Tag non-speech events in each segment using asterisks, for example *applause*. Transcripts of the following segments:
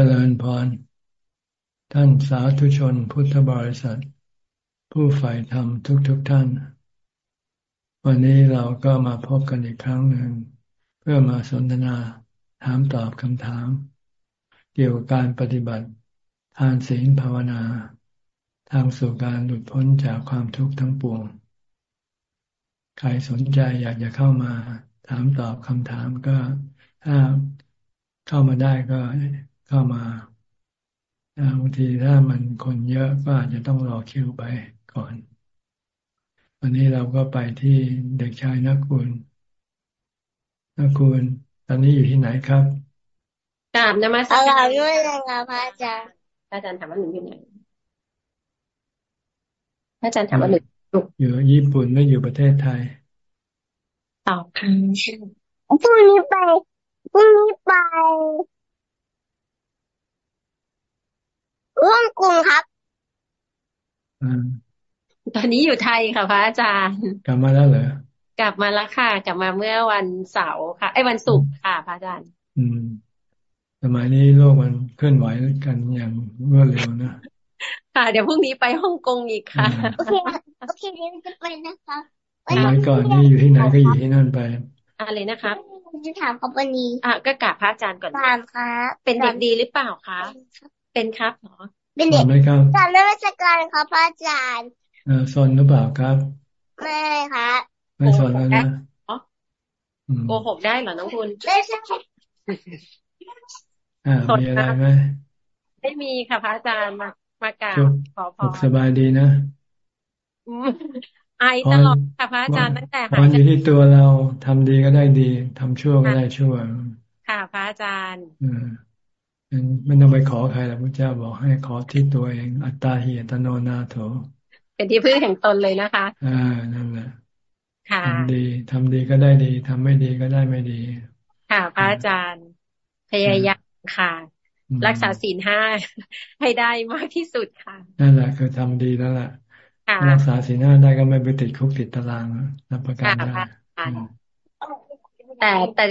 เจริญพร ท่านสาธุชนพุทธบริษัท ผู้ใฝ่ธรรมทุกๆทท่าน วันนี้เราก็มาพบกันอีกครั้งหนึ่ง เพื่อมาสนทนาถามตอบคำถาม เกี่ยวกับการปฏิบัติ ทานศีลภาวนา ทางสู่การหลุดพ้นจากความทุกข์ทั้งปวง ใครสนใจอยากจะเข้ามาถามตอบคำถามก็ถ้าเข้ามาได้ก็ เข้ามาบางทีถ้ามันคนเยอะก็อาจจะต้องรอคิวไปก่อน วันนี้เราก็ไปที่เด็กชายนักกุลนักกุลตอนนี้อยู่ที่ไหนครับกราบนมัสการด้วยนะคะพระอาจารย์พระอาจารย์ถามว่าหนูอยู่ไหนพระอาจารย์ถามว่าหนูอยู่ญี่ปุ่นไม่อยู่ประเทศไทยตอบค่ะพรุ่งนี้ไปพรุ่งนี้ไป ร่วมกรุงครับตอนนี้อยู่ไทยค่ะพระอาจารย์ กลับมาแล้วเหรอกลับมาแล้วค่ะ กลับมาเมื่อวันเสาร์ค่ะไอ้วันศุกร์ค่ะพระอาจารย์ อืมสมัยนี้โลกมันเคลื่อนไหวกันอย่างรวดเร็วนะค่ะ เดี๋ยวพรุ่งนี้ไปฮ่องกงอีกค่ะโอเคโอเคเดี๋ยวจะไปนะคะสมัยก่อนนี่อยู่ที่ไหนก็อยู่ที่นั่นไปอะไรนะครับจะถามเขาวันนี้อะก็กราบพระอาจารย์ก่อนถามครับเป็นเด็กดีหรือเปล่าคะ เป็นครับเหรอเป็นเด็กสอนราชการครับพระอาจารย์เออสอนหรือเปล่าครับ ไม่ครับไม่สอนแล้วนะโกหกได้เหรอน้องคุณไม่ใช่อ่ามีอะไรไหมไม่มีค่ะพระอาจารย์มามากราบขอพรสบายดีนะไอตลอดค่ะพระอาจารย์ตั้งแต่มันอยู่ที่ตัวเราทำดีก็ได้ดีทำชั่วก็ได้ชั่ว ค่ะพระอาจารย์อื มไม่ต้องไปขอใครหรอกพระเจ้าบอกให้ขอที่ตัวเอง อัตตาหิอัตโนนาโถ เป็นที่พึ่งแห่งตนเลยนะคะ อ่านั่นแหละค่ะทำดีทำดีก็ได้ดีทำไม่ดีก็ได้ไม่ดี ค่ะ พระอาจารย์ พยายามค่ะ รักษาศีลห้าให้ได้มากที่สุดค่ะ นั่นแหละคือทำดีแล้วแหละรักษาศีลห้าได้ก็ไม่ไปติดคุกติดตารางรับประกันได้แต่แต่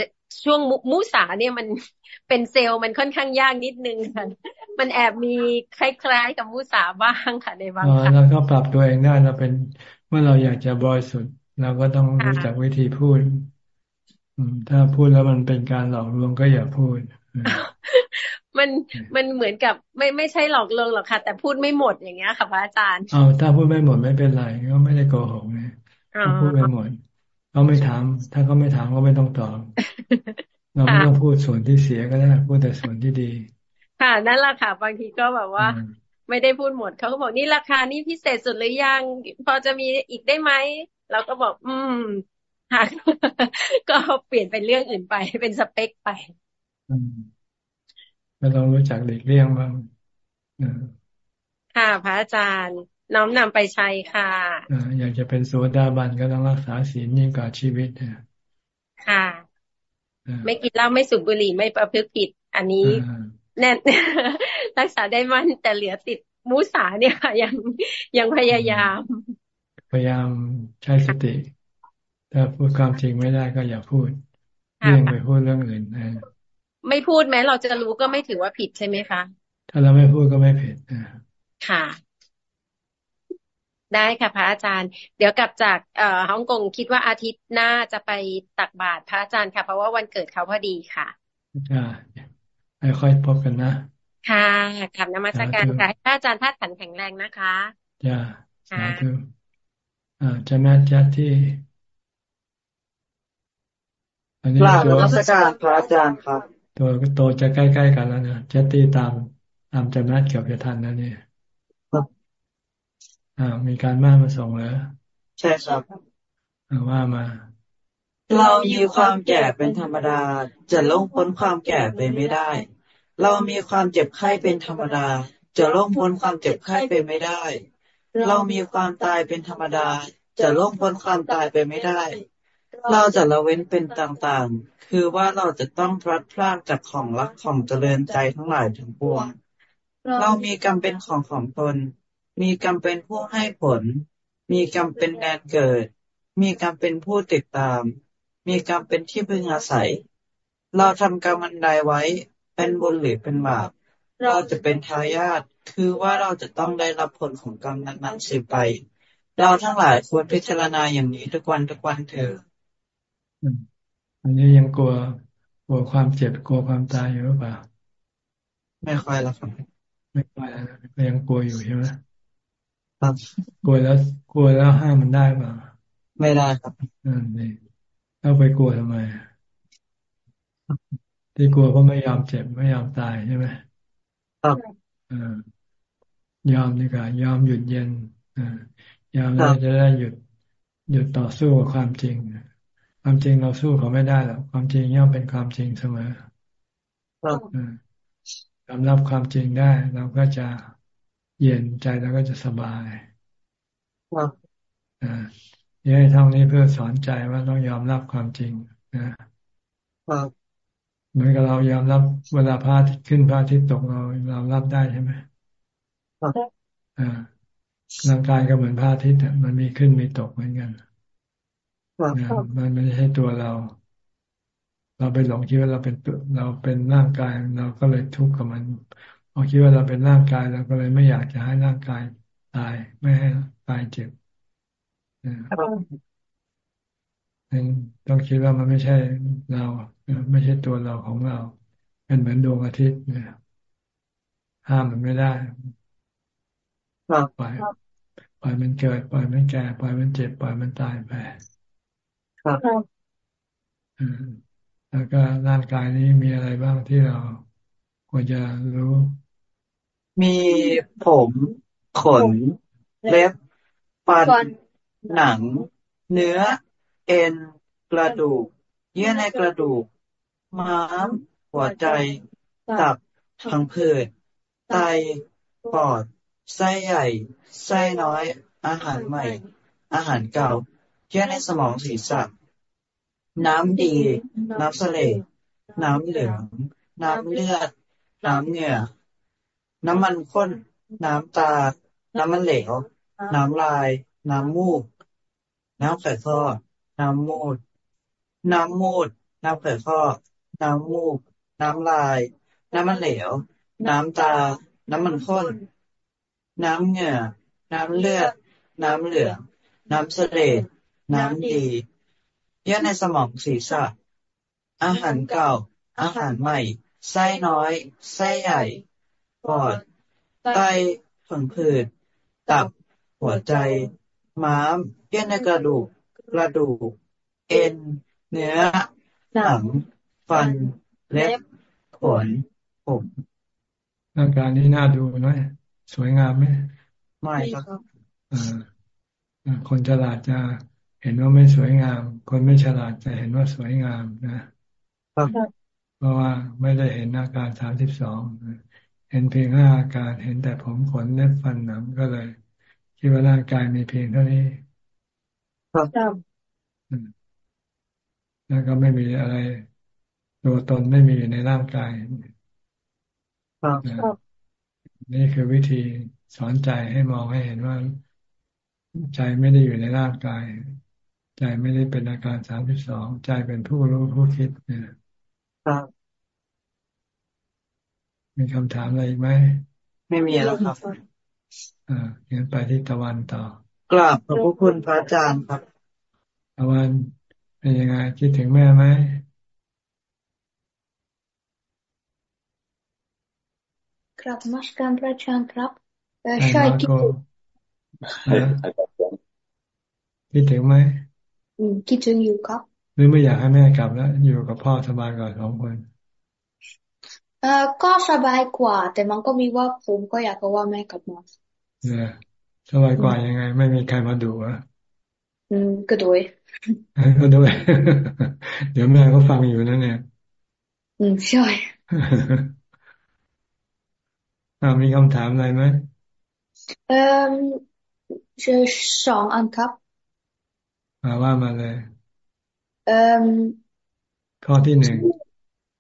ช่วงมูสาเนี่ยมันเป็นเซลล์มันค่อนข้างยากนิดนึงค่ะมันแอบมีคล้ายๆ กับมูสาบ้างค่ะในบางครั้งแล้วก็ปรับตัวเองได้เราเป็นเมื่อเราอยากจะบริสุทธิ์เราก็ต้องรู้จักวิธีพูดถ้าพูดแล้วมันเป็นการหลอกลวงก็อย่าพูด มันมันเหมือนกับไม่ไม่ใช่หลอกลวงหรอกค่ะ แต่พูดไม่หมดอย่างเงี้ยค่ะพระอาจารย์เอาถ้าพูดไม่หมดไม่เป็นไรก็ไม่ได้โกหกไงพูดไม่หมด เขาไม่ถาม ถ้าเขาไม่ถามก็ไม่ต้องตอบ เราไม่ต้องพูดส่วนที่เสียก็ได้พูดแต่ส่วนที่ดี ค่ะนั่นแหละค่ะ บางทีก็แบบว่า ไม่ได้พูดหมดเขาก็บอกนี่ราคานี่พิเศษสุดหรือยัง พอจะมีอีกได้ไหมเราก็บอก อืมค่ะก็เปลี่ยนเป็นเรื่องอื่นไป เป็นสเปคไปก็ต้องรู้จักเด็กเลี่ยงบ้างค่ะพระอาจารย์ น้อมนำไปใช้ค่ะอยากจะเป็นโสดาบันก็ต้องรักษาศีลยิ่งกว่าชีวิตค่ะ ไม่กินเหล้าไม่สูบบุหรี่ไม่ประพฤติผิด อันนี้แน่นรักษาได้มั่นแต่เหลือติดมูสาเนี่ยค่ะยังยังพยายาม พยายามใช้สติ ถ้าพูดความจริงไม่ได้ก็อย่าพูดเรื่องไปพูดเรื่องอื่นนะไม่พูดแม้เราจะรู้ก็ไม่ถือว่าผิดใช่ไหมคะ ถ้าเราไม่พูดก็ไม่ผิดค่ะ ได้ค่ะพระอาจารย์ เดี๋ยวกลับจากเอ่อฮ่องกงคิดว่าอาทิตย์หน้าจะไปตักบาตรพระอาจารย์ค่ะ เพราะว่าวันเกิดเขาพอดีค่ะอ่าไม่ค่อยพบกันนะ ค่ะขับนมัสการค่ะให้พระอาจารย์ท่าขันแข็งแรงนะคะจ้าสาธุอ่าจะแม่จัดที่อันนี้ตัวนมัสการพระอาจารย์ครับ ตัวโตจะใกล้ๆกันแล้วนะจะตีตามตามจะนัดเกี่ยวกับทันนะเนี่ย อ่ามีการบ้านมาส่งแล้วใช่ครับว่ามา เรามีความแก่เป็นธรรมดา จะล่งพ้นความแก่ไปไม่ได้ เรามีความเจ็บไข้เป็นธรรมดา จะล่งพ้นความเจ็บไข้ไปไม่ได้ เรามีความตายเป็นธรรมดา จะล่งพ้นความตายไปไม่ได้ เราจะละเว้นเป็นต่างๆ คือว่าเราจะต้องพลัดพรากจากของรักของเจริญใจทั้งหลายทั้งปวง เรามีกรรมเป็นของของตน มีกรรมเป็นผู้ให้ผล มีกรรมเป็นแดนเกิด มีกรรมเป็นผู้ติดตาม มีกรรมเป็นที่พึ่งอาศัย เราทำกรรมอันใดไว้ เป็นบุญหรือเป็นบาป เราจะเป็นทายาท คือว่าเราจะต้องได้รับผลของกรรมนั้นๆสืบไป เราทั้งหลายควรพิจารณาอย่างนี้ทุกวันทุกวันเถอะอันนี้ยังกลัวกลัวความเจ็บกลัวความตายอยู่หรือเปล่า ไม่ค่อยแล้วครับไม่ค่อยแล้วยังกลัวอยู่ใช่ไหม ครับกลัวแล้วกลัวแล้วห้ามมันได้เปล่าไม่ได้ครับอืมนี่เราไปกลัวทำไม ที่กลัวเพราะไม่ยอมเจ็บไม่ยอมตายใช่ไหมครับยอมดีกว่ายอมหยุดเย็นยอมแล้วจะได้หยุดหยุดต่อสู้กับความจริง ความจริงเราสู้เขาไม่ได้หรอกความจริงย่อมเป็นความจริงเสมอยอมรับความจริงได้เราก็จะ เย็นใจเราก็จะสบายอ่านี่ให้ท่องนี้เพื่อสอนใจว่าต้องยอมรับความจริงนะเหมือนกับเรายอมรับเวลาพระอาทิตย์ขึ้นพระอาทิตย์ตกเราเรารับได้ใช่ไหมอ่าร่างกายก็เหมือนพระอาทิตย์มันมีขึ้นมีตกเหมือนกันมันไม่ใช่ตัวเรา เราไปหลงคิดว่าเราเป็นตัวเราเป็นร่างกายเราก็เลยทุกข์กับมัน พอคิดว่าเราเป็นร่างกายเราก็เลยไม่อยากจะให้ร่างกายตายไม่ให้ตายเจ็บต้องคิดว่ามันไม่ใช่เราไม่ใช่ตัวเราของเรา เป็นเหมือนดวงอาทิตย์เนี่ยห้ามมันไม่ได้ปล่อยปล่อยมันเกิด ปล่อยมันแก่ ปล่อยมันเจ็บ ปล่อยมันตายไปครับแล้วก็ร่างกายนี้มีอะไรบ้างที่เราควรจะรู้ มีผมขน เล็บ ฟัน หนัง เนื้อ เอ็น กระดูก เยื่อในกระดูก ม้าม หัวใจ ตับทังผืด ไต ปอด ไส้ใหญ่ ไส้น้อย อาหารใหม่ อาหารเก่า เยื่อในสมองศีรษะ น้ำดี น้ำเสลดน้ำเหลือง น้ำเลือด น้ำเหงื่อ น้ำมันข้น น้ำตา น้ำมันเหลว น้ำลาย น้ำมูก น้ำไข่ทอดน้ำมูด น้ำมูด น้ำเผือกข้อ น้ำมูก น้ำลาย น้ำมันเหลว น้ำตา น้ำมันข้น น้ำเหงื่อ น้ำเลือด น้ำเหลือง น้ำเสลดน้ำดีเยื่อในสมองศีรษะ อาหารเก่า อาหารใหม่ ไส้น้อย ไส้ใหญ่ ปอด ไตผงผืด ตับ หัวใจ ม้าม เยื่อในกระดูก กระดูก เอ็น เนื้อ หนัง ฟัน เล็บ ขน ผมร่างกายนี้น่าดูน้อยสวยงามไหมไม่ครับคนฉลาดจะเห็นว่าไม่สวยงาม คนไม่ฉลาดจะเห็นว่าสวยงามนะเพราะว่าไม่ได้เห็นอาการสามสิบสอง เห็นเพียงห้าอาการเห็นแต่ผมขนเล็บฟันหนังก็เลย คิดว่าร่างกายมีเพียงเท่านี้ครับแล้วก็ไม่มีอะไรตัวตนไม่มีในร่างกายครับนี่คือวิธีสอนใจให้มองให้เห็นว่า ใจไม่ได้อยู่ในร่างกาย ใจไม่ได้เป็นอาการสามสิบสองใจเป็นผู้รู้ผู้คิดเนี่ยครับ มีคำถามอะไรอีกไหม ไม่มีแล้วครับอ่างั้นไปที่ตะวันต่อ กราบขอบพระคุณพระอาจารย์ครับ ตะวันเป็นยังไงคิดถึงแม่ไหมครับมาสการพระอาจารย์ครับใช่คิดถึงคิดถึงไหมคิดถึงอยู่ครับ หรือไม่อยากให้แม่กลับแล้ว อยู่กับพ่อสบายกว่าสองคน เออก็สบายกว่า แต่มันก็มีว่าผมก็อยากว่าแม่กลับมาเนี่ยสบายกว่ายังไง ไม่มีใครมาดูอะอืมก็ด้วยก็ด้วยเดี๋ยวแม่ก็ฟังอยู่นั่นเนี่ย อืมใช่มีคำถามอะไรไหมเอ่อสองอันครับมาว่ามาเลย เอ่อข้อที่หนึ่ง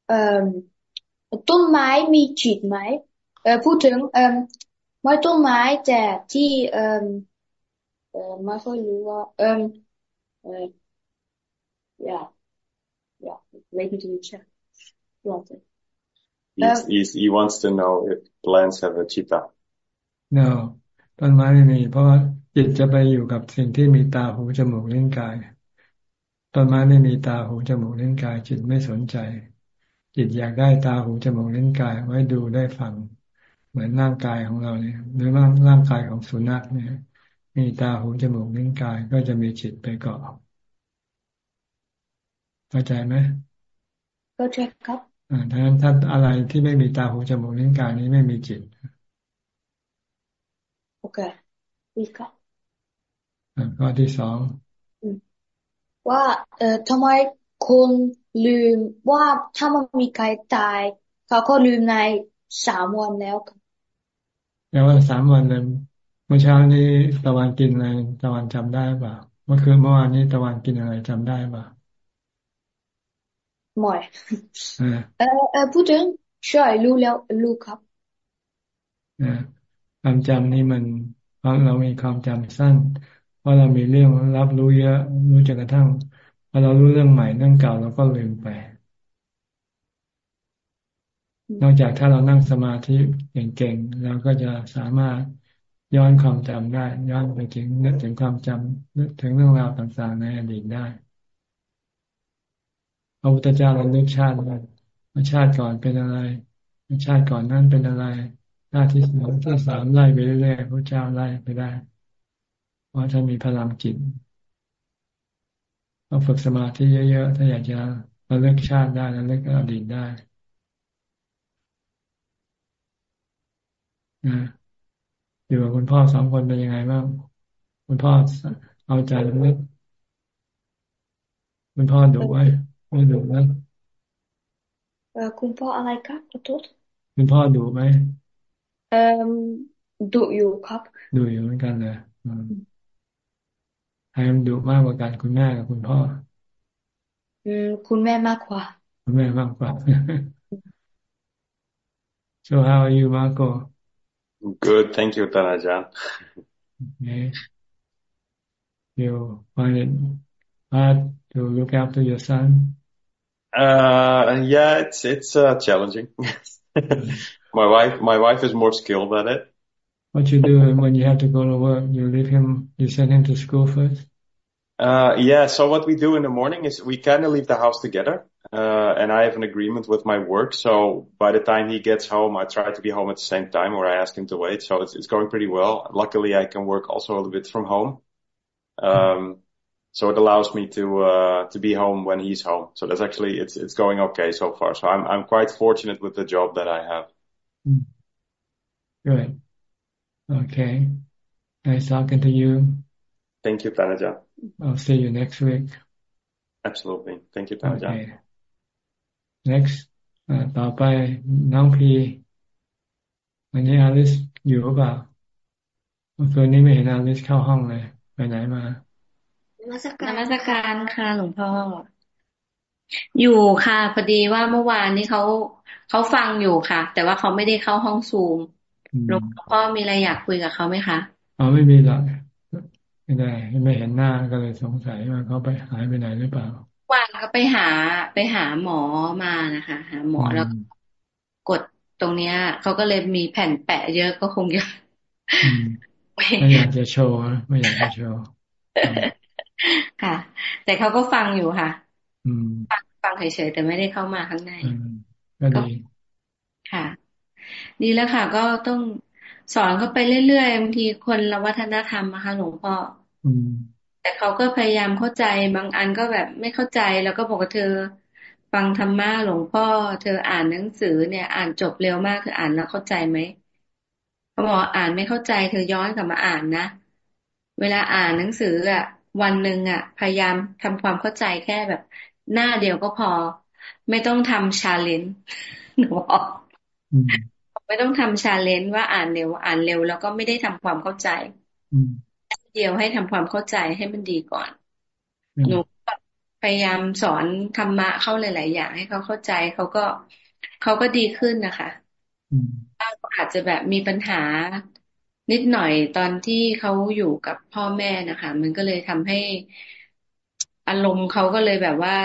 เอ่อ ต้นไม้มีจิตไหมเอ่อพูดถึงเอ่อไม้ต้นไม้แต่ที่เอ่อเอ่อไม่ค่อยรู้ว่าเอ่อเอ่อ yeah yeah maybe to check ลองสิ He's, he's, he wants to know if plants have a chitta. no ต้นไม้ไม่มี เพราะว่าจิตจะไปอยู่กับสิ่งที่มีตาหูจมูกลิ้นกาย ต้นไม้ไม่มีตาหูจมูกลิ้นกาย จิตไม่สนใจ จิตอยากได้ตาหูจมูกลิ้นกายไว้ดูได้ฟัง เหมือนร่างกายของเราเนี่ย หรือร่างร่างกายของสุนัขเนี่ย มีตาหูจมูกลิ้นกายก็จะมีจิตไปเกาะเข้าใจไหมเข้าใจครับอ่าดังนั้นถ้าอะไรที่ไม่มีตาหูจมูกลิ้นกายนี้ไม่มีจิตโอเคดีครับข้อที่สองว่าเอ่อทำไมคน ลืมว่าถ้ามันมีใครตาย เขาก็ลืมในสามวันแล้วครับแปลว่าสามวันเลยเมื่อเช้านี้ตะวันกินอะไรตะวันจำได้ป่ะเมื่อคืนเมื่อวานนี้ตะวันกินอะไรจำได้ป่ะไม่เออเออพูดถึงใช่รู้แล้วรู้ครับความจำนี่มันเพราะเรามีความจำสั้น เพราะเรามีเรื่องรับรู้เยอะ รู้จนกระทั่ง พอเรารู้เรื่องใหม่เรื่องเก่าเราก็ลืมไป นอกจากถ้าเรานั่งสมาธิเก่งๆเราก็จะสามารถย้อนความจำได้ ย้อนไปถึงนึกถึงความจำนึกถึงเรื่องราวต่างๆในอดีตได้พระพุทธเจ้าเราเลือกชาติเลยชาติก่อนเป็นอะไร ชาติก่อนนั้นเป็นอะไรหน้าที่สองที่สามไล่ไปเรื่อยๆพระเจ้าไล่ไปได้ เพราะท่านมีพลังจิต ต้องฝึกสมาธิเยอะ ๆ ถ้าอยากจะระลึกชาติได้ระลึกอดีตได้นะอยู่กับคุณพ่อสองคนเป็นยังไงบ้างคุณพ่อเอาใจลึกคุณพ่อดุไว้ไม่ดุนะเออคุณพ่ออะไรครับขอโทษคุณพ่อดุไหมเอ่อดุอยู่ครับดุอยู่เหมือนกันเลย ใครมันดุมากกว่ากันคุณแม่กับคุณพ่ออืมคุณแม่มากกว่าคุณแม่มากกว่า *laughs* so how are you Marco good thank you Tanajan okay you find it hard to look after your son uh yeah it's it's uh, challenging *laughs* my wife, my wife is more skilled at it. What you do when you have to go to work? You leave him, you send him to school first? Uh, yeah. So what we do in the morning is we kind of leave the house together. Uh, and I have an agreement with my work. So by the time he gets home, I try to be home at the same time or I ask him to wait. So it's, it's going pretty well. Luckily, I can work also a little bit from home. Um, so it allows me to, uh, to be home when he's home. So that's actually, it's, it's going okay so far. So I'm, I'm quite fortunate with the job that I have. Mm. Good. Okay. Nice talking to you. Thank you, Tanaja. I'll see you next week. Absolutely. Thank you, Tanaja. Okay. Next ต่อไปน้องพีวันนี้อลิสอยู่หรือเปล่าเมื่อคืนนี้ไม่เห็นอลิสเข้าห้องเลย ไปไหนมานมัสการนมัสการค่ะหลวงพ่อ อยู่ค่ะพอดีว่าเมื่อวานนี้เขาเขาฟังอยู่ค่ะ แต่ว่าเขาไม่ได้เข้าห้องซูม หลวงพ่อมีอะไรอยากคุยกับเขาไหมคะอ๋อไม่มีหรอกไม่ได้ไม่เห็นหน้าก็เลยสงสัยว่าเขาไปหายไปไหนหรือเปล่าวันก็ไปหาไปหาหมอมานะคะ หาหมอแล้วกดตรงเนี้ยเขาก็เลยมีแผ่นแปะเยอะก็คงจะไม่อยากจะโชว์ไม่อยากจะโชว์ค่ะ แต่เขาก็ฟังอยู่ค่ะฟังฟังเฉยๆแต่ไม่ได้เข้ามาข้างในก็ดีค่ะ ดีแล้วค่ะ ก็ต้องสอนเขาไปเรื่อยๆบางทีคนละวัฒนธรรมนะคะหลวงพ่อแต่เขาก็พยายามเข้าใจบางอันก็แบบไม่เข้าใจแล้วก็บอกว่าเธอฟังธรรมะหลวงพ่อ เธออ่านหนังสือเนี่ย อ่านจบเร็วมากเธออ่านแล้วเข้าใจไหมเขาบอกอ่านไม่เข้าใจ เธอย้อนกลับมาอ่านนะเวลาอ่านหนังสืออะ วันหนึ่งอะ พยายามทำความเข้าใจแค่แบบ หน้าเดียวก็พอ ไม่ต้องทำ challenge หนูบอก ไม่ต้องทำ challenge ว่าอ่านเร็วอ่านเร็ว แล้วก็ไม่ได้ทำความเข้าใจเดียวให้ทำความเข้าใจให้มันดีก่อน หนูพยายามสอนธรรมะเข้าหลาย ๆ อย่างให้เขาเข้าใจเขาก็เขาก็ดีขึ้นนะคะอาจจะแบบมีปัญหานิดหน่อยตอนที่เขาอยู่กับพ่อแม่นะคะ มันก็เลยทำให้อารมณ์เขาก็เลยแบบว่า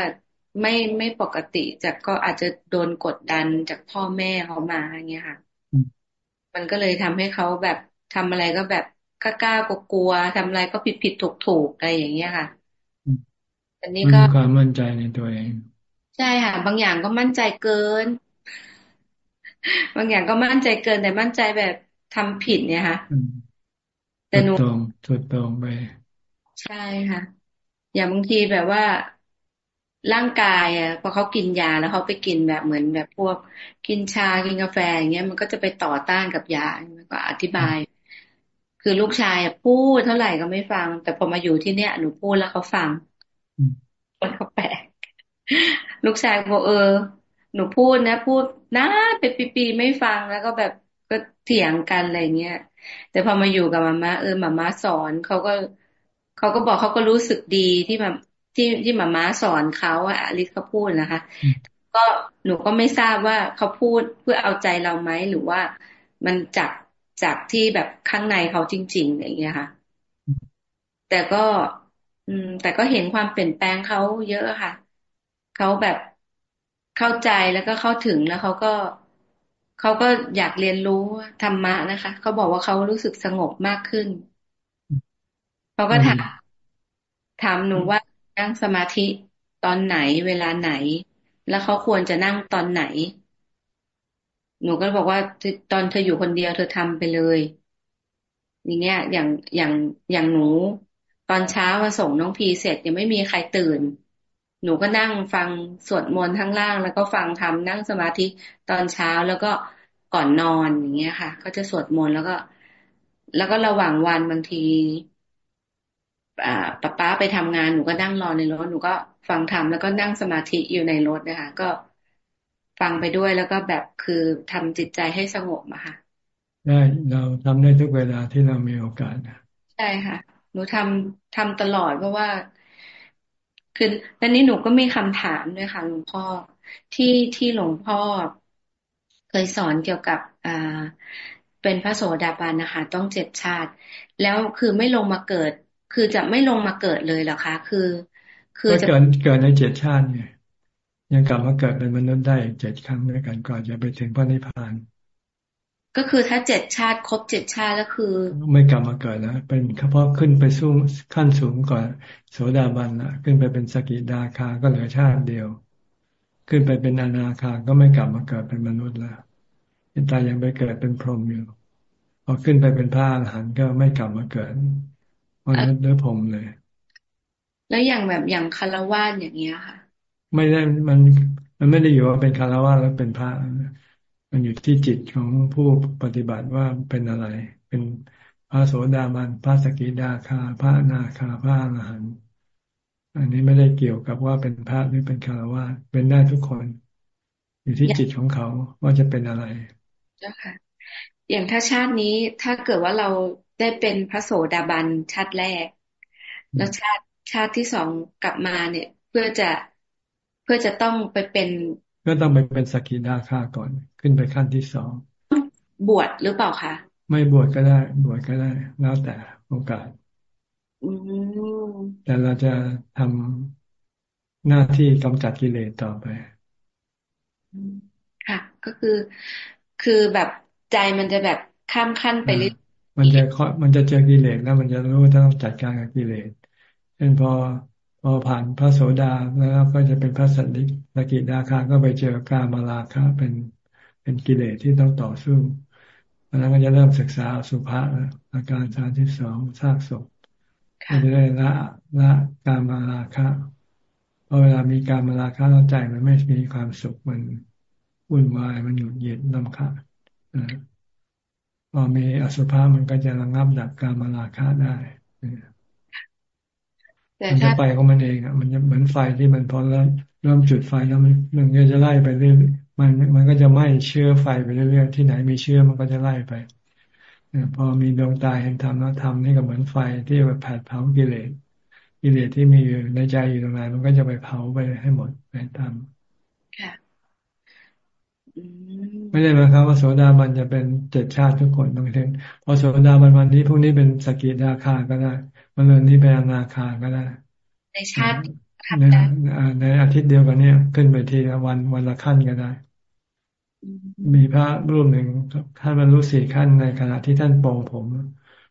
ไม่ไม่ปกติจากก็อาจจะโดนกดดันจากพ่อแม่เขามาอย่างเงี้ยค่ะ มันก็เลยทำให้เขาแบบทำอะไรก็แบบกล้ากลัวทำอะไรก็ผิดผิดถูกถูกอะไรอย่างเงี้ยค่ะ อันนี้ก็ความมั่นใจในตัวเอง ใช่ค่ะ บางอย่างก็มั่นใจเกิน บางอย่างก็มั่นใจเกิน แต่มั่นใจแบบทำผิดเนี่ยค่ะแต่หนูตรงสุดตรงไป ใช่ค่ะ อย่างบางทีแบบว่า ร่างกายอะพอเขากินยาแล้วเขาไปกินแบบเหมือนแบบพวกกินชากินกาแฟอย่างเงี้ยมันก็จะไปต่อต้านกับยามันก็อธิบาย คือลูกชายพูดเท่าไหร่ก็ไม่ฟัง แต่พอมาอยู่ที่เนี้ยหนูพูดแล้วเขาฟังมันก็แปลกลูกชายบอกเออ หนูพูดนะ พูดนะเป็นปีๆไม่ฟังแล้วก็แบบก็เถียงกันอะไรเงี้ยแต่พอมาอยู่กับมาม่าเออมาม่าสอนเขาก็เขาก็บอกเขาก็รู้สึกดีที่แบบ ที่ที่มาม่าสอนเขาอะอลิสเขาพูดนะคะ ก็หนูก็ไม่ทราบว่าเขาพูดเพื่อเอาใจเราไหมหรือว่ามันจากจากที่แบบข้างในเขาจริงๆอย่างเงี้ยค่ะ แต่ก็ อืม แต่ก็เห็นความเปลี่ยนแปลงเขาเยอะค่ะเขาแบบเข้าใจแล้วก็เข้าถึงแล้วเขาก็เขาก็อยากเรียนรู้ธรรมะนะคะเขาบอกว่าเขารู้สึกสงบมากขึ้นเขาก็ถามถามหนูว่า นั่งสมาธิตอนไหนเวลาไหน แล้วเขาควรจะนั่งตอนไหน หนูก็บอกว่าตอนเธออยู่คนเดียวเธอทำไปเลยอย่างเงี้ย อย่างอย่างอย่างหนู ตอนเช้ามาส่งน้องพีเสร็จยังไม่มีใครตื่น หนูก็นั่งฟังสวดมนต์ทั้งล่าง แล้วก็ฟังทำนั่งสมาธิตอนเช้าแล้วก็ก่อนนอนอย่างเงี้ยค่ะ ก็จะสวดมนต์แล้วก็ แล้วก็ระหว่างวันบางที ป้าป้าไปทำงานหนูก็นั่งรอในรถหนูก็ฟังธรรมแล้วก็นั่งสมาธิอยู่ในรถนะคะก็ฟังไปด้วยแล้วก็แบบคือทำจิตใจให้สงบอะค่ะ ได้เราทำได้ทุกเวลาที่เรามีโอกาสใช่ค่ะ หนูทำทำตลอดเพราะว่า คือตอนนี้หนูก็มีคำถามด้วยค่ะหลวงพ่อที่ที่หลวงพ่อเคยสอนเกี่ยวกับอ่าเป็นพระโสดาบันนะคะต้องเจ็ดชาติ แล้วคือไม่ลงมาเกิด คือจะไม่ลงมาเกิดเลยเหรอคะ คือ คือจะเกิดเกิดในเจ็ดชาติไงยังกลับมาเกิดเป็นมนุษย์ได้เจ็ดครั้งด้วยกันก่อนจะไปถึงพระนิพพาน ก็คือถ้าเจ็ดชาติครบเจ็ดชาติแล้วคือ ไม่กลับมาเกิดนะเป็นเฉพาะขึ้นไปสูงขั้นสูงก่อนโสดาบันนะขึ้นไปเป็นสกิดาคาก็เหลือชาติเดียว ขึ้นไปเป็นอนาคาก็ไม่กลับมาเกิดเป็นมนุษย์แล้วตายยังไปเกิดเป็นพรหมอยู่พอขึ้นไปเป็นพระอรหันต์ก็ไม่กลับมาเกิด มนุษย์หรือพรหมเลย แล้วอย่างแบบอย่างคารวะอย่างเงี้ยค่ะ ไม่ได้มันมันไม่ได้อยู่ว่าเป็นคารวะแล้วเป็นพระมันอยู่ที่จิตของผู้ปฏิบัติว่าเป็นอะไร เป็นพระโสดาบันพระสกิดาคา พระนาคาพระอรหันต์อันนี้ไม่ได้เกี่ยวกับว่าเป็นพระหรือเป็นคารวะเป็นได้ทุกคน อยู่ที่จิตของเขาว่าจะเป็นอะไรเจ้าค่ะ อย่างถ้าชาตินี้ถ้าเกิดว่าเราได้เป็นพระโสดาบันชาติแรก แล้วชาติชาติที่สองกลับมาเนี่ย เพื่อจะเพื่อจะต้องไปเป็น ก็ต้องไปเป็นสกิทาคาก่อน ขึ้นไปขั้นที่สองบวชหรือเปล่าคะไม่บวชก็ได้ บวชก็ได้ แล้วแต่โอกาสแต่เราจะทำหน้าที่กำจัดกิเลสต่อไป ค่ะ ก็คือคือแบบ ใจมันจะแบบข้ามขั้นไปเรื่อยมันจะมันจะเจอกิเลสแล้วมันจะรู้ว่าต้องจัดการกับกิเลสเช่นพอพอผ่านพระโสดาแล้วก็จะเป็นพระสันติสกิดาคาก็ไปเจอกามาลาคะเป็นเป็นกิเลสที่ต้องต่อสู้แล้วก็จะเริ่มศึกษาสุภาษอาการสามที่สองซากศพก็จะได้ละละกามาลาคะพอเวลามีการมาลาคะแล้วใจมันไม่มีความสุขมันวุ่นวายมันหยุดเย็นลำคา พอมีอสุภะมันก็จะระงับดับการมาลาคะได้มันจะไปของมันเองอะ มันจะเหมือนไฟที่มันพอเริ่มเริ่มจุดไฟแล้วมันมันก็จะไล่ไปเรื่อยมันมันก็จะไหม้เชื้อไฟไปเรื่อยๆที่ไหนมีเชื้อมันก็จะไล่ไปพอมีดวงตาเห็นธรรมแล้วธรรมนี่ก็เหมือนไฟที่ไปแผดเผากิเลสกิเลสที่มีอยู่ในใจอยู่ตรงไหนมันก็จะไปเผาไปให้หมดไปตาม ไม่ได้หมายความว่าโสดาบันจะเป็นเจ็ดชาติทุกคนบางทีพอโสดาบันวันนี้พวกนี้เป็นสกิทาคาก็ได้วันเรือนนี้เป็นอนาคาก็ได้ ในชาติในในอาทิตย์เดียวกันเนี่ยขึ้นไปทีละวันวันละขั้นก็ได้ มีพระรูปหนึ่งท่านบรรลุสี่ขั้นในขณะที่ท่านปองผม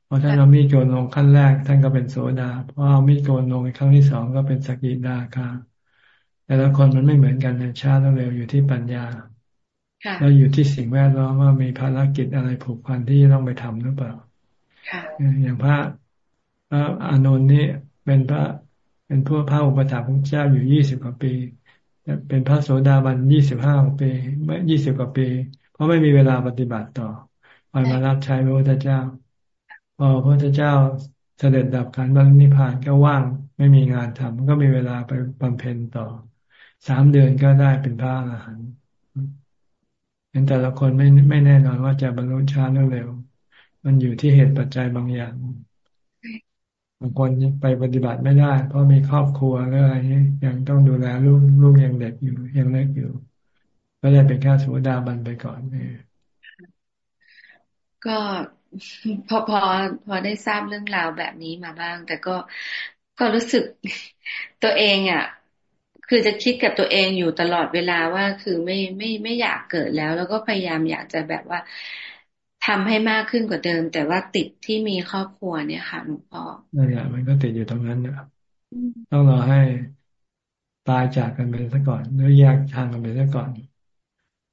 พอท่านเอามีดโกนลงขั้นแรก ท่านก็เป็นโสดาพอเอามีดโกนลงครั้งที่สองก็เป็นสกิดาคาแต่ละคนมันไม่เหมือนกันในชาติแลเร็วอยู่ที่ปัญญา แล้วอยู่ที่สิ่งแวดล้อมว่ามีภารกิจอะไรผูกพันที่ต้องไปทำหรือเปล่าอย่างพระพระอานนท์นี่เป็นพระเป็นพวกพระอุปถัมภ์ของเจ้าอยู่ยี่สิบกว่าปีเป็นพระโสดาบันยี่สิบห้าปีไม่ยี่สิบกว่าปี เพราะไม่มีเวลาปฏิบัติต่อไปมารับใช้พระพุทธเจ้า พอพระพุทธเจ้าเสด็จดับขันธ์บรรลุนิพพานก็ว่างไม่มีงานทำก็มีเวลาไปบำเพ็ญต่อสามเดือนก็ได้เป็นพระอรหันต์ เห็นแต่ละคนไม่ไม่แน่นอนว่าจะบรรลุช้าหรือเร็ว มันอยู่ที่เหตุปัจจัยบางอย่างบางคนไปปฏิบัติไม่ได้ เพราะมีครอบครัวหรืออะไรนี้ยังต้องดูแลลูกลูกยังเด็กอยู่ยังเล็กอยู่ ก็ได้เป็นแค่สุดาบันไปก่อนนี่ก็พอพอพอได้ทราบเรื่องราวแบบนี้มาบ้าง แต่ก็ก็รู้สึกตัวเองอะ คือจะคิดกับตัวเองอยู่ตลอดเวลาว่าคือไม่ไม่ไม่อยากเกิดแล้ว แล้วก็พยายามอยากจะแบบว่าทำให้มากขึ้นกว่าเดิม แต่ว่าติดที่มีครอบครัวเนี่ยค่ะหลวงพ่อนั่นแหละมันก็ติดอยู่ตรงนั้นนะต้องรอให้ตายจากกันไปซะก่อนหรือแยกทางกันไปซะก่อน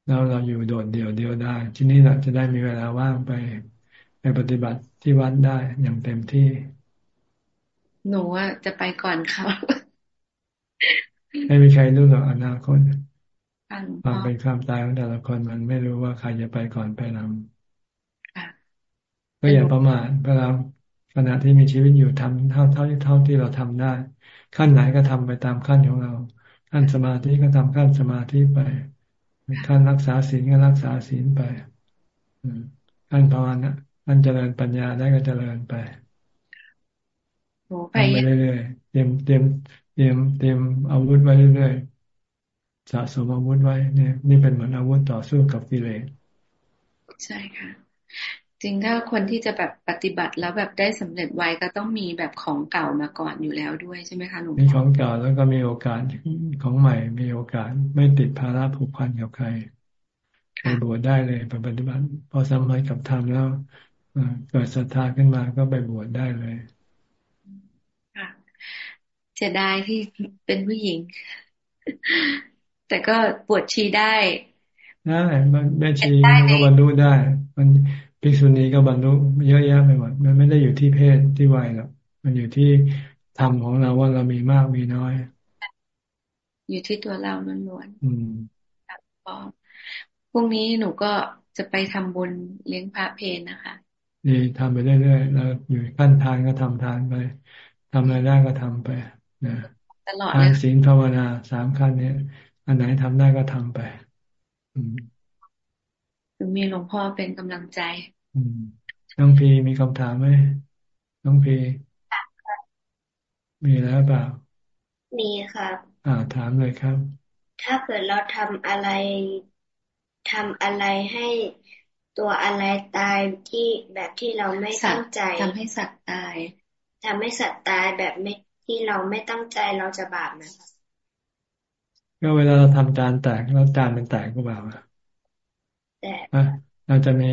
แล้วเราอยู่โดดเดี่ยวเดียวได้ ที่นี้เราจะได้มีเวลาว่างไปไปปฏิบัติที่วัดได้อย่างเต็มที่ หนูว่าจะไปก่อนเขา ไม่มีใครรู้หรอกอนาคตความเป็นความตายของแต่ละคนมันไม่รู้ว่าใครจะไปก่อนไปหลังก็อย่าประมาทเวลาขณะที่มีชีวิตอยู่ทำเท่าเท่าที่เท่าที่เราทำได้ ขั้นไหนก็ทำไปตามขั้นของเรา ขั้นสมาธิก็ทำขั้นสมาธิไปขั้นรักษาศีลก็รักษาศีลไปขั้นภาวนาขั้นเจริญปัญญาได้ก็เจริญไปทำไปเรื่อยๆเตรียมเตรียม เตรียมเตรียมอาวุธไว้เรื่อยๆสะสมอาวุธไว้เนี่ย นี่เป็นเหมือนอาวุธต่อสู้กับกิเลสใช่ค่ะ จริงถ้าคนที่จะแบบปฏิบัติแล้วแบบได้สำเร็จไวก็ต้องมีแบบของเก่ามาก่อนอยู่แล้วด้วยใช่ไหมคะหลวงพ่อมีของเก่าแล้วก็มีโอกาสของใหม่ มีโอกาสไม่ติดภาระผูกพันกับใครไปบวชได้เลยไปปฏิบัติพอสัมผัสกับธรรมแล้วเกิดศรัทธาขึ้นมาก็ไปบวชได้เลย เสียดายที่เป็นผู้หญิง แต่ก็ปวดชีได้ได้แม่ชีก็บรรลุได้ มันภิกษุณีก็บรรลุเยอะแยะไปหมดมันไม่ได้อยู่ที่เพศที่วัยหรอกมันอยู่ที่ธรรมของเราว่าเรามีมากมีน้อย อยู่ที่ตัวเราล้วนๆอืมก็พรุ่งนี้หนูก็จะไปทำบุญเลี้ยงพระเพนนะคะดีทำไปเรื่อยๆเราอยู่ขั้นทานก็ทำทานไปทำอะไรได้ก็ทำไปนะ ตลอดทานศีลภาวนาสามขั้นเนี้ยอันไหนทำได้ก็ทำไปอืมมีหลวงพ่อเป็นกำลังใจน้องพีมีคำถามไหมน้องพีมีแล้วเปล่า มีครับ อ่าถามเลยครับ ถ้าเกิดเราทำอะไรทำอะไรให้ตัวอะไรตายที่แบบที่เราไม่ตั้งใจทำให้สัตว์ตายทำให้สัตว์ตายแบบไม่ ที่เราไม่ตั้งใจเราจะบาปไหมครับก็เวลาเราทำจานแตกแล้วจานมันแตกก็บาปอะแต่เราจะมี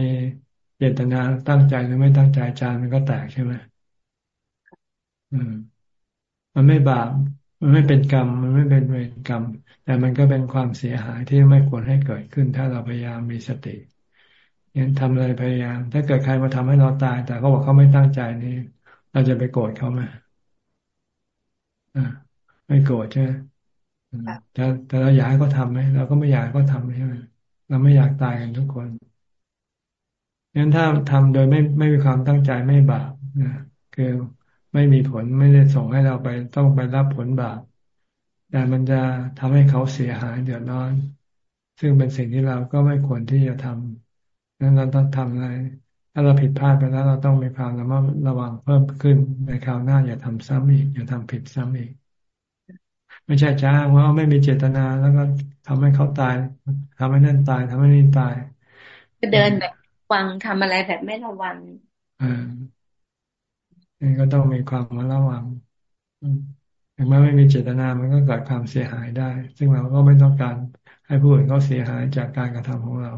เจตนาตั้งใจหรือไม่ตั้งใจจานมันก็แตกใช่ไหมอืมมันไม่บาปมันไม่เป็นกรรม มันไม่เป็นเวรกรรม แต่มันก็เป็นความเสียหายที่ไม่ควรให้เกิดขึ้น ถ้าเราพยายามมีสติยังทำอะไรพยายาม ถ้าเกิดใครมาทำให้เราตาย แต่เขาบอกเขาไม่ตั้งใจนี่เราจะไปโกรธเขาไหมอ่า ไม่โกรธใช่ไหมแต่แต่เราอยากให้เขาทำไหมเราก็ไม่อยากให้เขาทำใช่ไหมเราไม่อยากตายกันทุกคนงั้นถ้าทำโดยไม่ไม่มีความตั้งใจไม่บาปนะคือไม่มีผลไม่ได้ส่งให้เราไปต้องไปรับผลบาปแต่มันจะทำให้เขาเสียหายเดือดร้อน ซึ่งเป็นสิ่งที่เราก็ไม่ควรที่จะทำนั้นเราต้องทำอะไร ถ้าเราผิดพลาดไปแล้ว เราต้องมีความระมัดระวังเพิ่มขึ้นในคราวหน้าอย่าทำซ้ำอีก อย่าทำผิดซ้ำอีก ไม่ใช่จ้างว่าไม่มีเจตนาแล้วก็ทำให้เขาตายทำให้นั่นตายทำให้นี่ตายก็เดินแบบวังทำอะไรแบบไม่ระวังอ่านี่ก็ต้องมีความระวังถึงแม้ไม่มีเจตนามันก็เกิดความเสียหายได้ ซึ่งเราก็ไม่ต้องการให้ผู้อื่นเขาเสียหายจากการกระทำของเรา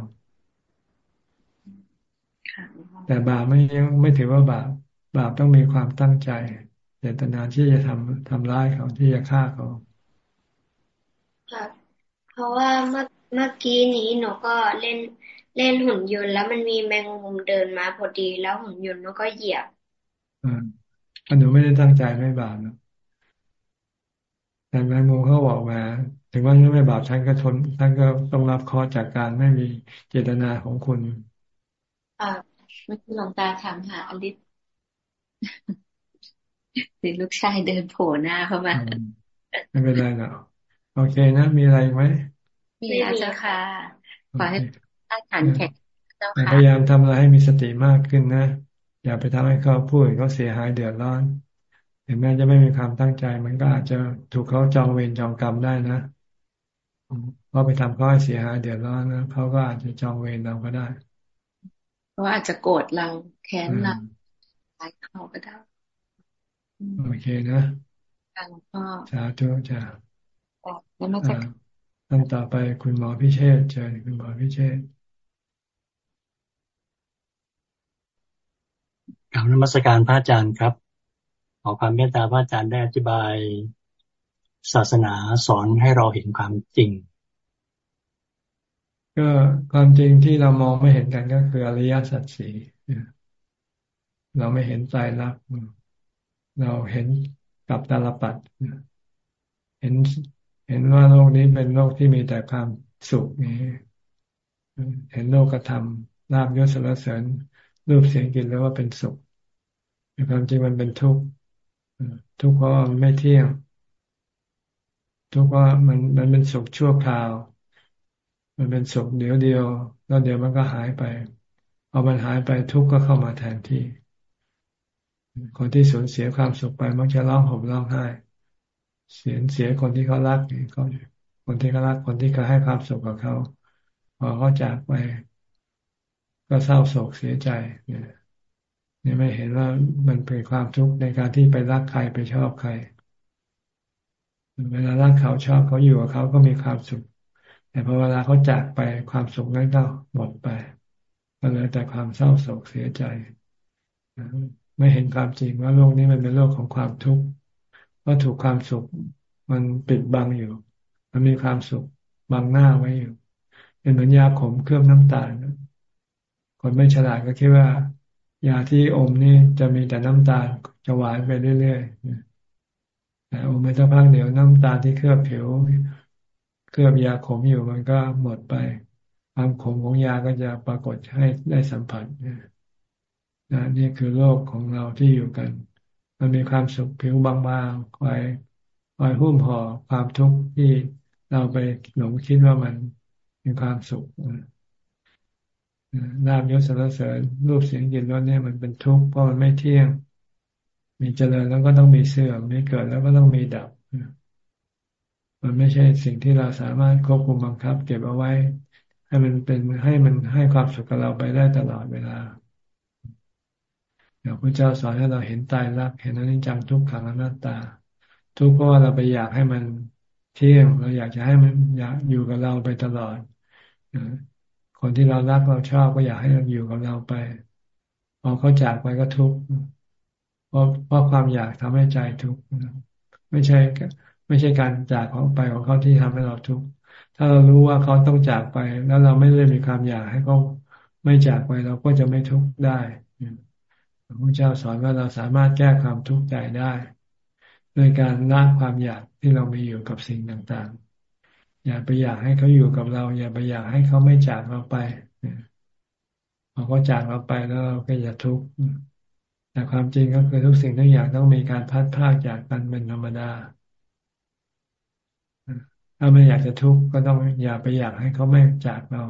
แต่บาปไม่ไม่ถือว่าบาปบาปต้องมีความตั้งใจเจตนาที่จะทำทำร้ายเขาที่จะฆ่าเขาครับเพราะว่าเมื่อเมื่อกี้นี้หนูก็เล่นเล่นหุ่นยนต์แล้วมันมีแมงมุมเดินมาพอดีแล้วหุ่นยนต์มันก็เหยียบอ่าอันหนูไม่ได้ตั้งใจไม่บาปนะแต่แมงมุมเขาบอกมาถึงว่าไม่บาปท่านก็ทนท่านก็ต้องรับเคราะห์จากการไม่มีเจตนาของคุณอ่า เมื่อกี้หลวงตาถามหาอลิศสิลูกชายเดินโผล่หน้าเข้ามาไม่เป็นไรหรอกโอเคนะ มีอะไรไหมมีอาจารย์ค่ะขอให้อาจารย์แข็งพยายามทำอะไรให้มีสติมากขึ้นนะ อย่าไปทำให้เขาพูดเขาเสียหายเดือดร้อนถึงแม้จะไม่มีความตั้งใจ มันก็อาจจะถูกเขาจองเวรจองกรรมได้นะเพราะไปทำเขาให้เสียหายเดือดร้อนนะเขาก็อาจจะจองเวรเราก็ได้ เพราะอาจจะโกรธเราแค้นเราตายเขาก็ได้ โอเคนะหลวงพ่อสาธุจ้าแล้วมาจากท่านต่อไปคุณหมอพิเชษเชิญคุณหมอพิเชษกล่าวนมัสการพระอาจารย์ครับ ขอความเมตตาพระอาจารย์ได้อธิบาย ศาสนาสอนให้เราเห็นความจริง ก็ความจริงที่เรามองไม่เห็นกันก็คืออริยสัจสี่เราไม่เห็นใจรักเราเห็นกับตาลปัดเห็นเห็นว่าโลกนี้เป็นโลกที่มีแต่ความสุขนี้ เห็นโลกธรรมลาบยศสรรเสริญรูปเสียงกลิ่นแล้วว่าเป็นสุขแต่ความจริงมันเป็นทุกข์ทุกข์เพราะมันไม่เที่ยงทุกข์เพราะมันมันเป็นสุขชั่วคราว มันเป็นสุขเดียวเดียว แล้วเดี๋ยวมันก็หายไปพอมันหายไปทุกข์ก็เข้ามาแทนที่ คนที่สูญเสียความสุขไปมักจะร้องห่มร้องไห้เสียเสียคนที่เขารักเขาคนที่เขารักคนที่เขาให้ความสุขกับเขาพอเขาจากไป ก็เศร้าโศกเสียใจเนี่ยนี่ไม่เห็นว่ามันเป็นความทุกข์ในการที่ไปรักใครไปชอบใคร เวลารักเขาชอบเขาอยู่กับเขาก็มีความสุข แต่พอเวลาเขาจากไปความสุขนั้นก็หมดไปก็เลยแต่ความเศร้าโศกเสียใจ ไม่เห็นความจริงว่าโลกนี้มันเป็นโลกของความทุกข์ว่าถูกความสุขมันปิดบังอยู่ มันมีความสุขบังหน้าไว้อยู่ เป็นเหมือนยาขมเคลือบน้ำตาลคนไม่ฉลาดก็คิดว่ายาที่อมนี่จะมีแต่น้ำตาลจะหวานไปเรื่อยๆแต่อมไปสักพักเดี๋ยวน้ำตาลที่เคลือบผิว เคลือบยาขมอยู่มันก็หมดไป ความขมของยาก็จะปรากฏให้ได้สัมผัสนะนี่คือโลกของเราที่อยู่กัน มันมีความสุขผิวบางๆคอยคอยหุ้มห่อความทุกข์ที่เราไปหลงคิดว่ามันมีความสุขลาบยศสรรเสริญรูปเสียงกลิ่นรสเนี่ยมันเป็นทุกข์เพราะมันไม่เที่ยง มีเจริญแล้วก็ต้องมีเสื่อมมีเกิดแล้วก็ต้องมีดับ มันไม่ใช่สิ่งที่เราสามารถควบคุมบังคับ เก็บเอาไว้ ให้มันเป็นให้มันให้ความสุขกับเราไปได้ตลอดเวลาเดี๋ยวพระเจ้าสอนให้เราเห็นตายรักเห็นอนิจจังทุกขังอนัตตา ทุกเพราะว่าเราไปอยากให้มันเที่ยงเราอยากจะให้มันอยากอยู่กับเราไปตลอดคนที่เรารักเราชอบก็อยากให้เราอยู่กับเราไปพอเขาจากไปก็ทุกข์เพราะเพราะความอยากทำให้ใจทุกข์ไม่ใช่ ไม่ใช่การจากเขาไปของเขาที่ทำให้เราทุกข์ถ้าเรารู้ว่าเขาต้องจากไป แล้วเราไม่ได้มีความอยากให้เขาไม่จากไปเราก็จะไม่ทุกข์ได้พระพุทธเจ้าสอนว่าเราสามารถแก้ความทุกข์ใจได้โดยการละความอยากที่เรามีอยู่กับสิ่งต่างๆ อย่าไปอยากให้เขาอยู่กับเรา อย่าไปอยากให้เขาไม่จากเราไปพอเขาจากเราไปแล้วเราก็จะทุกข์แต่ความจริงก็คือทุกสิ่งทุกอย่างต้องมีการพัดพากจากกันเป็นธรรมดา ถ้าไม่อยากจะทุกข์ก็ต้องอย่าไปอยากให้เขาไม่จากเรา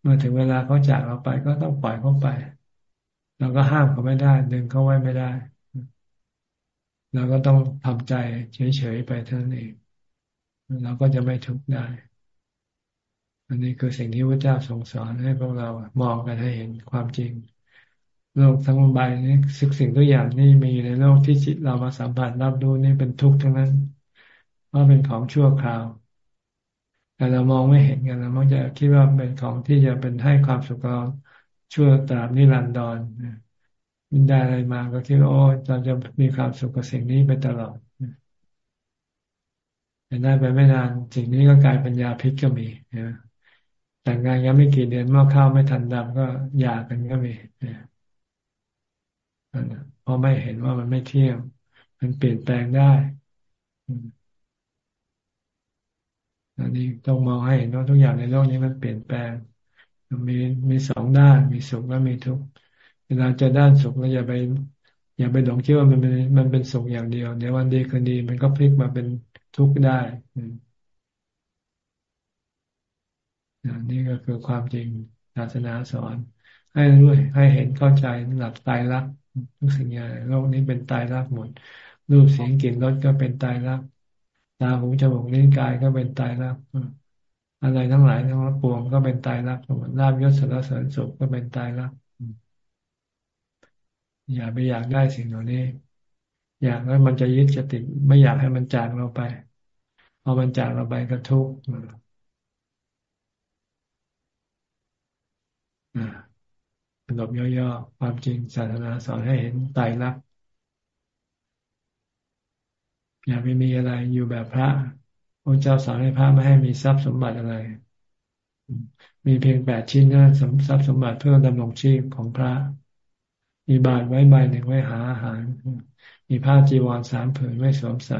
เมื่อถึงเวลาเขาจากเราไปก็ต้องปล่อยเขาไป เราก็ห้ามเขาไม่ได้ดึงเขาไว้ไม่ได้เราก็ต้องทำใจเฉยๆไปเท่านั้นเองเราก็จะไม่ทุกข์ได้ อันนี้คือสิ่งที่พระเจ้าทรงสอนให้พวกเรามองกันให้เห็นความจริง โลกทั้งใบนี้สิ่งสิ่งทุกอย่างนี่มีในโลกที่จิตเรามาสัมผัสรับรู้นี่เป็นทุกข์ทั้งนั้น ว่าเป็นของชั่วคราว แต่เรามองไม่เห็นกันเรามักจะคิดว่าเป็นของที่จะเป็นให้ความสุขเราชั่วตราบนิรันดรมินได้อะไรมาก็คิดว่าโอ้เราจะมีความสุขกับสิ่งนี้ไปตลอดแต่ได้ไปไม่นานสิ่งนี้ก็กลายเป็นยาพิษก็มีนะแต่งงานยังไม่กี่เดือนเมื่อข้าวไม่ทันดำก็หย่ากันก็มีเพราะไม่เห็นว่ามันไม่เที่ยงมันเปลี่ยนแปลงได้ อันนี้ต้องมองให้เห็นว่าทุกอย่างในโลกนี้มันเปลี่ยนแปลงมีมีสองด้านมีสุขและมีทุกข์เวลาเจอด้านสุขเราอย่าไปอย่าไปหลงคิดว่ามันเป็นมันเป็นสุขอย่างเดียวเดี๋ยววันดีคืนดีมันก็พลิกมาเป็นทุกข์ได้นี่ก็คือความจริงศาสนาสอน ให้รู้ให้เห็นเข้าใจหลักตายรักทุกสิ่งอย่างโลกนี้เป็นตายรักหมดรูปเสียงกลิ่นรสก็เป็นตายรัก ตาหูจมูกลิ้นกายก็เป็นตายรักอะไรทั้งหลายทั้งปวงก็เป็นตายรักหมดลาบยศสารเสริญสุขก็เป็นตายรักอย่าไปอยากได้สิ่งเหล่านี้ อยากแล้วมันจะยึดจะติดไม่อยากให้มันจากเราไปพอมันจากเราไปก็ทุกข์สรุปย่อๆความจริงศาสนาสอนให้เห็นไตรลักษณ อย่าไปมีอะไรอยู่แบบพระพระเจ้าสอนให้พระไม่ให้มีทรัพย์สมบัติอะไร มีเพียงแปดชิ้นนะทรัพย์สมบัติเพื่อดำรงชีพของพระ มีบาทไว้ใบหนึ่งไว้หาอาหาร มีผ้าจีวรสามผืนไว้สวมใส่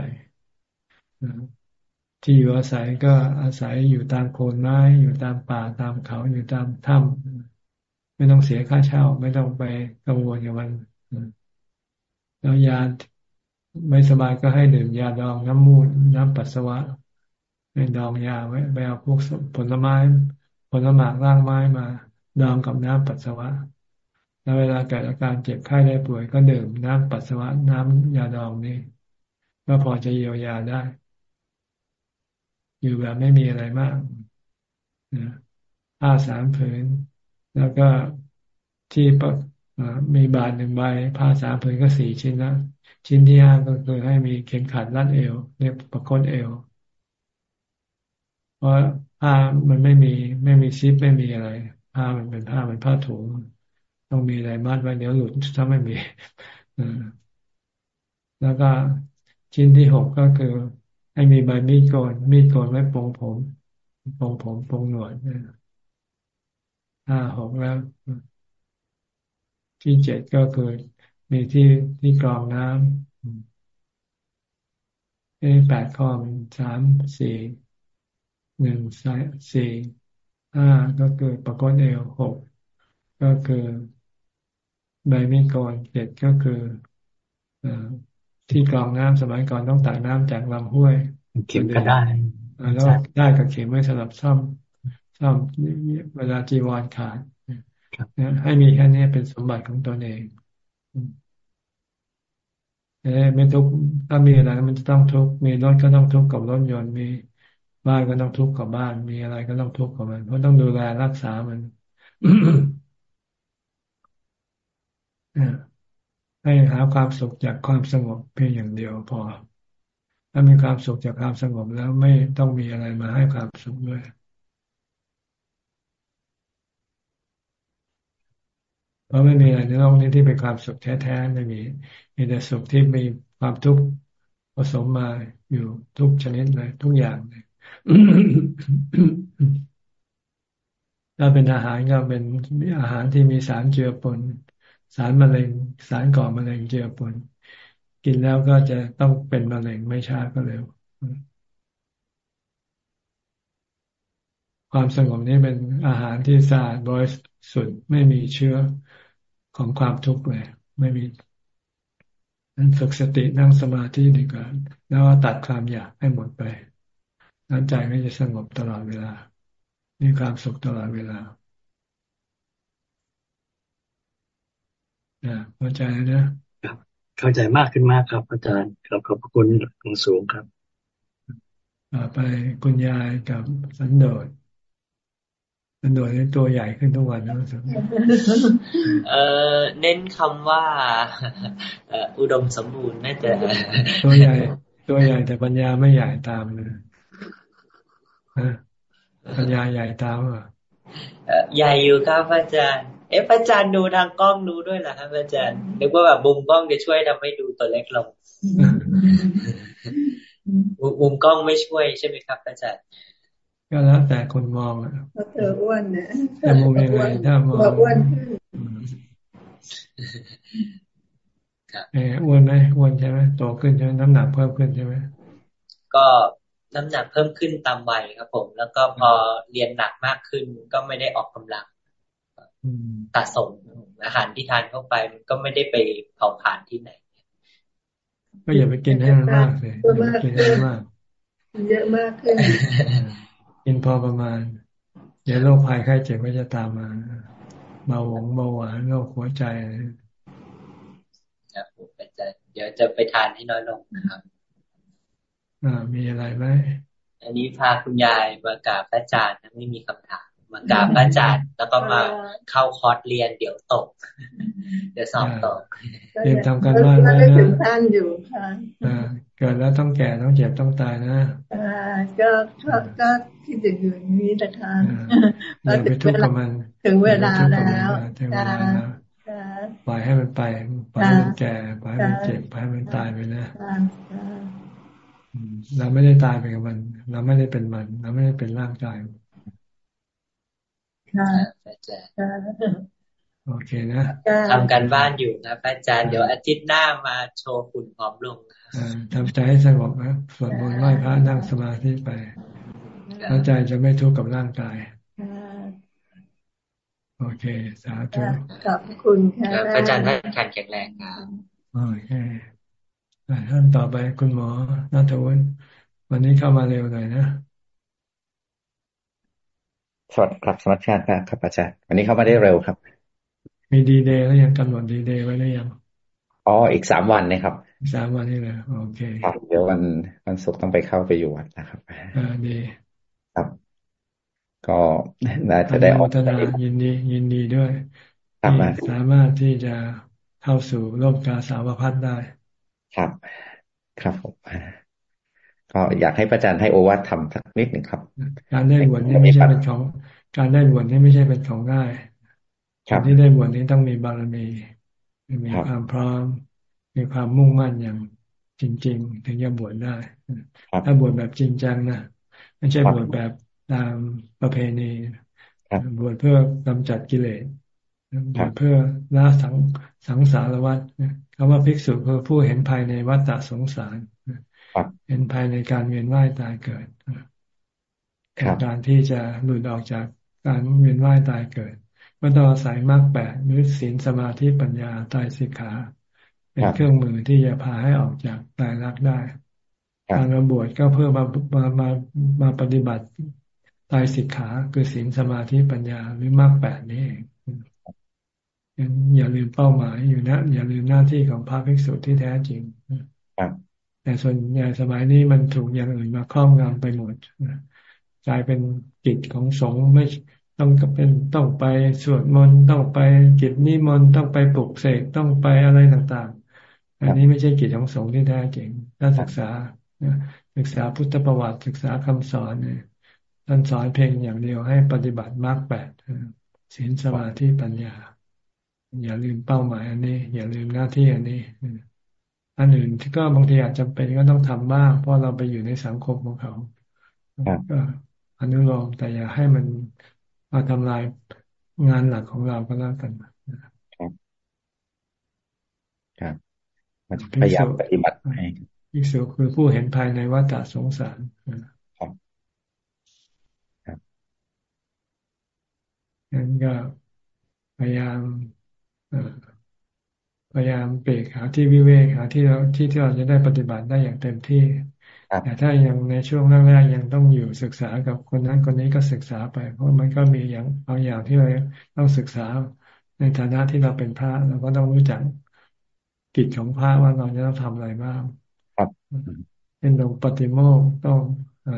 ที่อยู่อาศัยก็อาศัยอยู่ตามโคนไม้อยู่ตามป่าตามเขาอยู่ตามถ้ำไม่ต้องเสียค่าเช่า ไม่ต้องไปกังวลกับมันแล้วยา ไม่สบายก็ให้ดื่มยาดองน้ำมูดน้ำปัสสาวะเป็นดองยาไว้ไปเอาพวกผลไม้ ผลหมากร่างไม้มาดองกับน้ำปัสสาวะ แล้วเวลาเกิดอาการเจ็บไข้ได้ป่วยก็ดื่มน้ำปัสสาวะน้ำยาดองนี้ก็พอจะเยียวยาได้ อยู่แบบไม่มีอะไรมากนะผ้าสามผืน แล้วก็ที่มีบาทหนึ่งใบผ้าสามผืนก็สี่ชิ้นนะ ชิ้นที่ห้าก็คือให้มีเข็มขัดรัดเอวเรียกประคตเอว เพราะผ้ามันไม่มีไม่มีซิปไม่มีอะไร ผ้ามันเป็นผ้ามันผ้าถุงต้องมีอะไรมัดไว้เดี๋ยวหลุดถ้าไม่มีแล้วก็ชิ้นที่หกก็คือ ให้มีใบมีดโกนมีดโกนไว้ปรงผมปรงผมปรงหนวดห้าหกแล้ว ที่เจ็ดก็คือ มีที่ที่กรองน้ำเอแปดข้อมันสามสี่หนึ่งสี่ห้าก็คือประกอบเอวหกก็คือใบมีกรเจ็ดก็คือที่กรองน้ำสมัยก่อนต้องตักน้ำจากลำห้วย เข็มก็ได้แล้วได้กับเข็มไว้สำหรับซ่อมซ่อมเวลาจีวรขาดให้มีแค่นี้เป็นสมบัติของตนเอง เอไม่ทุกถ้ามีอะไรมันจะต้องทุกมีรถก็ต้องทุกกับรถยนต์มีบ้านก็ต้องทุกกับบ้าน มีอะไรก็ต้องทุกกับมัน เพราะต้องดูแลรักษามันให้หาความสุขจากความสงบเพียงอย่างเดียวพอ ถ้ามีความสุขจากความสงบแล้วไม่ต้องมีอะไรมาให้ความสุขด้วยเพราะไม่มีอะไรในโลกนี้ที่เป็นความสุขแท้ๆไม่มี มีแต่สุขที่มีความทุกข์ผสมมาอยู่ทุกชนิดเลย ทุกอย่างเลยถ้าเป็นอาหารก็เป็นอาหารที่มีสารเจือปน สารมะเร็ง สารก่อมะเร็งเจือปน กินแล้วก็จะต้องเป็นมะเร็งไม่ช้าก็เร็ว ความสงบนี้เป็นอาหารที่สะอาดบริสุทธิ์ไม่มีเชื้อของความทุกข์เลย ไม่มี นั้นฝึกสตินั่งสมาธิดีกว่า แล้วตัดความอยากให้หมดไปนั้นใจก็จะสงบตลอดเวลา มีความสุขตลอดเวลาเข้าใจนะครับเข้าใจมากขึ้นมากครับ อาจารย์ครับขอบคุณของสูงครับต่อไปคุณยายกับสันโดษ มันโดยตัวใหญ่ขึ้นทุกวันนะรู้สึกเออเน้นคำว่าอุดมสมบูรณ์น่าจะตัวใหญ่ ตัวใหญ่แต่ปัญญาไม่ใหญ่ตามเลยนะปัญญาใหญ่ตามอะใหญ่อยู่ครับอาจารย์ เอ๊ะอาจารย์ดูทางกล้องดูด้วยเหรอครับอาจารย์นึกว่าแบบมุมกล้องจะช่วยทำให้ดูตัวเล็กลงมุมกล้องไม่ช่วยใช่ไหมครับอาจารย์ ก็แล้วแต่คนมองอะเธออ้วนเนี่ยจะมุมยังไงถ้ามองอ้วนเอออ้วนไหมอ้วนใช่ไหมโตขึ้นใช่ไหมน้ำหนักเพิ่มขึ้นใช่ไหมก็น้ำหนักเพิ่มขึ้นตามวัยครับ ผม แล้วก็พอเรียนหนักมากขึ้น ก็ไม่ได้ออกกำลังสะสมอาหารที่ทานเข้าไปมันก็ไม่ได้ไปเผาผลาญที่ไหน ก็อย่าไปกินให้มันมากเลยอย่าไปกินให้มาก เยอะมากขึ้น กินพอประมาณเดี๋ยวโรคภัยไข้เจ็บก็จะตามมาเบาหวงเบาหวานโรคหัวใจครับผมจะเดี๋ยวจะไปทานให้น้อยลงนะครับอ่ามีอะไรไหมอันนี้พาคุณยายมากราบพระอาจารย์ไม่มีคำถาม มากราบพระอาจารย์แล้วก็มาเข้าคอร์สเรียนเดี๋ยวตก เดี๋ยวสอบตกเรียนทำกันบ้านไว้นะท่านอยู่ค่ะเกิดแล้วต้องแก่ต้องเจ็บต้องตายนะอ่าก็ก็คิดถึงอยู่นี้นะคะอย่าไปทุกข์กับมันถึงเวลาแล้วถึงเวลาแล้วปล่อยให้มันไปปล่อยให้มันแก่ปล่อยให้มันเจ็บปล่อยให้มันตายไปนะเราไม่ได้ตายไปกับมัน เราไม่ได้เป็นมัน เราไม่ได้เป็นร่างกาย ค่ะโอเคนะทำกันบ้านอยู่นะอาจารย์เดี๋ยวอาทิตย์หน้ามาโชว์คุณพร้อมลงทำใจให้สงบนะสวดมนต์ไหว้พระนั่งสมาธิไปแล้วใจจะไม่ทุกข์กับร่างกายโอเค สาธุขอบคุณค่ะอาจารย์ท่านแข็งแรงครับโอเคท่านต่อไปคุณหมอนาทวุฒิวันนี้เข้ามาเร็วหน่อยนะ สวัสดีครับสมัชชาติครับอาจารย์วันนี้เข้ามาได้เร็วครับ มีดีเดย์แล้วยังกำหนดดีเดย์ไว้หรือยังอ๋ออีกสามวันนะครับสามวันนี่แหละโอเคครับเดี๋ยววันวันศุกร์ต้องไปเข้าไปอยู่วัดนะครับอ่าดีครับ ก็น่าจะได้ออกนายินดี ยินดีด้วยที่สามารถที่จะเข้าสู่โลกกาสาวพัฒได้ ครับ ครับผม ก็อยากให้พระอาจารย์ให้โอวัตทำสักนิดหนึ่งครับ การได้บวชนี่ไม่ใช่เป็นของ การได้บวชนี่ไม่ใช่เป็นของง่ายการที่ได้บวชนี้ต้องมีบารมีมีความพร้อม มีความมุ่งมั่นอย่างจริง ๆ ถึงจะบวชได้ ถ้าบวชแบบจริงจังนะไม่ใช่บวชแบบตามประเพณีบวชเพื่อกำจัดกิเลสบวชเพื่อละสังสังสารวัฏคำว่าภิกษุคือผู้เห็นภายในวัฏฏะสงสาร เห็นภายในการเวียนว่ายตายเกิดการที่จะหลุดออกจากการเวียนว่ายตายเกิดก็ต้องอาศัยมรรคแปดหรือศีลสมาธิปัญญาตายสิกขาเป็นเครื่องมือที่จะพาให้ออกจากตายรักได้การระบวชก็เพื่อมามามามาปฏิบัติตายสิกขาคือศีลสมาธิปัญญาหรือมรรคแปดนี้เองอย่าลืมเป้าหมายอยู่นะ อย่าลืมหน้าที่ของพระภิกษุที่แท้จริง แต่ส่วนใหญ่สมัยนี้มันถูกอย่างอื่นมาครอบงำไปหมดกลายเป็นกิจของสงฆ์ไม่ต้องเป็นต้องไปสวดมนต์ต้องไปกิจนิมนต์ต้องไปปลุกเสกต้องไปอะไรต่างๆ อันนี้ไม่ใช่กิจของสงฆ์ที่แท้จริงถ้าศึกษาศึกษาพุทธประวัติศึกษาคำสอนเนี่ยท่านสอนเพียงอย่างเดียวให้ปฏิบัติมรรคแปดศีลสมาธิปัญญา อย่าลืมเป้าหมายอันนี้ อย่าลืมหน้าที่อันนี้ อันอื่นที่ก็บางทีอาจจะเป็นก็ต้องทำบ้าง เพราะเราไปอยู่ในสังคมของเขาก็อนุโลมแต่อย่าให้มันมาทำลายงานหลักของเราก็แล้วกันครับพยายามปฏิบัติให้ภิกษุคือผู้เห็นภายในวัฏสงสารครับงั้นก็พยายาม พยายามเปรกหาที่วิเวกหาที่เราที่ที่เราจะได้ปฏิบัติได้อย่างเต็มที่แต่ถ้ายังในช่วงแรกๆยังต้องอยู่ศึกษากับคนนั้นคนนี้ก็ศึกษาไป เพราะมันก็มีอย่างบางอย่างที่เราต้องศึกษาในฐานะที่เราเป็นพระเราก็ต้องรู้จักกิจของพระว่าเราจะต้องทำอะไรบ้างเป็นลงปฏิโมกต้องอ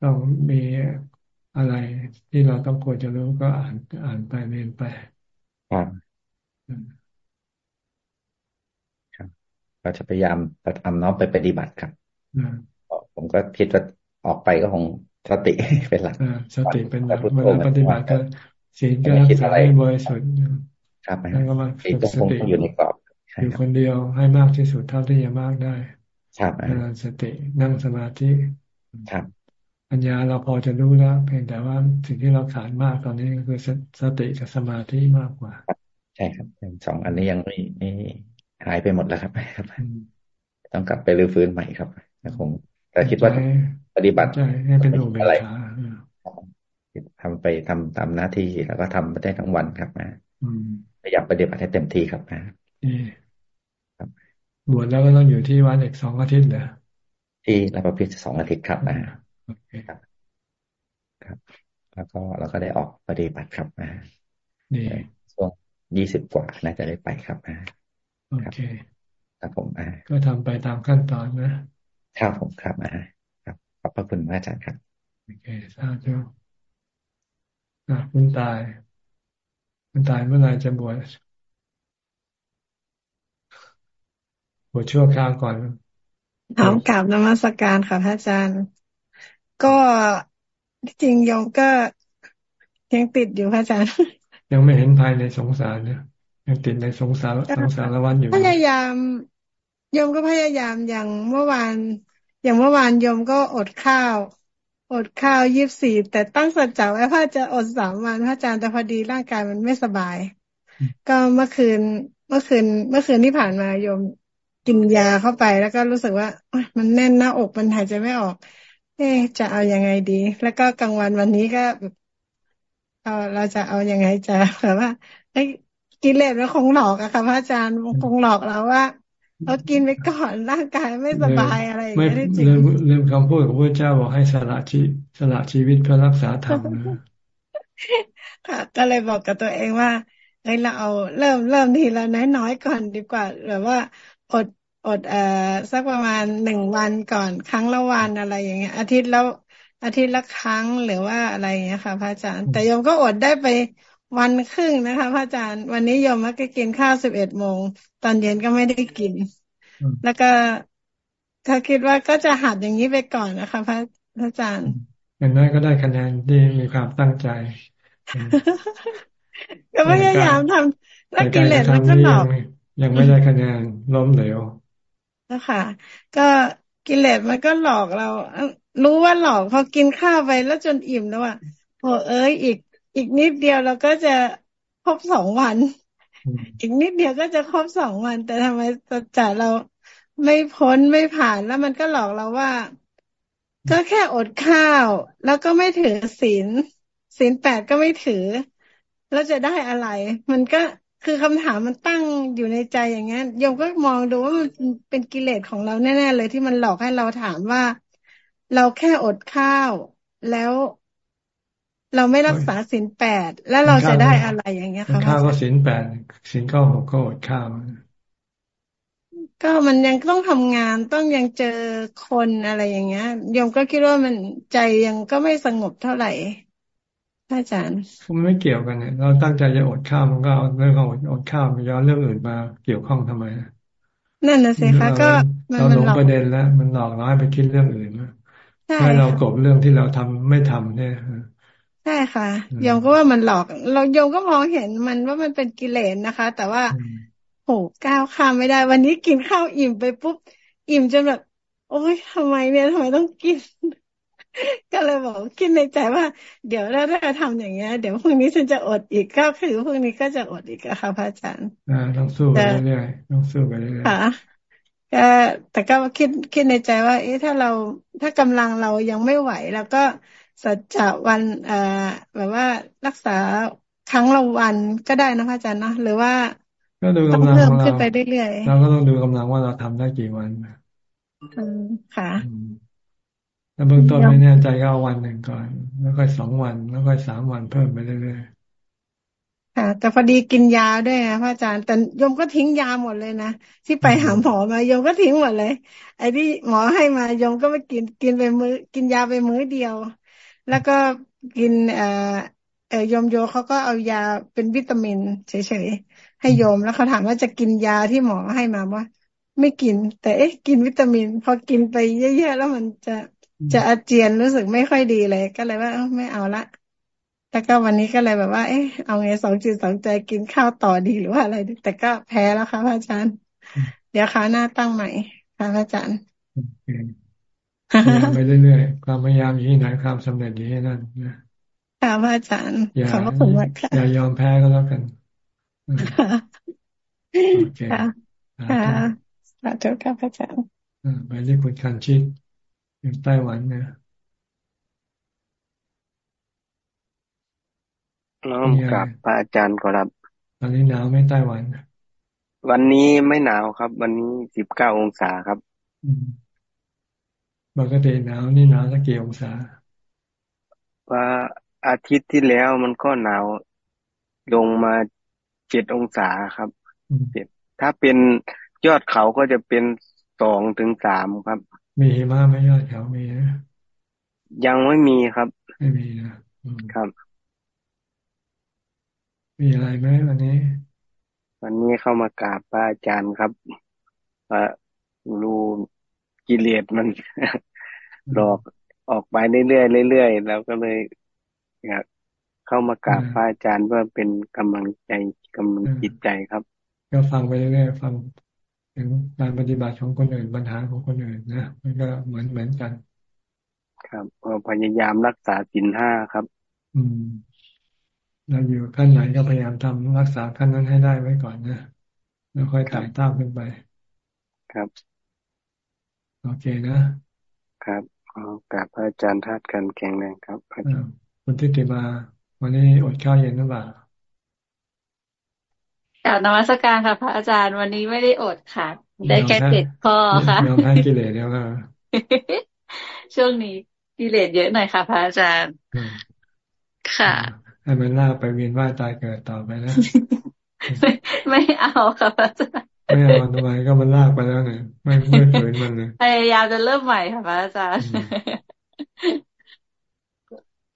ต้องมีอะไรที่เราต้องควรจะรู้ก็อ่านอ่านไปเรียนไปครับ ก็จะพยายามทำน้อมไปปฏิบัติครับผมก็คิดว่าออกไปก็คงสติเป็นหลักสติเป็นหลักเวลาปฏิบัติก็ศีลก็รักษาให้บริสุทธิ์ครับแล้วก็มาฝึกสติอยู่ในกรอบอยู่คนเดียวให้มากที่สุดเท่าที่จะมากได้ครับสตินั่งสมาธิครับปัญญาเราพอจะรู้แล้ว เพียงแต่ว่าสิ่งที่เราขาดมากตอนนี้คือสติกับสมาธิมากกว่า ใช่ครับสองอันนี้ยังไม่ไม่ หายไปหมดแล้วครับครับ ต้องกลับไปรื้อฟื้นใหม่ครับคงแต่คิดว่าปฏิบัติให้เป็นอุเบกขาทำไปทำตามหน้าที่แล้วก็ทำไปได้ทั้งวันครับนะพยายามปฏิบัติให้เต็มที่ครับนะครับบวชแล้วก็ต้องอยู่ที่วัดอีกสองอาทิตย์เหรอที่รับประพิษสองอาทิตย์ครับนะครับ ครับ แล้วก็เราก็ได้ออกปฏิบัติครับนะช่วงยี่สิบกว่าน่าจะได้ไปครับนะ โอเคครับผมอ่าก็ทำไปตามขั้นตอนนะครับผมครับอ่าครับขอบพระคุณอาจารย์ครับโอเคทราบจ้ะคุณตายคุณตายเมื่อไรจะบวชบวชชั่วคราวก่อนถามกลับนมัสการค่ะพระอาจารย์ ก็จริงยงก็ยังติดอยู่พระอาจารย์ ยังไม่เห็นภายในสงสารเนี่ย ยังติดในสงสารสงสารวันอยู่ พยายามยมก็พยายามอย่างเมื่อวาน อย่างเมื่อวานยมก็อดข้าว อดข้าวยี่สิบสี่แต่ตั้งสัจจะไว้ว่าจะอดสามวันพระอาจารย์แต่พอดีร่างกายมันไม่สบาย ก็เมื่อคืนเมื่อคืน เมื่อคืนที่ผ่านมายมกินยาเข้าไปแล้วก็รู้สึกว่ามันแน่นหน้าอกมันหายใจไม่ออก เอ๊จะเอาอยัางไงดี แล้วก็กลางวันวันนี้ก็เอาเราจะเอาอยัางไงจะแบบว่าไอ้ กิเลสมันคงหลอกอะค่ะพระอาจารย์คงหลอกเราว่าเรากินไปก่อนร่างกายไม่สบายอะไรอย่างเงี้ยจริงลืมลืมคำพูดของพระเจ้าบอกให้สละชีสละชีวิตเพื่อรักษาธรรมนะค่ะ ก็เลยบอกกับตัวเองว่าเฮ้ยเราเอาเริ่มเริ่มทีละน้อยๆก่อนดีกว่าแบบว่าอดอดเอ่อสักประมาณหนึ่งวันก่อนครั้งละวันอะไรอย่างเงี้ย อาทิตย์แล้วอาทิตย์ละครั้งหรือว่าอะไรอย่างเงี้ยค่ะพระอาจารย์ แต่โยมก็อดได้ไป วันครึ่งนะคะพระอาจารย์ วันนี้โยมมักจะกินข้าวสิบเอ็ดโมง ตอนเย็นก็ไม่ได้กิน แล้วก็ถ้าคิดว่าก็จะหัดอย่างนี้ไปก่อนนะคะ พระอาจารย์อย่างน้อยก็ได้คะแนนที่มีความตั้งใจ ก็พยายามทำแล้วกินเลสมันก็หนอกยังไม่ได้คะแนนล้มเหลวนะคะก็กิเลสมันก็หลอกเรา รู้ว่าหลอกพอกินข้าวไปแล้วจนอิ่มแล้วอะพอเอ้ยอีก อีกนิดเดียวเราก็จะครบสองวัน อีกนิดเดียวก็จะครบสองวัน แต่ทำไมสัจจะเราไม่พ้นไม่ผ่านแล้วมันก็หลอกเราว่า ก็แค่อดข้าว แล้วก็ไม่ถือศีลศีลแปดก็ไม่ถือ แล้วจะได้อะไร มันก็คือคำถามมันตั้งอยู่ในใจอย่างงี้โยมก็มองดูว่ามันเป็นกิเลสของเราแน่ ๆ เลยที่มันหลอกให้เราถามว่า เราแค่อดข้าว แล้ว เราไม่รักษาศีลแปดแล้วเราจะได้อะไรอย่างเงี้ยค่ะข้าวก็ศีลแปดศีลข้าหกก็อดข้าวก็มันยังต้องทำงานต้องยังเจอคนอะไรอย่างเงี้ยโยมก็คิดว่ามันใจยังก็ไม่สงบเท่าไหร่อาจารย์มันไม่เกี่ยวกันเนี่ยเราตั้งใจจะอดข้าวมันก็เอาเรื่องของอดข้าวมันย้อนเรื่องอื่นมาเกี่ยวข้องทำไมนั่นนะสิคะก็เราหลงประเด็นแล้ว มันหลอกเราให้ไปคิดเรื่องอื่นให้เรากบเรื่องที่เราทำไม่ทำเนี่ย ใช่ค่ะโยมก็ว่ามันหลอก เราโยมก็มองเห็นมันว่ามันเป็นกิเลสนะคะ แต่ว่าโหก้าวข้ามไม่ได้ วันนี้กินข้าวอิ่มไปปุ๊บ อิ่มจนแบบ โอ๊ยทำไมเนี่ยทำไมต้องกิน ก็เลยบอกคิดในใจว่า เดี๋ยวถ้าถ้าทำอย่างเงี้ย เดี๋ยวพรุ่งนี้ฉันจะอดอีกก็คือพรุ่งนี้ก็จะอดอีกค่ะพระอาจารย์อ่าต้องสู้ไปเรื่อยๆต้องสู้ไปเรื่อยๆค่ะก็แต่ก็คิดคิดในใจว่า เอ๊ะถ้าเราถ้ากำลังเรายังไม่ไหว แล้วก็ สัจจะวันเอ่อแบบว่ารักษาครั้งละวันก็ได้นะพระอาจารย์เนาะหรือว่าก็ดูกำลังเพิ่มขึ้นไปเรื่อยๆเราก็ต้องดูกำลังว่าเราทำได้กี่วันอืมค่ะแล้วเบื้องต้นไม่แน่ใจก็เอาวันหนึ่งก่อน แล้วก็สองวัน แล้วก็สามวันเพิ่มไปเรื่อยๆค่ะ แต่พอดีกินยาด้วยนะพระอาจารย์แต่ยมก็ทิ้งยาหมดเลยนะที่ไปหาหมอมายมก็ทิ้งหมดเลย ไอ้ที่หมอให้มายมก็ไม่กินกินไปมือ้อกินยาไปมื้อเดียว แล้วก็กินเอ่อเออยมโยเขาก็เอายาเป็นวิตามินเฉยๆให้โยมแล้วเขาถามว่าจะกินยาที่หมอให้มาว่าไม่กิน แต่เอ๊ะ กินวิตามิน พอกินไปเยอะๆแล้วมันจะจะอาเจียนรู้สึกไม่ค่อยดีเลย ก็เลยว่าไม่เอาละแล้วก็วันนี้ก็เลยแบบว่า เอ๊ะเอาไงสองจิตสองใจกินข้าวต่อดีหรือว่าอะไรดีแต่ก็แพ้แล้วค่ะพระอาจารย์ เดี๋ยวคราวหน้าตั้งใหม่ค่ะพระอาจารย์ ไปเรื่อยๆความพยายามอยู่ที่ไหนความสำเร็จอยู่ที่นั่นนะค่ะพระอาจารย์ขอบพระคุณมากค่ะอย่ายอมแพ้ก็แล้วกันโอเคค่ะสาธุค่ะพระอาจารย์ไปที่คุณคันชิตอยู่ไต้หวันนะน้อมกับพระอาจารย์ครับตอนนี้หนาวไม่ไต้หวัน วันนี้ไม่หนาวครับ วันนี้สิบเก้าองศาครับ ปกติหนาวนี่หนาวสักกี่องศาว่าอาทิตย์ที่แล้วมันก็หนาวลงมาเจ็ดองศาครับเจ็ดถ้าเป็นยอดเขาก็จะเป็นสองถึงสามครับ มีหิมะไหมยอดเขามีนะยังไม่มีครับ ไม่มีนะครับ มีอะไรไหมวันนี้ วันนี้เข้ามากราบพระอาจารย์ครับว่ารู้ กิเลสมันหลอกออกไปเรื่อยๆเรื่อยๆแล้วก็เลยอยากเข้ามากราบพระอาจารย์เพื่อเป็นกำลังใจกำลังจิตใจครับ ก็ฟังไปเรื่อยๆฟังถึงการปฏิบัติของคนอื่นปัญหาของคนอื่นนะมันก็เหมือนเหมือนกัน ครับพยายามรักษาสินห้าครับ อืมเราอยู่ขั้นไหนก็พยายามทำรักษาขั้นนั้นให้ได้ไว้ก่อนนะแล้วค่อยไต่ต้าขึ้นไป ครับ โอเคนะ ครับขอกราบพระอาจารย์ธาตุกันแข็งแรงครับคุณทิติมา วันนี้อดข้าวเย็นหรือเปล่ากล่าวนมัสการค่ะ พระอาจารย์วันนี้ไม่ได้อดค่ะ ได้แค่เจ็ดข้อค่ะยอมแพ้กิเลสแล้วค่ะช่วงนี้กิเลสเยอะหน่อยค่ะ พระอาจารย์ ค่ะให้มันลากไปเวียนว่ายตายเกิดต่อไปนะไม่ไม่เอาค่ะพระอาจารย์ ไม่เอาทำไมก็มันลากไปแล้วเนี่ยไม่ไม่ฝืนมันเลยพยายามจะเริ่มใหม่ค่ะพระอาจารย์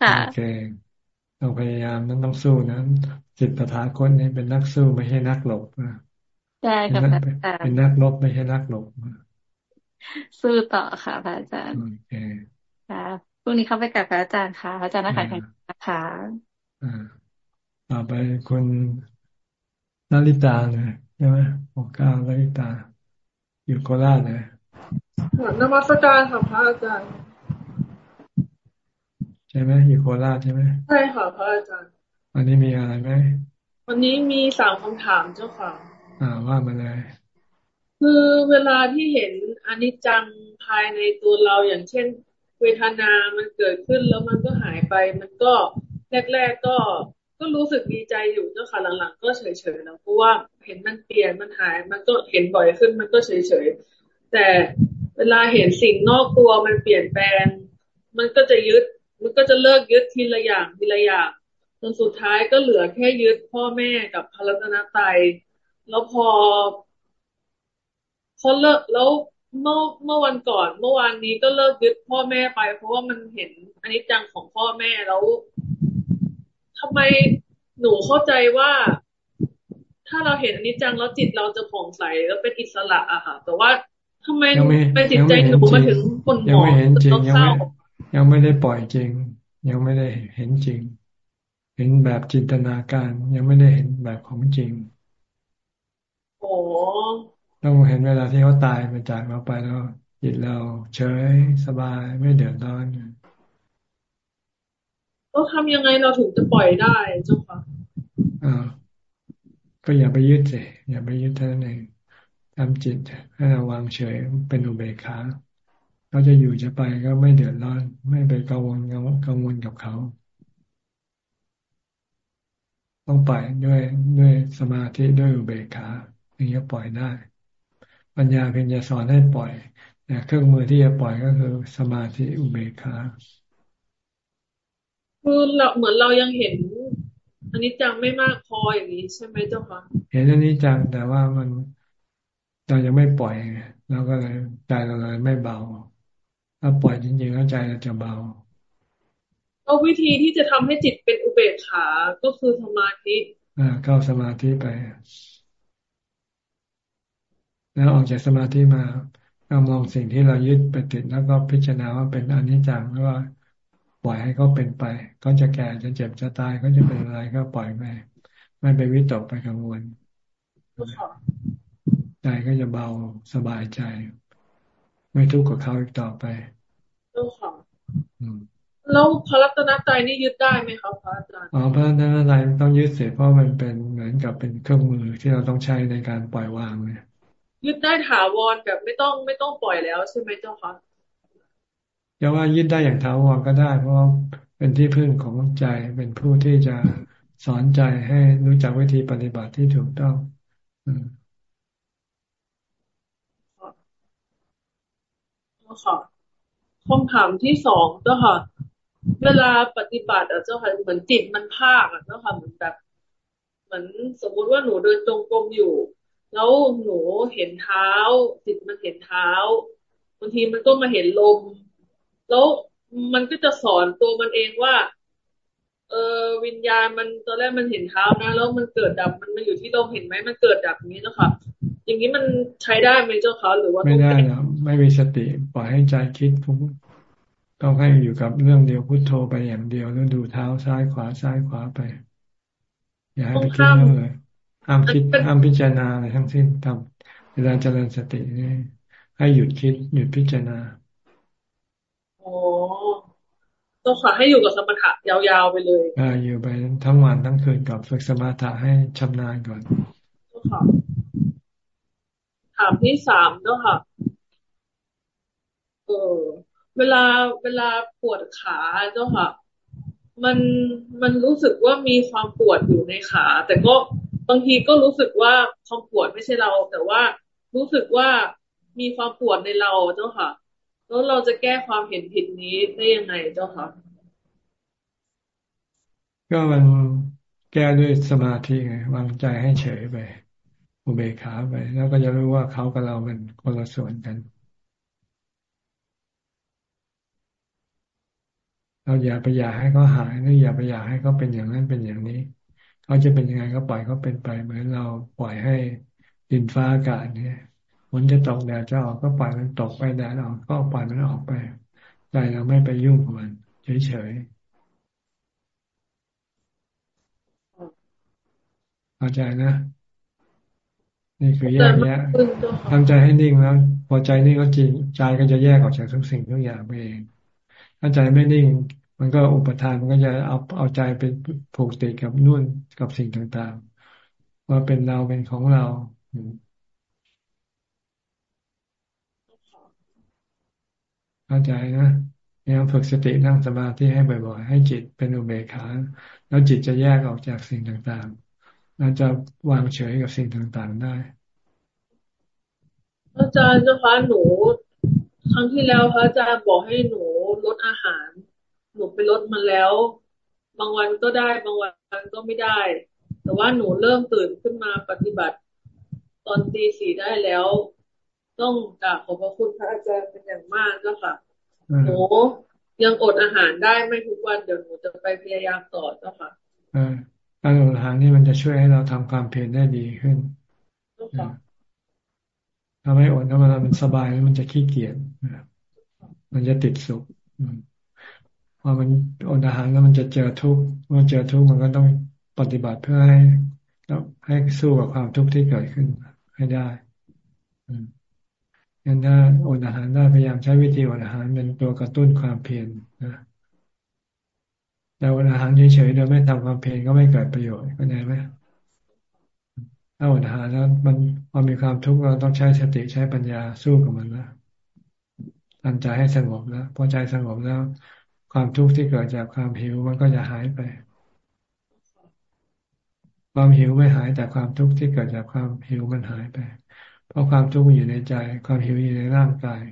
ค่ะโอเคต้องพยายามนั้นต้องสู้นะจิตตถาคตนี่เป็นนักสู้ไม่ใช่นักหลบนะใช่ค่ะเป็นนักลบไม่ใช่นักหลบสู้ต่อค่ะพระอาจารย์โอเคค่ะพรุ่งนี้เข้าไปกับพระอาจารย์ค่ะพระอาจารย์นักขันนะคะอ่าต่อไปคุณ นาริตาเลยใช่ไหมหกเก้านาริตา อยู่โคราชเลยนมัสการค่ะพระอาจารย์ใช่ไหมอยู่โคราชใช่ไหมใช่ค่ะพระอาจารย์วันนี้มีอะไรไหมวันนี้มีสามคำถามเจ้าค่ะ อ่าว่ามาเลยคือเวลาที่เห็นอนิจจังภายในตัวเราอย่างเช่น เวทนามันเกิดขึ้นแล้วมันก็หายไป มันก็แรกๆก็ ก็รู้สึกดีใจอยู่เจ้าค่ะหลังๆ ก็เฉยๆแล้วเพราะว่าเห็นมันเปลี่ยนมันหาย มันก็เห็นบ่อยขึ้นมันก็เฉยๆแต่เวลาเห็นสิ่งนอกตัวมันเปลี่ยนแปลง มันก็จะยึด มันก็จะเลิกยึดทีละอย่างทีละอย่างจนสุดท้ายก็เหลือแค่ยึดพ่อแม่กับพระรัตนตรัยแล้วพอพอเลิกแล้วเมื่อเมื่อวันก่อน เมื่อวานนี้ก็เลิกยึดพ่อแม่ไป เพราะว่ามันเห็นอันนี้จังของพ่อแม่แล้ว ทำไมหนูเข้าใจว่า ถ้าเราเห็นอันนี้จังแล้วจิตเราจะผ่องใสแล้วเป็นอิสระอะค่ะ แต่ว่าทำไมเป็นจิตใจหนูมาถึงคนหมองจนเศร้ายังไม่ได้ปล่อยจริง ยังไม่ได้เห็นจริง เห็นแบบจินตนาการ ยังไม่ได้เห็นแบบของจริงโอ้ต้องเห็นเวลาที่เขาตายมาจากเราไปแล้วจิตเราเฉยสบายไม่เดือดร้อน เราทำยังไงเราถึงจะปล่อยได้เจ้าค่ะอ่าก็อย่าไปยึดสิอย่าไปยึดท่านั้นเองทำจิตให้เราวางเฉยเป็นอุเบกขาเขาจะอยู่จะไปก็ไม่เดือดร้อน ไม่ไปกังวลกังวลกับเขา ต้องปล่อยด้วยด้วยสมาธิด้วยอุเบกขาถึงจะปล่อยได้ ปัญญาเพียงจะสอนให้ปล่อยแต่เครื่องมือที่จะปล่อยก็คือสมาธิอุเบกขา คือเราเหมือนเรายังเห็นอันนี้จังไม่มากพออย่างนี้ใช่ไหมเจ้าคะเห็นอันนี้จังแต่ว่ามันเรายังไม่ปล่อยเราก็เลยใจเราเลยไม่เบาถ้าปล่อยจริงๆแล้วใจเราจะเบาเอาวิธีที่จะทำให้จิตเป็นอุเบกขา ก็คือสมาธิอ่าเข้าสมาธิไป แล้วออกจากสมาธิมากำลองสิ่งที่เรายึดไปติดแล้วก็พิจารณาว่าเป็นอนิจจังแล้วว่า ปล่อยให้เขาเป็นไปเขาจะแก่จะเจ็บจะตายเขาจะเป็นอะไรก็ปล่อยไปไม่ไปวิตกไปกังวลใจก็จะเบาสบายใจ ไม่ทุกข์กับเขาอีกต่อไปเจ้าค่ะแล้วพระรัตนตรัยนี่ยึดได้ไหมครับพระอาจารย์อ๋อพระรัตนตรัยต้องยึดเสียเพราะมันเป็นเหมือนกับเป็นเครื่องมือที่เราต้องใช้ในการปล่อยวางเนี่ยยึดได้ถาวรแบบไม่ต้องไม่ต้องปล่อยแล้วใช่ไหมเจ้าคะ จะว่ายึดได้อย่างถาวรก็ได้ เพราะเป็นที่พึ่งของใจเป็นผู้ที่จะสอนใจให้รู้จักวิธีปฏิบัติที่ถูกต้องค่ะคำถามที่สองเจ้าค่ะ เวลาปฏิบัติเจ้าค่ะเหมือนจิตมันภาคอะเจ้าค่ะเหมือนแบบเหมือนสมมุติว่าหนูเดินจงกรมอยู่ แล้วหนูเห็นเท้า จิตมันเห็นเท้าบางทีมันก็มาเห็นลม แล้วมันก็จะสอนตัวมันเองว่า เออวิญญาณมันตอนแรกมันเห็นเท้านะ แล้วมันเกิดดับมันมาอยู่ที่ลมเห็นไหมมันเกิดดับนี้แล้วค่ะอย่างนี้มันใช้ได้ไหมเจ้าคะหรือว่าไม่ได้นะไม่มีสติปล่อยให้ใจคิดฟุ้งต้องให้อยู่กับเรื่องเดียวพุทโธไปอย่างเดียวแล้วดูเท้าซ้ายขวาซ้ายขวาไป อย่าให้ไปคิดเรื่องเลยห้ามคิดห้ามพิจารณาอะไรทั้งสิ้นทำเวลาเจริญสตินี่ให้หยุดคิดหยุดพิจารณา โอ้ต้องขอให้อยู่กับสมถะยาวๆไปเลยอ่าอยู่ไปทั้งวันทั้งคืนกับฝึกสมถะให้ชำนาญก่อนค่ะถามที่สามเนาะค่ะเออเวลาเวลาปวดขาเจ้าค่ะ มันมันรู้สึกว่ามีความปวดอยู่ในขา แต่ก็บางทีก็รู้สึกว่าความปวดไม่ใช่เรา แต่ว่ารู้สึกว่ามีความปวดในเราเจ้าค่ะ แล้วเราจะแก้ความเห็นผิดนี้ได้ยังไงเจ้าคะก็มันแก้ด้วยสมาธิไงวางใจให้เฉยไปอุเบกขาไป แล้วก็จะรู้ว่าเขากับเราเป็นคนละส่วนกัน เราอย่าไปอยากให้เขาหายหรืออย่าไปอยากให้เขาเป็นอย่างนั้นเป็นอย่างนี้ เขาจะเป็นยังไงก็ปล่อยเขาเป็นไปเหมือนเราปล่อยให้ดินฟ้าอากาศเนี่ย นจะตกแดดจะออกก็ปล่อยมันตกไปแดดออกก็ปล่อยมันออกไปใจเราไม่ไปยุ่งกับมันเฉยๆเข้าใจนะนี่คือแยกแยะทำใจให้นิ่งแล้วพอใจนิ่งก็จริงใจก็จะแยกออกจากทุกสิ่งทุกอย่างไปเอง ถ้าใจไม่นิ่ง มันก็อุปทานมันก็จะเอาเอาใจเป็นผูกติดกับนุ่นกับสิ่งต่างๆ ว่าเป็นเราเป็นของเรา เข้าใจนะยังฝึกสตินั่งสมาธิให้บ่อย ๆ ให้จิตเป็นอุเบกขาแล้วจิตจะแยกออกจากสิ่งต่างๆเราจะวางเฉยกับสิ่งต่างๆได้อาจารย์เจ้าคะหนูครั้งที่แล้วพระอาจารย์บอกให้หนูลดอาหาร หนูไปลดมาแล้ว บางวันก็ได้บางวันก็ไม่ได้ แต่ว่าหนูเริ่มตื่นขึ้นมาปฏิบัติ ตอนตีสี่ได้แล้ว ต้องกราบขอบพระคุณพระอาจารย์เป็นอย่างมากเจ้าค่ะหนูยังอดอาหารได้ไม่ทุกวันเดี๋ยวหนูจะไปพยายามต่อเจ้าค่ะการอดอาหารนี่มันจะช่วยให้เราทำความเพียรได้ดีขึ้นทำให้อดแล้วมันสบายมันจะขี้เกียจมันจะติดสุขพอมันอดอาหารแล้วมันจะเจอทุกข์เมื่อเจอทุกข์มันก็ต้องปฏิบัติเพื่อให้ให้สู้กับความทุกข์ที่เกิดขึ้นให้ได้ งั้นถ้าอดอาหารได้พยายามใช้วิธีอดอาหารเป็นตัวกระตุ้นความเพียรนะแต่อดอาหารเฉยๆโดยไม่ทำความเพียรก็ไม่เกิดประโยชน์เข้าใจไหมถ้าอดอาหารแล้วมันพอมีความทุกข์เราต้องใช้สติใช้ปัญญาสู้กับมันนะทำใจให้สงบแล้วพอใจสงบแล้ว ความทุกข์ที่เกิดจากความหิวมันก็จะหายไป ความหิวไม่หายแต่ความทุกข์ที่เกิดจากความหิวมันหายไป เพราะความทุกข์อยู่ในใจ ความหิวอยู่ในร่างกาย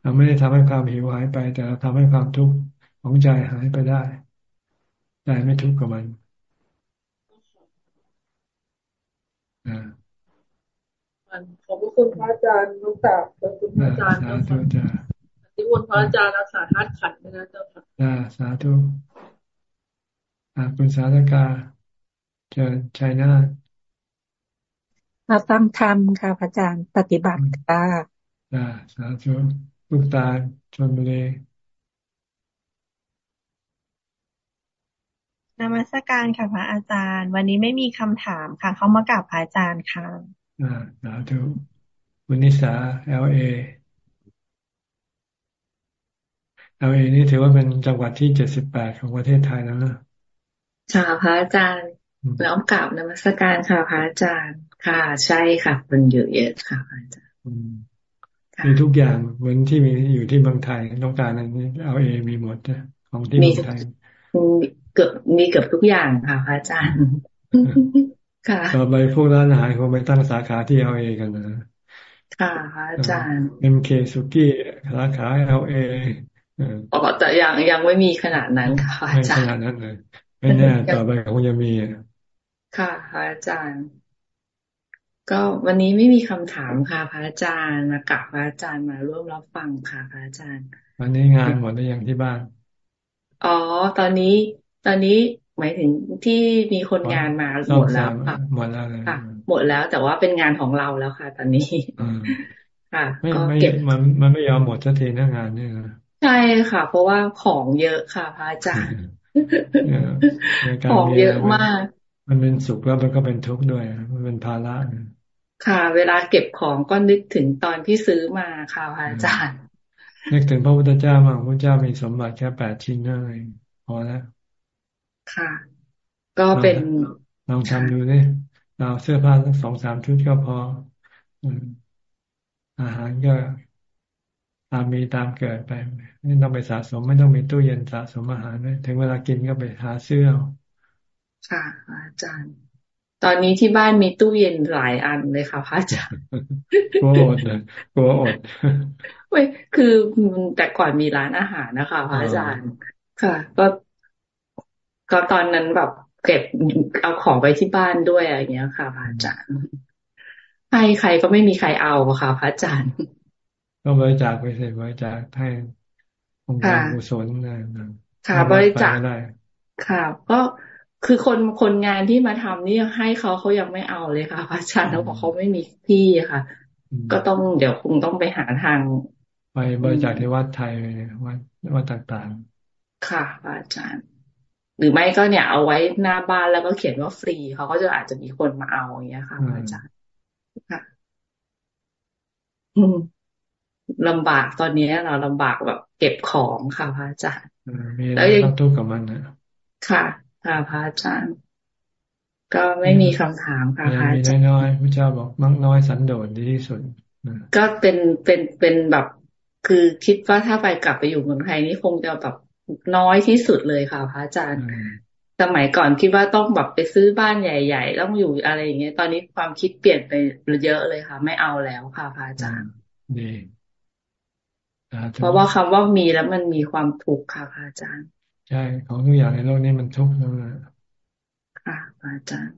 เราไม่ได้ทำให้ความหิวหายไป แต่เราทำให้ความทุกข์ของใจหายไปได้ใจไม่ทุกข์กับมันขอบคุณพระอาจารย์นุกตาขอบคุณพระอาจารย์นะคะที่วนพระอาจารย์รักษาธาตุขันธ์นะเจ้าค่ะสาธุคุณสาธกาเจอชัยนาเราตั้งธรรมค่ะพระอาจารย์ปฏิบัติค่ะอ่าสาธุลูกตาชนบุรีนมัสการค่ะพระอาจารย์ วันนี้ไม่มีคำถามค่ะ เขามากราบพระอาจารย์ค่ะอ่าสาธุคุณนิสาเอลเอเอลเอนี่ถือว่าเป็นจังหวัดที่เจ็ดสิบแปดของประเทศไทยแล้วนะค่ะพระอาจารย์แล้วกราบนมัสการค่ะพระอาจารย์ ค่ะ ใช่ค่ะ คนเยอะเยอะค่ะพระอาจารย์มีทุกอย่างเหมือนที่มีอยู่ที่เมืองไทยต้องการอันนี้ LA มีหมดของที่เมืองไทยเกือบมีเกือบทุกอย่างค่ะพระอาจารย์ค่ะต่อไปพวกร้านอาหารคงไปตั้งสาขาที่ LA กันนะค่ะพระอาจารย์ MK สุกี้สาขา LAอ๋อแต่ยังยังไม่มีขนาดนั้นค่ะอาจารย์ขนาดนั้นเลยไม่แน่ต่อไปคงจะมีค่ะพระอาจารย์ ก็วันนี้ไม่มีคำถามค่ะพระอาจารย์มากราบพระอาจารย์มาร่วมรับฟังค่ะพระอาจารย์ วันนี้งานหมดหรือยังที่บ้าน อ๋อ ตอนนี้ ตอนนี้หมายถึงที่มีคนงานมาหมดแล้วค่ะหมดแล้วค่ะ หมดแล้วแต่ว่าเป็นงานของเราแล้วค่ะ ตอนนี้ค่ะก็เก็บมันมันไม่ยอมหมดสักทีนะงานนี่นะใช่ค่ะ เพราะว่าของเยอะค่ะพระอาจารย์ของเยอะมาก มันเป็นสุขแล้วมันก็เป็นทุกข์ด้วย มันเป็นภาระ ค่ะ เวลาเก็บของก็นึกถึงตอนที่ซื้อมาค่ะพระอาจารย์นึกถึงพระพุทธเจ้ามาพระเจ้ามีสมบัติแค่แปดชิ้นนั่นเองพอแล้วค่ะ ก็เป็นลองทำดูเนี่ยเราเสื้อผ้าสักสองสามชุดก็พออาหารก็ตามมีตามเกิดไปไม่ต้องไปสะสม ไม่ต้องมีตู้เย็นสะสมอาหารเลยถึงเวลากินก็ไปหาเสื้อค่ะอาจารย์ ตอนนี้ที่บ้านมีตู้เย็นหลายอันเลยค่ะพระอาจารย์กลัวอดเลยกลัวอดไม่คือแต่ก่อนมีร้านอาหารนะคะพระอาจารย์ค่ะ ก็ก็ตอนนั้นแบบเก็บเอาของไปที่บ้านด้วยอะไรเงี้ยค่ะพระอาจารย์ให้ใครก็ไม่มีใครเอาค่ะพระอาจารย์ก็บริจาคไปเสร็จบริจาคให้องค์การกุศลนะค่ะ บริจาคค่ะ ก็ คือคนคนงานที่มาทำนี่ให้เขาเขายังไม่เอาเลยค่ะพระอาจารย์เขาบอกเขาไม่มีที่ค่ะ ก็ต้องเดี๋ยวคงต้องไปหาทาง ไปบริจาคที่วัดไทยวัดวัดต่างๆ ค่ะอาจารย์ หรือไม่ก็เนี่ยเอาไว้หน้าบ้านแล้วก็เขียนว่าฟรีเขาก็จะอาจจะมีคนมาเอาอย่างเงี้ยค่ะอาจารย์ค่ะลำบากตอนนี้เราลำบากแบบเก็บของค่ะพระอาจารย์แล้วยังต้องกับมันนะค่ะ ค่ะพระอาจารย์ ก็ไม่มีคำถามค่ะพระอาจารย์น้อยพระเจ้าบอกมักน้อยสันโดษดีที่สุดก็เป็นเป็นเป็นแบบคือคิดว่าถ้าไปกลับไปอยู่เมืองไทยนี่คงจะแบบน้อยที่สุดเลยค่ะพระอาจารย์ สมัยก่อนคิดว่าต้องแบบไปซื้อบ้านใหญ่ๆต้องอยู่อะไรอย่างเงี้ย ตอนนี้ความคิดเปลี่ยนไปเยอะเลยค่ะ ไม่เอาแล้วค่ะพระอาจารย์ดีเพราะว่าคำว่ามีแล้วมันมีความทุกข์ค่ะพระอาจารย์ ใช่ของทุกอย่างในโลกนี้มันทุกข์นะค่ะพระอาจารย์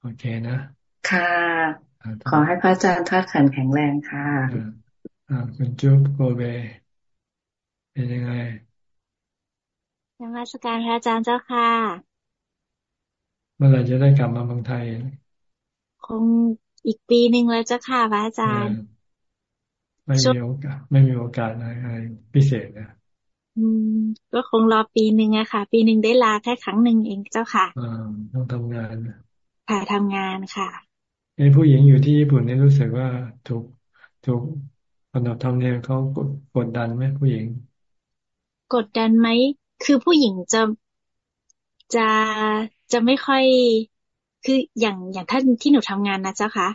โอเคนะค่ะ ขอให้พระอาจารย์ทัดขันแข็งแรงค่ะอ่าคุณจุ๊บโกเบ เป็นยังไงนมัสการพระอาจารย์เจ้าค่ะ เมื่อไหร่จะได้กลับมาเมืองไทย คงอีกปีหนึ่งแล้วเจ้าค่ะพระอาจารย์ ไม่มีโอกาส ไม่มีโอกาสอะไรพิเศษนะ อืมก็คงรอปีหนึ่งอะค่ะ ปีหนึ่งได้ลาแค่ครั้งหนึ่งเองเจ้าค่ะอ่าต้องทำงานค่ะทำงานค่ะไอ้ผู้หญิงอยู่ที่ญี่ปุ่นนี่รู้สึกว่าถูกถูกขนบธรรมเนียมเขากดดันไหมผู้หญิง กดดันไหมคือผู้หญิงจะจะจะไม่ค่อย คืออย่างอย่างท่านที่หนูทำงานนะเจ้าคะ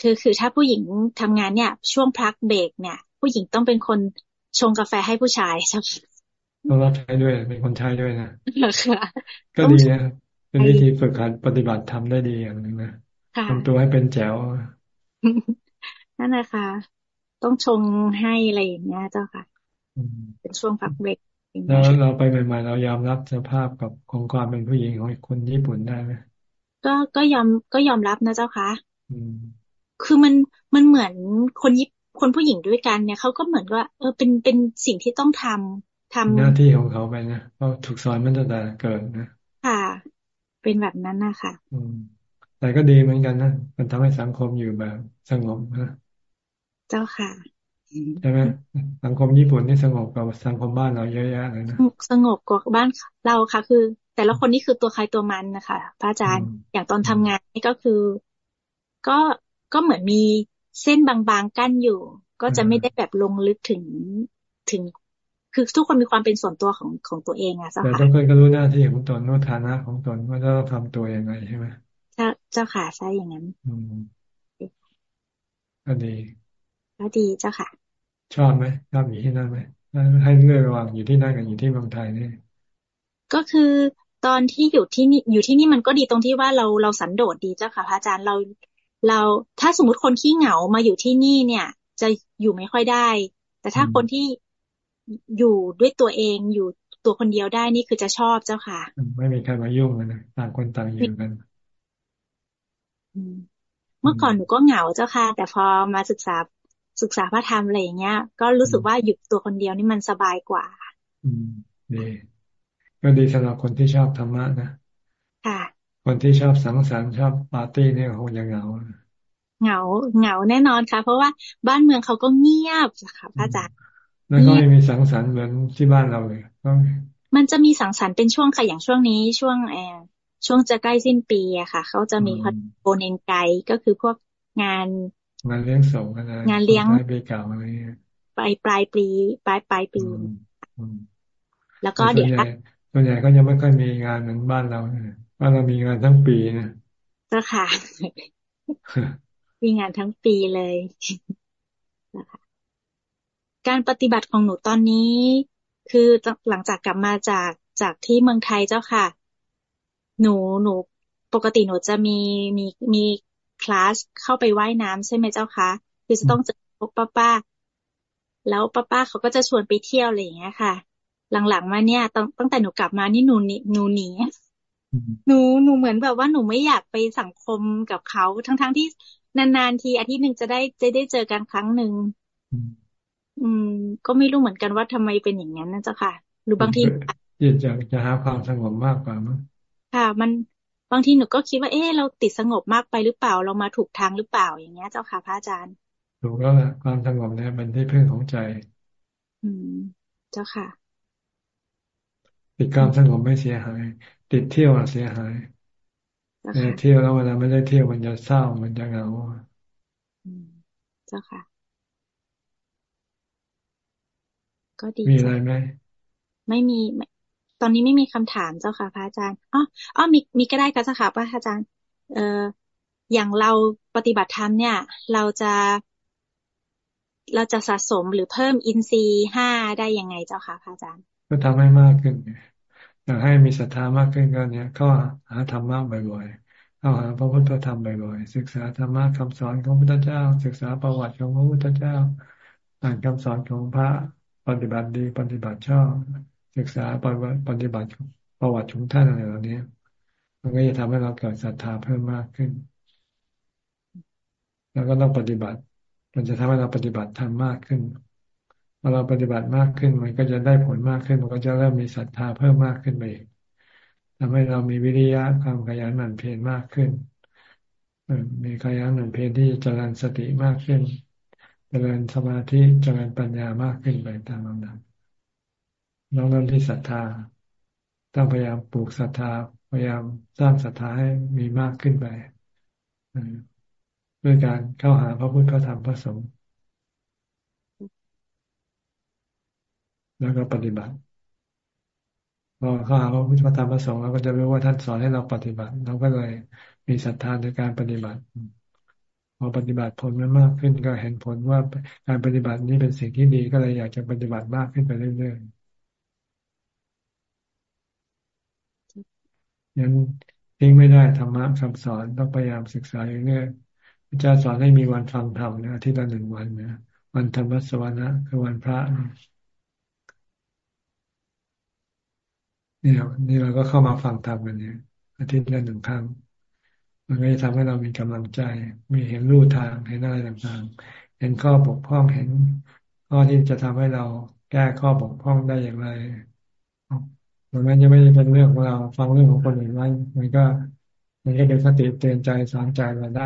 คือคือถ้าผู้หญิงทำงานเนี่ย ช่วงพักเบรกเนี่ย ผู้หญิงต้องเป็นคน ชงกาแฟให้ผู้ชายใช่ไหมต้องรับใช้ด้วยเป็นคนใช้ด้วยนะค่ะก็ดีนะเป็นวิธีฝึกการปฏิบัติทำได้ดีอย่างหนึ่งนะทำตัวให้เป็นแจ๋วนั่นนะคะ ต้องชงให้อะไรอย่างเงี้ยเจ้าค่ะเป็นช่วงพักเบรกแล้วเราไปใหม่ๆเรายอมรับสภาพกับของความเป็นผู้หญิงของคนญี่ปุ่นได้ไหมก็ก็ยอมก็ยอมรับนะเจ้าค่ะคือมันมันเหมือนคนยิป คนผู้หญิงด้วยกันเนี่ยเขาก็เหมือนว่า เออเป็นเป็นสิ่งที่ต้องทำทำหน้าที่ของเขาไปนะเพราะถูกสอนมันตั้งแต่เกิดนะค่ะ เป็นแบบนั้นนะคะอืมแต่ก็ดีเหมือนกันนะมันทำให้สังคมอยู่แบบสงบนะเจ้าค่ะใช่ไหมสังคมญี่ปุ่นนี่สงบกว่าสังคมบ้านเราเยอะแยะเลยนะสงบกว่าบ้านเราค่ะ คือ แต่ละคนนี่คือตัวใครตัวมันนะคะพระอาจารย์อย่างตอนทำงานนี่ก็คือ ก็ก็เหมือนมี เส้นบางๆกั้นอยู่ ก็จะไม่ได้แบบลงลึกถึงถึง คือทุกคนมีความเป็นส่วนตัวของของตัวเองอะเจ้าค่ะแต่ทุกคนก็รู้หน้าที่ของตนรู้ฐานะของตนว่าจะต้องทำตัวยังไงใช่ไหมเจ้าค่ะใช่อย่างนั้นอืมก็ดีก็ดีเจ้าค่ะ ชอบไหมชอบอยู่ที่นั่นไหมให้เลือกระหว่างอยู่ที่นั่นกับอยู่ที่เมืองไทยนี่ก็คือตอนที่อยู่ที่นี่อยู่ที่นี่มันก็ดีตรงที่ว่าเราเราสันโดษดีเจ้าค่ะพระอาจารย์เรา เราถ้าสมมติคนที่เหงามาอยู่ที่นี่เนี่ย จะอยู่ไม่ค่อยได้ แต่ถ้าคนที่อยู่ด้วยตัวเองอยู่ตัวคนเดียวได้นี่คือจะชอบเจ้าค่ะ ไม่มีใครมายุ่งกันนะต่างคนต่างอยู่กันเมื่อก่อนหนูก็เหงาเจ้าค่ะ แต่พอมาศึกษาศึกษาพระธรรมอะไรอย่างเงี้ย ก็รู้สึกว่าอยู่ตัวคนเดียวนี่มันสบายกว่า อืมดีก็ดีสำหรับคนที่ชอบธรรมะนะค่ะ คนที่ชอบสังสรรค์ชอบปาร์ตี้นี่คงจะเหงาเหงาเหงาแน่นอนค่ะ เพราะว่าบ้านเมืองเขาก็เงียบค่ะพระอาจารย์แล้วก็ไม่มีสังสรรค์เหมือนที่บ้านเราเลยมันจะมีสังสรรค์เป็นช่วงค่ะอย่างช่วงนี้ช่วงแอช่วงจะใกล้สิ้นปีอะค่ะ เขาจะมีโบเนนไกก็คือพวกงาน งานเลี้ยงส่งงานเลี้ยงปีเก่าอะไรปลายปลายปีปลายปลายปี แล้วก็เดี๋ยวส่วนใหญ่ก็ยังไม่ค่อยมีงานเหมือนบ้านเรา บ้านเรามีงานทั้งปีนะเจ้าค่ะ มีงานทั้งปีเลยนะคะการปฏิบัติของหนูตอนนี้ คือหลังจากกลับมาจากจากที่เมืองไทยเจ้าค่ะ หนูหนูปกติหนูจะมีมีมีคลาสเข้าไปไว่ายน้ำใช่ไหมเจ้าคะคือจะต้องเจอพบป้าป้าแล้วป้าป้าเขาก็จะชวนไปเที่ยวอะไรอย่างเงี้ยค่ะ หลังๆมาเนี่ยตั้งตั้งแต่หนูกลับมานี่หนูหนูหนี หนูหนูเหมือนแบบว่าหนูไม่อยากไปสังคมกับเขาทั้งๆทที่นานๆทีอาทิตย์หนึ่งจะได้จะได้เจอกันครั้งหนึ่งอืม ก็ไม่รู้เหมือนกันว่าทำไมเป็นอย่างนั้นนะเจ้าค่ะ หรือบางทีอยากจะจะหาความสงบมากกว่ามั้งค่ะ มันบางทีหนูก็คิดว่าเออเราติดสงบมากไปหรือเปล่าเรามาถูกทางหรือเปล่าอย่างเงี้ย เจ้าค่ะพระอาจารย์ถูกแล้วแหละความสงบเนี่ยมันที่พึ่งของใจ อืม เจ้าค่ะติดความสงบไม่เสียหาย ติดเที่ยวเสียหายเที่ยวแล้วเวลาไม่ได้เที่ยวมันจะเศร้ามันจะเหงาเจ้าค่ะ ก็ดีมีอะไรไหมไม่มี ตอนนี้ไม่มีคำถามเจ้าค่ะ พระอาจารย์อ๋ออ๋อมีมีก็ได้ค่ะเจ้าค่ะพระอาจารย์ เอ่ออย่างเราปฏิบัติธรรมเนี่ย เราจะ เราจะสะสมหรือเพิ่มอินทรีย์ห้าได้ยังไงเจ้าค่ะพระอาจารย์ ก็ทำให้มากขึ้น อยากให้มีศรัทธามากขึ้นก็เนี่ยก็หาธรรมะบ่อยๆเข้าหาพระพุทธธรรมบ่อยๆศึกษาธรรมะคำสอนของพระพุทธเจ้า ศึกษาประวัติของพระพุทธเจ้าอ่านคำสอนของพระปฏิบัติดีปฏิบัติชอบ ศึกษาปฏิบัติประวัติของท่านอะไรเหล่านี้มันก็จะทำให้เราเกิดศรัทธาเพิ่มมากขึ้น แล้วก็ต้องปฏิบัติ มันจะทำให้เราปฏิบัติทำมากขึ้น พอเราปฏิบัติมากขึ้นมันก็จะได้ผลมากขึ้น มันก็จะเริ่มมีศรัทธาเพิ่มมากขึ้นไปอีกทำให้เรามีวิริยะความขยันหมั่นเพียรมากขึ้นมีขยันหมั่นเพียรที่จะเจริญสติมากขึ้น เจริญสมาธิเจริญปัญญามากขึ้นไปตามลำดับน้องเริ่มที่ศรัทธาต้องพยายามปลูกศรัทธาพยายามสร้างศรัทธาให้มีมากขึ้นไปด้วยการเข้าหาพระพุทธพระธรรมพระสงฆ์ แล้วก็ปฏิบัติพอเข้าหาพระพุทธระธรรมพระสงฆ์เราก็จะรู้ว่าท่านสอนให้เราปฏิบัติ เราก็เลยมีศรัทธาในการปฏิบัติ พอปฏิบัติผลมันมากขึ้นก็เห็นผลว่าการปฏิบัตินี้เป็นสิ่งที่ดีก็เลยอยากจะปฏิบัติมากขึ้นไปเรื่อยๆยังทิ้งไม่ได้ธรรมะคำสอนต้องพยายามศึกษาอยู่เรื่อยพระเจ้าสอนให้มีวันฟังธรรมนะที่ละหนึ่งวันนะวันธรรมสวนะคือวันพระ นี่นี่เราก็เข้ามาฟังธรรมกันเนี่ย อาทิตย์ละหนึ่งครั้ง มันก็จะทำให้เรามีกำลังใจ มีเห็นรูทางเห็นอะไรต่างๆ เห็นข้อบกพร่องเห็นข้อที่จะทำให้เราแก้ข้อบกพร่องได้อย่างไรมันไม่จะไม่เป็นเรื่องของเราฟังเรื่องของคนอื่นไว้มันก็ มันก็เป็นสติเตือนใจสอนใจเราได้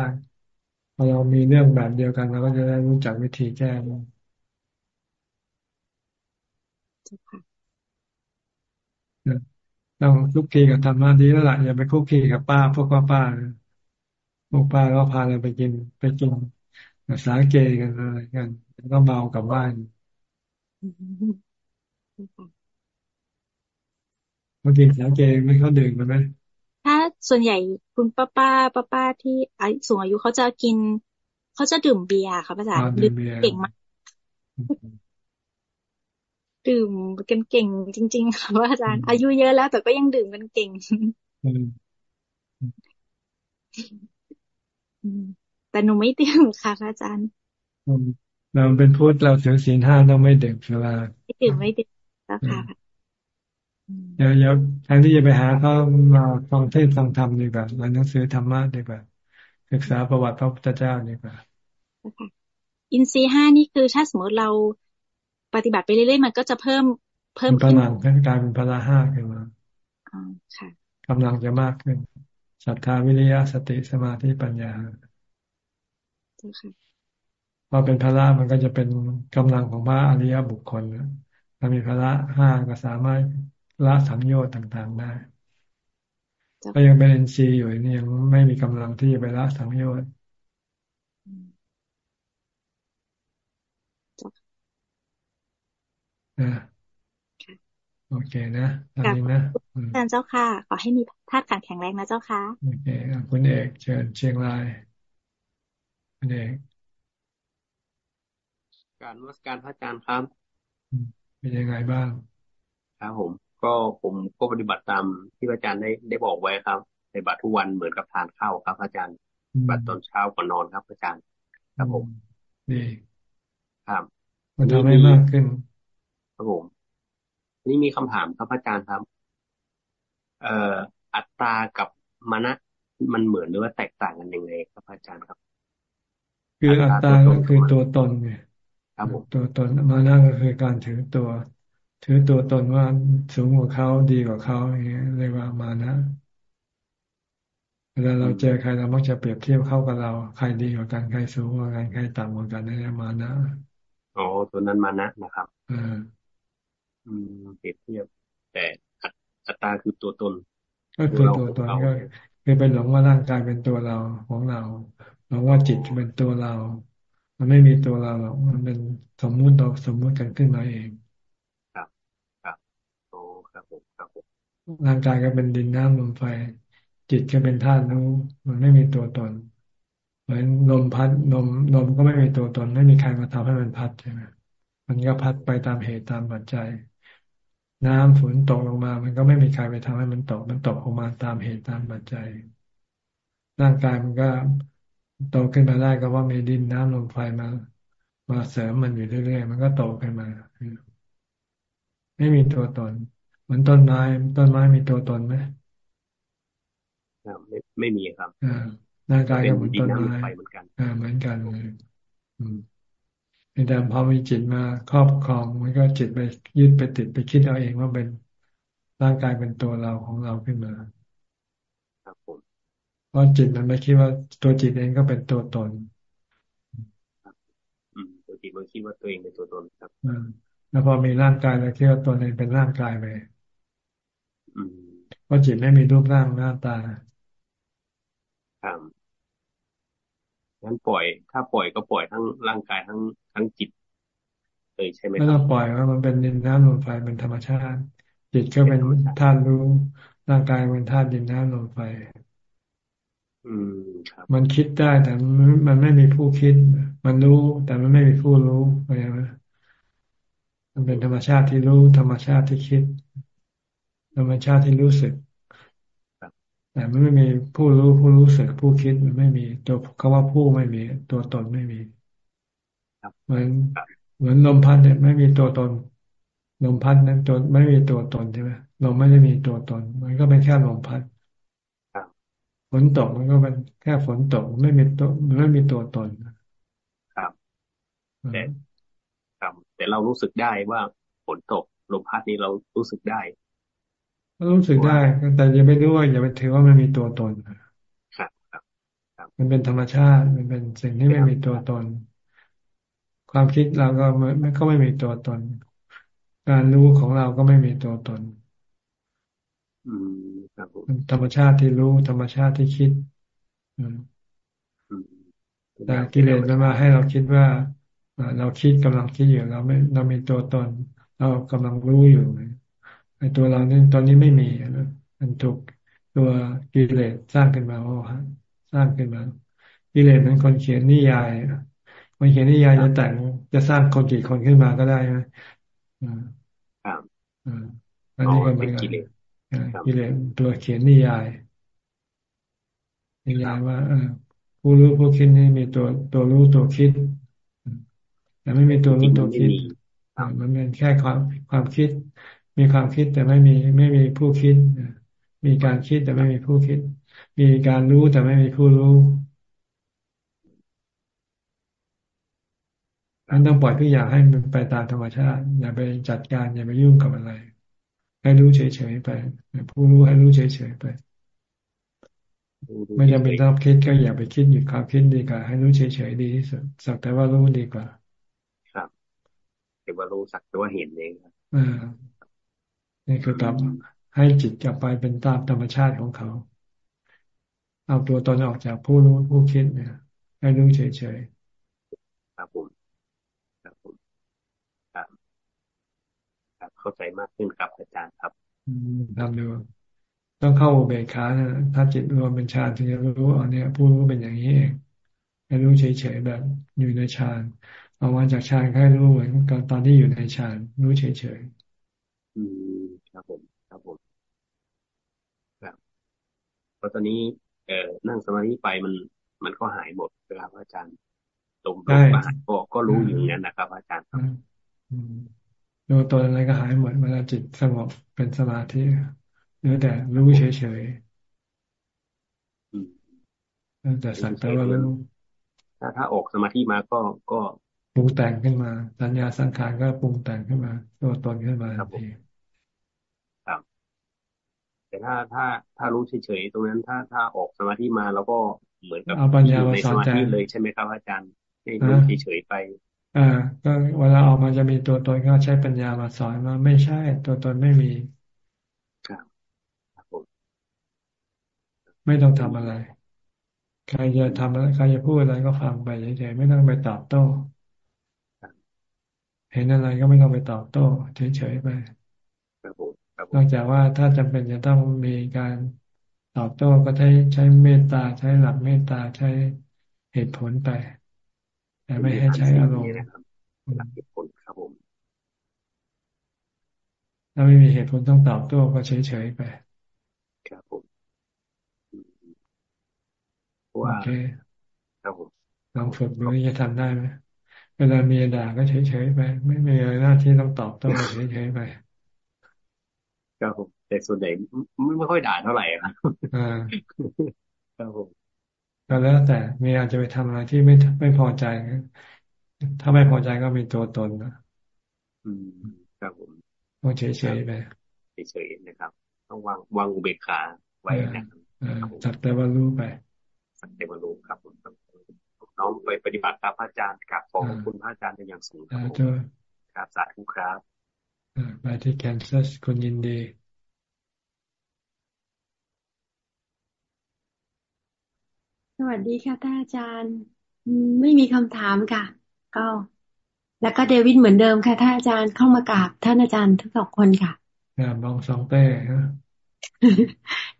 พอเรามีเรื่องแบบเดียวกันเราก็จะได้รู้จักวิธีแก้ ต้องคุกคีกับธรรมะดีแล้วล่ะอย่าไปคุกคีกับป้า พวกป้าป้าพวกป้าก็พาเราไปกินไปกินภาษาเกกันอะไรกันก็เมากลับบ้านเมื่อกี้สาเกไม่เขาดื่มกันไหมถ้าส่วนใหญ่คุณป้าป้าป้าป้าที่สูงอายุเขาจะกิน เขาจะดื่มเบียร์ค่ะพระอาจารย์ดื่มเก่งมาก ดื่มกันเก่งจริง ๆ ค่ะพระอาจารย์ อายุเยอะแล้วแต่ก็ยังดื่มกันเก่งแต่หนูไม่ดื่มค่ะพระอาจารย์เราเป็นพุทธเราถือศีลห้าต้องไม่ดื่มสุราไม่ดื่มไม่ดื่มแล้วค่ะเดี๋ยวเดี๋ยวแทนที่จะไปหาเขามาฟังเทศฟังธรรมดีกว่าอ่านหนังสือธรรมะดีกว่าศึกษาประวัติพระพุทธเจ้าดีกว่าอินทรีห้านี่คือถ้าสมมติเรา ปฏิบัติไปเรื่อยๆมันก็จะเพิ่มเพิ่มพลังกลายเป็นพละห้าขึ้นมาอ๋อค่ะกำลังจะมากขึ้นศรัทธาวิริยะสติสมาธิปัญญาพอเป็นพละมันก็จะเป็นกำลังของพระอริยบุคคลถ้ามีพละห้าก็สามารถละสังโยชน์ต่างๆได้ก็ยังเป็นเอ็นซีอยู่นี่ยังไม่มีกำลังที่จะไปละสังโยชน์ นะโอเคนะตอนนี้นะอาจารย์เจ้าค่ะ ขอให้มีธาตุขันแข็งแรงนะเจ้าค่ะ โอเคคุณเอกเชิญเชียงราย คุณเอก การวัสการพระอาจารย์ครับ เป็นยังไงบ้าง ครับผม ก็ผมก็ปฏิบัติตามที่อาจารย์ได้ได้บอกไว้ครับในบัตรทุกวันเหมือนกับทานข้าวครับอาจารย์บัตรตอนเช้าก่อนนอนครับอาจารย์ ครับผม ดี ครับ มันทำให้มากขึ้น ครับผมนี่มีคำถามครับอาจารย์ครับ เอ่ออัตตากับมานะมันเหมือนหรือว่าแตกต่างกันยังไงครับอาจารย์ครับ คืออัตตาก็คือตัวตนไงตัวตนมานะก็คือการถือตัว ถือตัวตนว่าสูงกว่าเขาดีกว่าเขาอย่างเงี้ยเรียกว่ามานะเวลาเราเจอใครเรามักจะเปรียบเทียบเข้ากับเรา ใครดีกว่ากันใครสูงกว่ากันใครต่ำกว่ากันนี่มานะอ๋อตัวนั้นมานะนะครับอ่า อืมเปรียบเทียบ แต่อัตตาคือตัวตนก็คือตัวตนก็คือเป็นหลงว่าร่างกายเป็นตัวเราของเราหลงว่าจิตเป็นตัวเรา มันไม่มีตัวเราหรอกมันเป็นสมมุติเราสมมุติกันขึ้นมาเองร่างกายก็เป็นดินน้ำลมไฟ จิตก็เป็นธาตุรู้มันไม่มีตัวตน เหมือนลมพัดลมลมก็ไม่มีตัวตน ไม่มีใครมาทำให้มันพัดใช่ไหมมันก็พัดไปตามเหตุตามปัจจัย น้ำฝนตกลงมา มันก็ไม่มีใครไปทำให้มันตก มันตกลงมาตามเหตุตามปัจจัย ร่างกายมันก็โตขึ้นมาได้ก็ว่ามีดินน้ำลมไฟมา มาเสริมมันอยู่เรื่อยๆ มันก็โตขึ้นมา ไม่มีตัวตน เหมือนต้นไม้ต้นไม้มีตัวตนไหมไม่ไม่มีครับอ่าร่างกายก็เหมือนต้นไม้เหมือนกันอ่าเหมือนกันเลยอืม แต่พอมีจิตมาครอบครอง มันก็จิตไปยึดไปติดไปคิดเอาเองว่าเป็นร่างกายเป็นตัวเราของเราขึ้นมาครับผมเพราะจิตมันไม่คิดว่าตัวจิตเองก็เป็นตัวตนอืมตัวจิตมันคิดว่าตัวเองเป็นตัวตนครับอ่าแล้วพอมีร่างกายแล้วคิดว่าตัวเองเป็นร่างกายไปเพราะจิตไม่มีรูปร่างหน้าตาครับงั้นปล่อย ถ้าปล่อยก็ปล่อยทั้งร่างกายทั้ง ทั้งจิตเลยใช่ไหมไม่ต้องปล่อยว่ามันเป็นดินน้ำลมไฟเป็นธรรมชาติ จิตก็เป็นธาตุรู้ร่างกายเป็นธาตุดินน้ำลมไฟอืมครับมันคิดได้แต่มันไม่มีผู้คิด มันรู้ แต่มันไม่มีผู้รู้เข้าใจไหมมันเป็นธรรมชาติที่รู้ ธรรมชาติที่คิด ธรรมชาติที่รู้สึกแต่มันไม่มีผู้รู้ผู้รู้สึกผู้คิดมันไม่มี ตัวคำว่าผู้ไม่มี ตัวตนไม่มี เหมือนเหมือนลมพัดเนี่ยไม่มีตัวตน ลมพัดนั้นตัวไม่มีตัวตนใช่ไหมลมไม่ได้มีตัวตน มันก็เป็นแค่ลมพัดฝนตกมันก็เป็นแค่ฝนตกไม่มีตัวมันไม่มีตัวตนครับแต่ครับแต่เรารู้สึกได้ว่าฝนตกลมพัดนี้เรารู้สึกได้รู้สึกได้ แต่อย่าไปด้วยอย่าไปถือว่ามันมีตัวตนมันเป็นธรรมชาติ มันเป็นสิ่งที่ไม่มีตัวตน ความคิดเราก็ไม่ก็ไม่มีตัวตน การรู้ของเราก็ไม่มีตัวตนธรรมชาติที่รู้ธรรมชาติที่คิดแต่กิเลสมันมาให้เราคิดว่าเราคิดกำลังคิดอยู่เราไม่เรามีตัวตน เรากำลังรู้อยู่ไอ้ตัวเราเนี่ยตอนนี้ไม่มีมันถูกตัวกิเลสสร้างขึ้นมาโอ้ฮะสร้างขึ้นมากิเลสนั้นคนเขียนนิยาย คนเขียนนิยายจะแต่งจะสร้างคนกี่คนขึ้นมาก็ได้ไหมอ่าอ่าอันนี้ก็เหมือนกันกิเลสตัวเขียนนิยาย นิยายว่าผู้รู้ผู้คิดนี่มีตัวตัวรู้ตัวคิด แต่ไม่มีตัวรู้ตัวคิดมันเป็นแค่ความความคิด มีความคิดแต่ไม่มีไม่มีผู้คิดมีการคิดแต่ไม่มีผู้คิด มีการรู้แต่ไม่มีผู้รู้ อันต้องปล่อยทุกอย่างให้มันไปตามธรรมชาติ อย่าไปจัดการอย่าไปยุ่งกับอะไร ให้รู้เฉยๆไป ผู้รู้ให้รู้เฉยๆไปไม่จำเป็นต้องคิดก็อย่าไปคิดหยุดความคิดดีกว่าให้รู้เฉยๆดีที่สุดสักแต่ว่ารู้ดีกว่า ครับแต่ว่ารู้สักแต่ว่าเห็นเองครับอ่านี่คือตามให้จิตกลับไปเป็นตามธรรมชาติของเขา เอาตัวตนออกจากผู้รู้ผู้คิดเนี่ยให้รู้เฉยๆครับผมครับผมครับครับ เข้าใจมากขึ้นครับอาจารย์ครับทำดูต้องเข้าเบกขานะถ้าจิตรวมเป็นฌานถึงจะรู้อันนี้ผู้รู้เป็นอย่างนี้เองให้รู้เฉยๆแบบอยู่ในฌานออกมาจากฌานแค่รู้เหมือนกับตอนที่อยู่ในฌานรู้เฉยๆอืมครับผมครับผมครับเพราะตอนนี้เอ่อนั่งสมาธิไปมันมันก็หายหมดนะครับอาจารย์ตรงตรงมาก็ก็รู้อยู่อย่างนั้นนะครับ อาจารย์ครับ ดูตัวอะไรก็หายหมดเวลาจิตสงบเป็นสมาธิเนื้อแต่รู้เฉยๆแต่สักแต่ว่ารู้ถ้าถ้าออกสมาธิมาก็ก็ปรุงแต่งขึ้นมาสัญญาสังขารก็ปรุงแต่งขึ้นมา ตัวตนขึ้นมาทันทีครับ แต่ถ้าถ้าถ้ารู้เฉยๆตรงนั้นถ้าถ้าออกสมาธิมาแล้วก็เหมือนกับอยู่ในสมาธิเลยใช่ไหมครับอาจารย์ให้รู้เฉยๆไป อ่าก็เวลาออกมาจะมีตัวตนก็ใช้ปัญญามาสอนว่าไม่ใช่ ตัวตนไม่มีไม่ต้องทำอะไร ใครจะทำอะไรใครจะพูดอะไรก็ฟังไปเฉยๆไม่ต้องไปตอบโต้ เห็นอะไรก็ไม่ต้องไปตอบโต้เฉยๆไปนอกจากว่าถ้าจำเป็นจะต้องมีการตอบโต้ก็ใช้ใช้เมตตาใช้หลักเมตตาใช้เหตุผลไป แต่ไม่ให้ใช้อารมณ์หลักเหตุผลครับผมถ้าไม่มีเหตุผลต้องตอบโต้ก็เฉยๆไป ครับผมว่าครับผมลองฝึกดูจะทำได้ไหมเวลามีด่าก็เฉยๆไป ไม่มีอะไรหน้าที่ต้องตอบต้องเฉยๆไปครับผมแต่ส่วนใหญ่ไม่ไม่ค่อยด่าเท่าไหร่ครับอ่าครับผม ก็แล้วแต่มีอาจจะไปทำอะไรที่ไม่ไม่พอใจ ถ้าไม่พอใจก็มีตัวตนนะอืมครับผมต้องเฉยๆไปเฉยๆนะครับ ต้องวางวางอุเบกขาไว้นะครับจัดแต่ว่ารู้ไปเทวรูครับน้องไปปฏิบัติครับอาจารย์กราบขอบคุณพระอาจารย์เป็นอย่างสูงครับครับสาธุครับไปที่แคนซัสคุณยินดี สวัสดีค่ะท่านอาจารย์ ไม่มีคำถามค่ะ ก็ แล้วก็เดวิดเหมือนเดิมค่ะท่านอาจารย์เข้ามากราบท่านอาจารย์ทั้งสองคนค่ะมองสองเต้ฮะ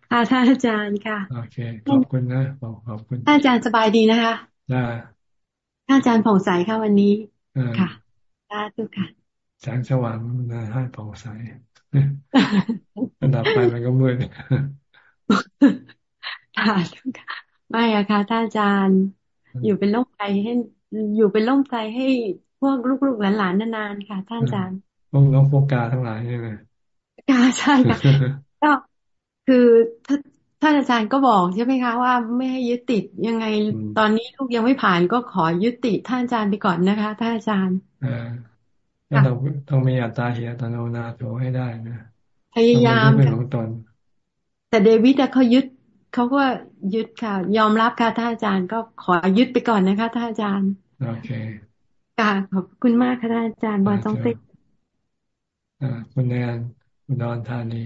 ค่ะท่านอาจารย์ค่ะ โอเค ขอบคุณนะบอกขอบคุณท่านอาจารย์สบายดีนะคะได้ท่านอาจารย์ผ่องใสค่ะวันนี้ค่ะสาธุค่ะแสงสว่างนะให้ผ่องใสระดับไปมันก็มืดค่ะ ไม่อะค่ะท่านอาจารย์ อยู่เป็นร่มใจให้อยู่เป็นร่มใจให้พวกลูกๆหลานๆนานๆค่ะ ท่านอาจารย์พวกน้องพวกกาทั้งหลายนี่เลยกาใช่ค่ะก็คือท่านอาจารย์ก็บอกใช่ไหมคะว่าไม่ให้ยึดติดยังไงตอนนี้ลูกยังไม่ผ่านก็ขอยึดติดท่านอาจารย์ไปก่อนนะคะท่านอาจารย์อ่าต้องต้องมีอัตตาเหียตโนนาโถให้ได้นะพยายามเป็นของตนแต่เดวิดเขายึด เขาก็ยึดค่ะ ยอมรับค่ะท่านอาจารย์ก็ขอยึดไปก่อนนะคะท่านอาจารย์โอเคค่ะขอบคุณมากค่ะท่านอาจารย์บอยต้องติดอ่าคุณแนนคุณดอนธานี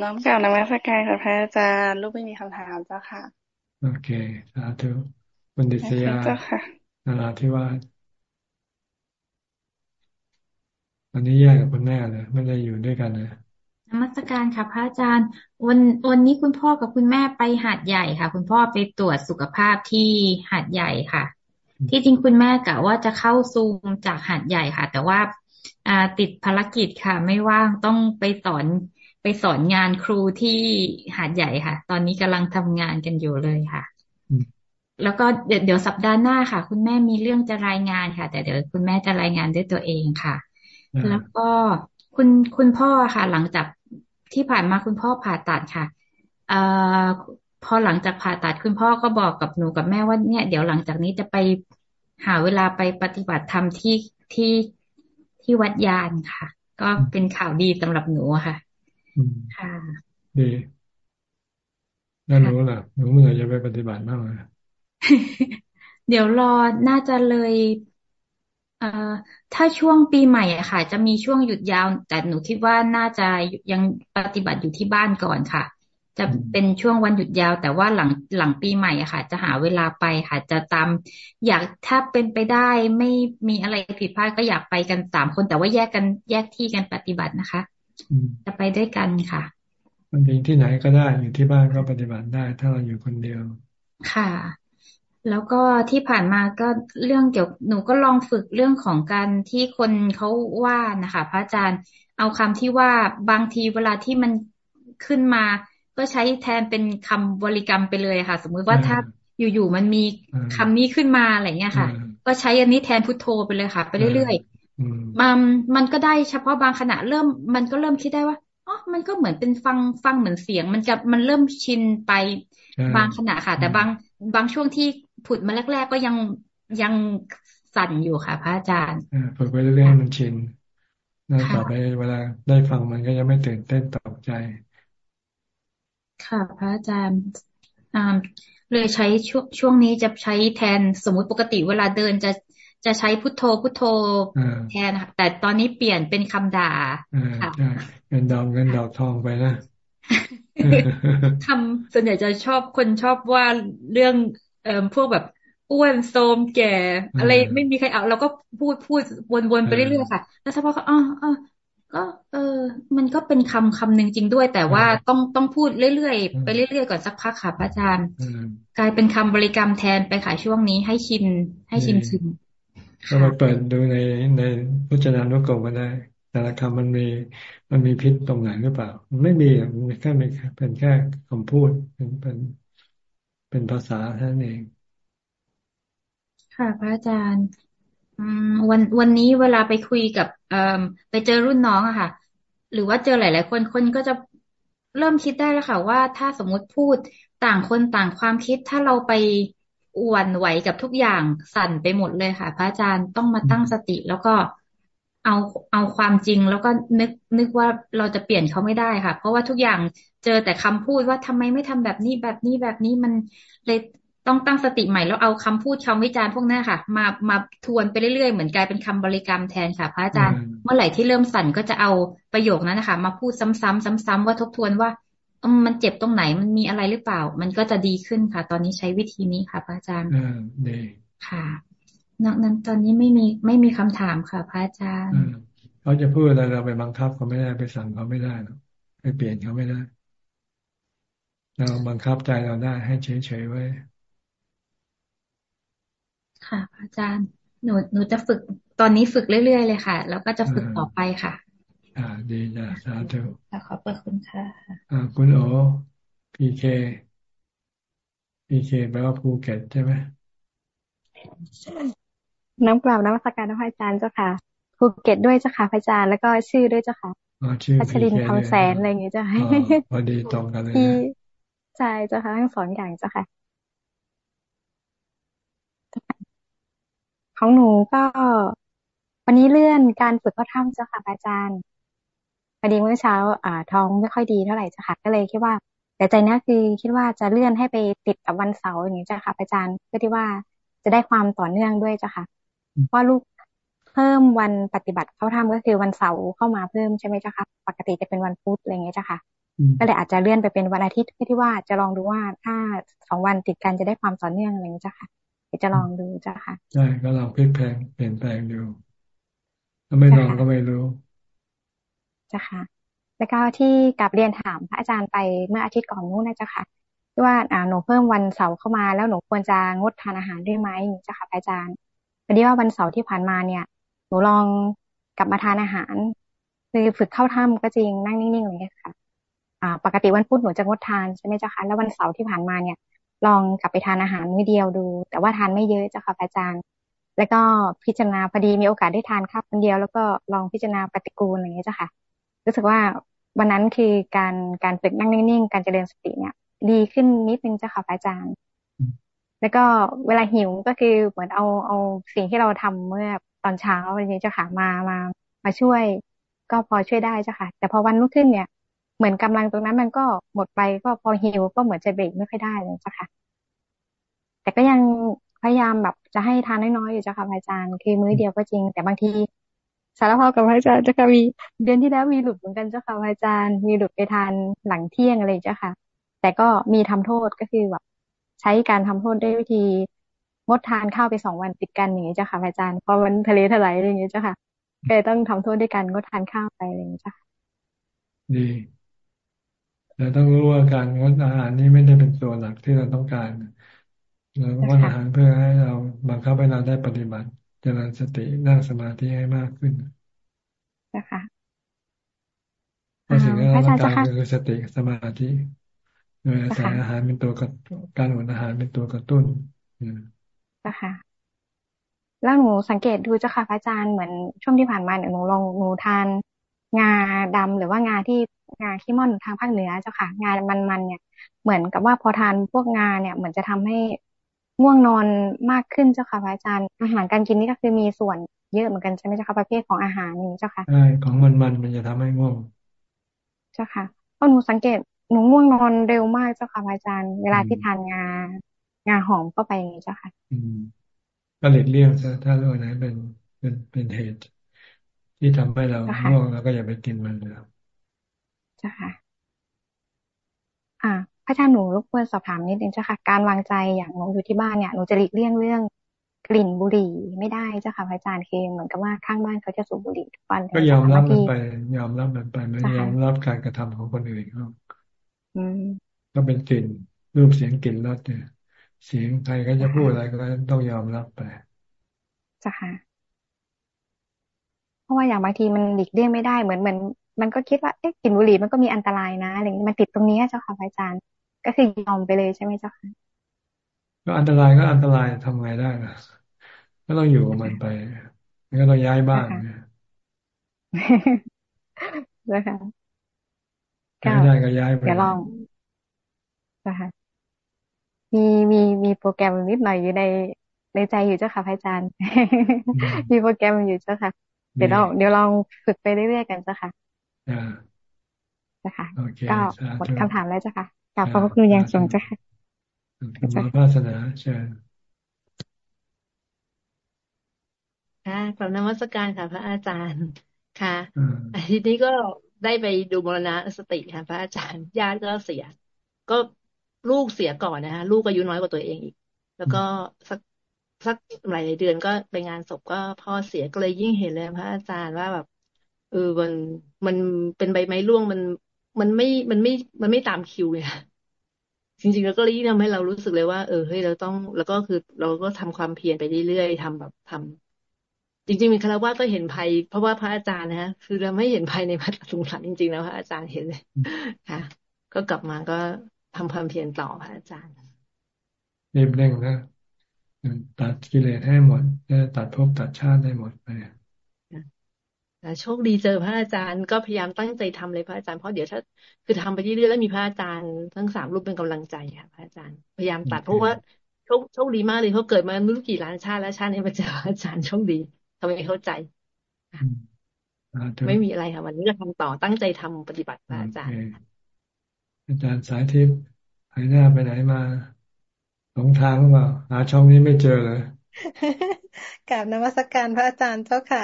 น้อมกล่าวนมัสการค่ะพระอาจารย์ลูกไม่มีคำถามเจ้าค่ะ โอเคสาธุคุณดิษยาเจ้าค่ะนาราธิวาสวันนี้แยกกับคุณแม่เลยไม่ได้อยู่ด้วยกันเลย นมัสการค่ะพระอาจารย์ วันวันนี้คุณพ่อกับคุณแม่ไปหาดใหญ่ค่ะ คุณพ่อไปตรวจสุขภาพที่หาดใหญ่ค่ะ ที่จริงคุณแม่กะว่าจะเข้าซูมจากหาดใหญ่ค่ะ แต่ว่าอ่าติดภารกิจค่ะ ไม่ว่างต้องไปสอนไปสอนงานครูที่หาดใหญ่ค่ะ ตอนนี้กำลังทำงานกันอยู่เลยค่ะ แล้วก็เดี๋ยวสัปดาห์หน้าค่ะ คุณแม่มีเรื่องจะรายงานค่ะ แต่เดี๋ยวคุณแม่จะรายงานด้วยตัวเองค่ะ แล้วก็คุณคุณพ่อค่ะ หลังจาก ที่ผ่านมาคุณพ่อผ่าตัดค่ะอพอหลังจากผ่าตัดคุณพ่อก็บอกกับหนูกับแม่ว่าเนี่ยเดี๋ยวหลังจากนี้จะไปหาเวลาไปปฏิบัติธรรมที่ที่ที่วัดยานค่ะ ก็เป็นข่าวดีสำหรับหนูค่ะค่ะดีแล้วหนูล่ะหนูเมื่อจะไปปฏิบัติบ้างไหมเดี๋ยวรอน่าจะเลย เอ่อถ้าช่วงปีใหม่อะค่ะ จะมีช่วงหยุดยาว แต่หนูคิดว่าน่าจะยังปฏิบัติอยู่ที่บ้านก่อนค่ะ จะเป็นช่วงวันหยุดยาว แต่ว่าหลังหลังปีใหม่อะค่ะ จะหาเวลาไปค่ะ จะตามอยากถ้าเป็นไปได้ไม่มีอะไรผิดพลาดก็อยากไปกันสามคน แต่ว่าแยกกันแยกที่กันปฏิบัตินะคะ จะไปด้วยกันค่ะ มันเป็นที่ไหนก็ได้อยู่ที่บ้านก็ปฏิบัติได้ ถ้าเราอยู่คนเดียว ค่ะ แล้วก็ที่ผ่านมาก็เรื่องเกี่ยวหนูก็ลองฝึกเรื่องของการที่คนเขาว่านะคะ พระอาจารย์เอาคำที่ว่าบางทีเวลาที่มันขึ้นมา ก็ใช้แทนเป็นคำบริกรรมไปเลยค่ะ สมมุติว่าถ้าอยู่ๆมันมีคำนี้ขึ้นมาอะไรเงี้ยค่ะ ก็ใช้อันนี้แทนพุทโธไปเลยค่ะ ไปเรื่อยๆมันมันก็ได้เฉพาะบางขณะเริ่ม มันก็เริ่มคิดได้ว่าอ๋อมันก็เหมือนเป็นฟังฟังเหมือนเสียง มันจะมันเริ่มชินไปบางขณะค่ะ แต่บางบางช่วงที่ ผุดมาแรกๆก็ยังยังสั่นอยู่ค่ะ พระอาจารย์ฝึกไปเรื่อยๆมันชินแล้วต่อไปเวลาได้ฟังมันก็จะไม่ตื่นเต้นตกใจ ค่ะพระอาจารย์อ่าเลยใช้ช่วงช่วงนี้จะใช้แทนสมมุติปกติเวลาเดินจะจะใช้พุทโธพุทโธแทนค่ะแต่ตอนนี้เปลี่ยนเป็นคำด่าค่ะเงินดอกเงินดอกทองไปนะคำส่วนใหญ่จะชอบคนชอบว่าเรื่อง เอ่อพวกแบบอ้วนโทมแก่ อะไรไม่มีใครเอาเราก็พูดพูดวนๆไปเรื่อยๆค่ะ แล้วสักพักก็อ๋ออ๋อก็เออ มันก็เป็นคำคำหนึ่งจริงด้วย แต่ว่าต้องต้องพูดเรื่อยๆไปเรื่อยๆก่อนสักพักค่ะพระอาจารย์กลายเป็นคำบริกรรมแทนไปค่ะช่วงนี้ให้ชินให้ชินชินก็ไปเปิดดูในในพจนานุกรมก็ได้ แต่ละคำมันมีมันมีพิษตรงไหนหรือเปล่ามันไม่มีมันแค่เป็นแค่คำพูดเป็น เป็นภาษาแค่นั้นเอง ค่ะ พระอาจารย์วันวันนี้เวลาไปคุยกับไปเจอรุ่นน้องอะค่ะ หรือว่าเจอหลาย ๆ คนคนก็จะเริ่มคิดได้แล้วค่ะ ว่าถ้าสมมติพูดต่างคนต่างความคิดถ้าเราไปอวนไหวกับทุกอย่างสั่นไปหมดเลยค่ะ พระอาจารย์ต้องมาตั้งสติ แล้วก็เอาเอาความจริงแล้วก็นึกนึกว่าเราจะเปลี่ยนเขาไม่ได้ค่ะ เพราะว่าทุกอย่าง เจอแต่คำพูดว่าทำไมไม่ทำแบบนี้แบบนี้แบบนี้มันเลยต้องตั้งสติใหม่แล้วเอาคำพูดคำวิจารณ์พวกนั้นค่ะ มามาทวนไปเรื่อยๆเหมือนกลายเป็นคำบริกรรมแทนค่ะ พระอาจารย์ เมื่อไหร่ที่เริ่มสั่นก็จะเอาประโยคนั้นนะคะ มาพูดซ้ำๆซ้ำๆว่าทบทวนว่ามันเจ็บตรงไหนมันมีอะไรหรือเปล่า มันก็จะดีขึ้นค่ะ ตอนนี้ใช้วิธีนี้ค่ะพระอาจารย์อ่าดีค่ะนอกนั้นตอนนี้ไม่มีไม่มีคำถามค่ะพระอาจารย์เขาจะพูดอะไรเราไปบังคับเขาไม่ได้ไปสั่งเขาไม่ได้หรอกไปเปลี่ยนเขาไม่ได้ เราบังคับใจเราได้ให้เฉยๆไว้ ค่ะ อาจารย์ หนูหนูจะฝึกตอนนี้ฝึกเรื่อยๆเลยค่ะ แล้วก็จะฝึกต่อไปค่ะ อ่า ดีจ้ะสาธุขอบพระคุณค่ะ อ่า คุณโอ PK PK แปลว่าภูเก็ตใช่ไหมน้ำกล่าวน้ำมัสการพระอาจารย์เจ้าค่ะภูเก็ตด้วยเจ้าค่ะพระอาจารย์แล้วก็ชื่อด้วยเจ้าค่ะพัชรินคำแสนอะไรอย่างเงี้ยเจ้าค่ะพอดีตรงกันเลย ใช่เจ้าค่ะทั้งสองอย่างเจ้าค่ะ ของหนูก็ วันนี้เลื่อนการฝึกเข้าถ้ำเจ้าค่ะอาจารย์พอดีเมื่อเช้า อ่า ท้องไม่ค่อยดีเท่าไหร่เจ้ะค่ะก็เลยคิดว่าแต่ใจนี้คือคิดว่าจะเลื่อนให้ไปติดกับวันเสาร์อย่างนี้จ้ะค่ะอาจารย์เพื่อที่ว่าจะได้ความต่อเนื่องด้วยจ้ะค่ะเพราลูกเพิ่มวันปฏิบัติเข้าทำก็คือวันเสาร์เข้ามาเพิ่มใช่ไหมจ้ะค่ะปกติจะเป็นวันพุธอะไรเงี้ยจ้ะค่ะ ก็เลยอาจจะเลื่อนไปเป็นวันอาทิตย์เพื่อที่ว่าจะลองดูว่าถ้าสองวันติดกันจะได้ความต่อเนื่องอะไรเงี้ยจ้ะค่ะจะลองดูจ้ะค่ะใช่ก็ลองพลิกแพลงเปลี่ยนแปลงดูถ้าไม่ลองก็ไม่รู้จ้ะค่ะแล้วก็ที่กับเรียนถามพระอาจารย์ไปเมื่ออาทิตย์ก่อนนู้นนะจ้ะค่ะที่ว่าอ่าหนูเพิ่มวันเสาร์เข้ามาแล้วหนูควรจะงดทานอาหารได้ไหมจ้ะค่ะอาจารย์พอดีว่าวันเสาร์ที่ผ่านมาเนี่ย หนูลองกลับมาทานอาหาร คือฝึกเข้าถ้ำก็จริงนั่งนิ่งๆอย่างเงี้ยค่ะอ่า ปกติวันพุธหนูจะงดทานใช่ไหมเจ้าคะแล้ววันเสาร์ที่ผ่านมาเนี่ย ลองกลับไปทานอาหารมื้อเดียวดู แต่ว่าทานไม่เยอะเจ้าค่ะอาจารย์ แล้วก็พิจารณาพอดีมีโอกาสได้ทานครับคนเดียว แล้วก็ลองพิจารณาปฏิกูลอย่างเงี้ยเจ้าค่ะ รู้สึกว่าวันนั้นคือการการฝึกนั่งนิ่งๆ การเจริญสติเนี่ย ดีขึ้นนิดนึงเจ้าค่ะอาจารย์ แล้วก็เวลาหิวก็คือเหมือนเอาเอาสิ่งที่เราทำเมื่อตอนเช้าอะไรนี้ยเจ้าค่ะมามามาช่วย ก็พอช่วยได้เจ้าค่ะ แต่พอวันรุ่งขึ้นเนี่ย เหมือนกำลังตรงนั้นมันก็หมดไปก็พอหิวก็เหมือนจะเบรกไม่ค่อยได้เลยจ้าค่ะ แต่ก็ยังพยายามแบบจะให้ทานน้อยๆอยู่เจ้าค่ะอาจารย์คือมื้อเดียวก็จริง แต่บางทีสารภาพกับอาจารย์เจ้าค่ะมีเดือนที่แล้วมีหลุดเหมือนกันเจ้าค่ะอาจารย์ มีหลุดไปทานหลังเที่ยงอะไรเจ้าค่ะ แต่ก็มีทำโทษก็คือแบบใช้การทำโทษด้วยวิธีงดทานข้าวไปสองวันติดกันอย่างนี้เจ้าค่ะอาจารย์พอวันทะเลถลายอะไรอย่างนี้เจ้าค่ะก็เลยต้องทำโทษด้วยกันงดทานข้าวไปอะไรอย่างนี้จ้ะดี แต่ต้องรู้ว่าการงดอาหารนี้ไม่ได้เป็นตัวหลักที่เราต้องการเรางดอาหารเพื่อให้เราบังคับให้เราได้ปฏิบัติเจริญสตินั่งสมาธิให้มากขึ้นนะคะเพราะสิ่งที่เราต้องการคือสติสมาธิโดยอาศัยอาหารเป็นตัวการอดอาหารเป็นตัวกระตุ้นนะคะแล้วหนูสังเกตดูเจ้าค่ะพระอาจารย์เหมือนช่วงที่ผ่านมาเนี่ยหนูลองหนูทาน งาดำหรือว่างาที่งาขี้ม่อนทางภาคเหนือเจ้าค่ะ งามันๆเนี่ย เหมือนกับว่าพอทานพวกงาเนี่ย เหมือนจะทำให้ง่วงนอนมากขึ้นเจ้าค่ะพระอาจารย์อาหารการกินนี่ก็คือมีส่วนเยอะเหมือนกันใช่ไหมเจ้าค่ะประเภทของอาหารนี้เจ้าค่ะใช่ของมันมันมันจะทำให้ง่วง เจ้าค่ะเพราะหนูสังเกตหนูง่วงนอนเร็วมากเจ้าค่ะพระอาจารย์ เวลาที่ทานงางาหอมเข้าไปอย่างนี้เจ้าค่ะ อืมก็หลีกเลี่ยงซะถ้าเรื่องนั้นเป็นเป็นเป็นเหตุ ที่ทำให้เราง่วงแล้วก็อย่าไปกินมันเลยเจ้าค่ะ อ่าพระอาจารย์หนูรบกวนสอบถามนิดนึงเจ้าค่ะ การวางใจอย่างหนูอยู่ที่บ้านเนี่ยหนูจะหลีกเลี่ยงเรื่องกลิ่นบุหรี่ไม่ได้เจ้าค่ะพระอาจารย์คือเหมือนกับว่าข้างบ้านเขาจะสูบบุหรี่ทุกวันก็ยอมรับมันไป ยอมรับมันไปไม่ยอมรับการกระทำของคนอื่นเขาก็เป็นกลิ่นรูปเสียงกลิ่นรสเนี่ยเสียงใครก็จะพูดอะไรก็ต้องยอมรับไปจ้ะค่ะเพ ราะว่าอย่างบางทีมันหลีกเลี่ยงไม่ได้เหมือนเหมือน มันก็คิดว่าเอ๊ะกลิ่นบุหรี่มันก็มีอันตรายนะอะไรอย่างนี้มันติดตรงนี้เจ้าค่ะอาจารย์ ก็คือยอมไปเลยใช่ไหมเจ้าค่ะก็อันตรายก็อันตรายทำไงได้ล่ะก็ต้องอยู่กับมันไปก็ต้องย้ายบ้านนะคะย้ายได้ก็ย้ายไปเดี๋ยวลองนะคะมีมีมีโปรแกรมนิดหน่อยอยู่ในในใจอยู่เจ้าค่ะพระอาจารย์ มีโปรแกรมอยู่เจ้าค่ะ เดี๋ยวเราเดี๋ยวลองฝึกไปเรื่อยๆกันเจ้าค่ะเจ้าค่ะก็หมดคำถามแล้วเจ้าค่ะกลับขอบคุณอย่างสูงเจ้าค่ะคุณมาภาสนาเชิญค่ะกลับนมัสการค่ะ พระอาจารย์ค่ะทีนี้ก็ได้ไปดูมรณะสติค่ะ พระอาจารย์ญาติก็เสีย ก็ลูกเสียก่อนนะคะลูกอายุน้อยกว่าตัวเองอีก แล้วก็สัก สักหลายเดือนก็ไปงานศพก็พ่อเสียก็เลยยิ่งเห็นเลยพระอาจารย์ว่าแบบเออมันมันเป็นใบไม้ร่วงมันมันไม่มันไม่มันไม่ตามคิวเนี่ยจริงๆแล้วก็เลยทำให้เรารู้สึกเลยว่า เออเฮ้ยเราต้อง แล้วก็คือเราก็ทำความเพียรไปเรื่อยๆทำแบบทำจริงๆมีคารวะก็เห็นภัย เพราะว่าพระอาจารย์นะฮะคือเราไม่เห็นภัยในพัทลุงสันจริงๆแล้วพระอาจารย์เห็นเลยค่ะ ก็กลับมาก็ทำความเพียรต่อพระอาจารย์รีบเร่งนะ ตัดกิเลสให้หมดตัดภพตัดชาติได้หมดไปโชคดีเจอพระอาจารย์ก็พยายามตั้งใจทำเลยพระอาจารย์เพราะเดี๋ยวถ้าคือทำไปเรื่อยๆแล้วมีพระอาจารย์ทั้งสามรูปเป็นกำลังใจค่ะพระอาจารย์พยายามตัดเพราะว่าโชคโชคดีมากเลยเขาเกิดมาไม่รู้กี่ล้านชาติแล้วชาตินี้มาเจอพระอาจารย์โชคดีทำให้เข้าใจไม่มีอะไรค่ะวันนี้จะทำต่อตั้งใจทำปฏิบัติอาจารย์ อาจารย์สายทิพย์หายหน้าไปไหนมาห ลงทางหรือเปล่าหาช่องนี้ไม่เจอเลยกราบนมัสการพระอาจารย์เจ้าค่ะ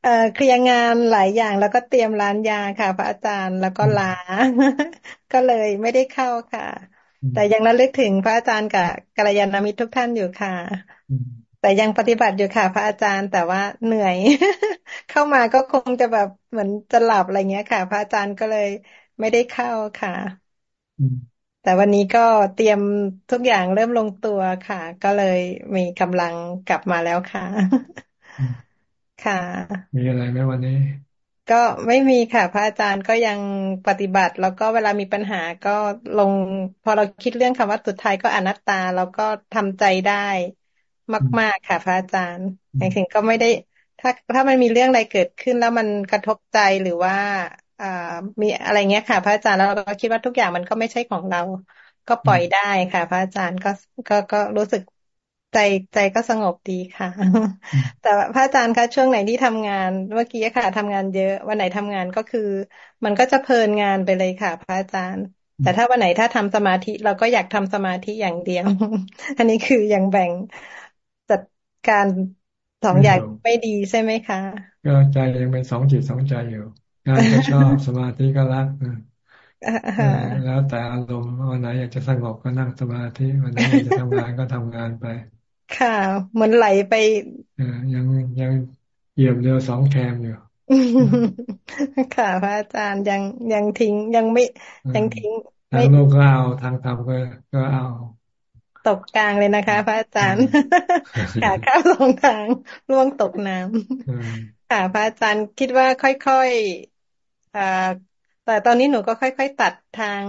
เอ่อเคลียร์งานหลายอย่างแล้วก็เตรียมร้านยาค่ะ พระอาจารย์แล้วก็ลาก็เลยไม่ได้เข้าค่ะ แต่ยังระลึกถึงพระอาจารย์กับกัลยาณมิตรทุกท่านอยู่ค่ะ แต่ยังปฏิบัติอยู่ค่ะ พระอาจารย์แต่ว่าเหนื่อย เข้ามาก็คงจะแบบเหมือนจะหลับอะไรเงี้ยค่ะ พระอาจารย์ก็เลยไม่ได้เข้าค่ะ แต่วันนี้ก็เตรียมทุกอย่างเริ่มลงตัวค่ะ ก็เลยมีกำลังกลับมาแล้วค่ะ ค่ะ มีอะไรไหมวันนี้ ก็ไม่มีค่ะ พระอาจารย์ก็ยังปฏิบัติ แล้วก็เวลามีปัญหาก็ลง พอเราคิดเรื่องคำว่าสุดท้ายก็อนัตตา แล้วก็ทำใจได้มาก ๆ ค่ะ พระอาจารย์อย่างถึงก็ไม่ได้ ถ้าถ้ามันมีเรื่องอะไรเกิดขึ้นแล้วมันกระทบใจหรือว่าอ่า มีอะไรเงี้ยค่ะ พระอาจารย์แล้วเราก็คิดว่าทุกอย่างมันก็ไม่ใช่ของเรา ก็ปล่อยได้ค่ะ พระอาจารย์ก็ก็ก็รู้สึกใจใจก็สงบดีค่ะ แต่พระอาจารย์คะช่วงไหนที่ทำงานเมื่อกี้ค่ะทำงานเยอะวันไหนทำงานก็คือ มันก็จะเพลินงานไปเลยค่ะ พระอาจารย์ แต่ถ้าวันไหนถ้าทำสมาธิเราก็อยากทำสมาธิอย่างเดียว อันนี้คือยังแบ่งจัดการสองอย่างไม่ดีใช่ไหมคะ ก็ใจยังเป็นสองจิตสองใจอยู่ งานก็ชอบสมาธิก็รักแล้วแต่อารมณ์วันไหนอยากจะสงบก็นั่งสมาธิวันไหนอยากจะทำงานก็ทำงานไป ค่ะ เหมือนไหลไปยังยังเหยียบเรือสองแคมอยู่ค่ะพระอาจารย์ยังยังทิ้งยังไม่ยังทิ้งทางโลกก็เอาทางธรรมก็ก็เอา ตกกลางเลยนะคะ พระอาจารย์ขาข้าวลงทางล่วงตกน้ำค่ะพระอาจารย์คิดว่าค่อยๆอ่า แต่ตอนนี้หนูก็ค่อย ๆ ตัดทาง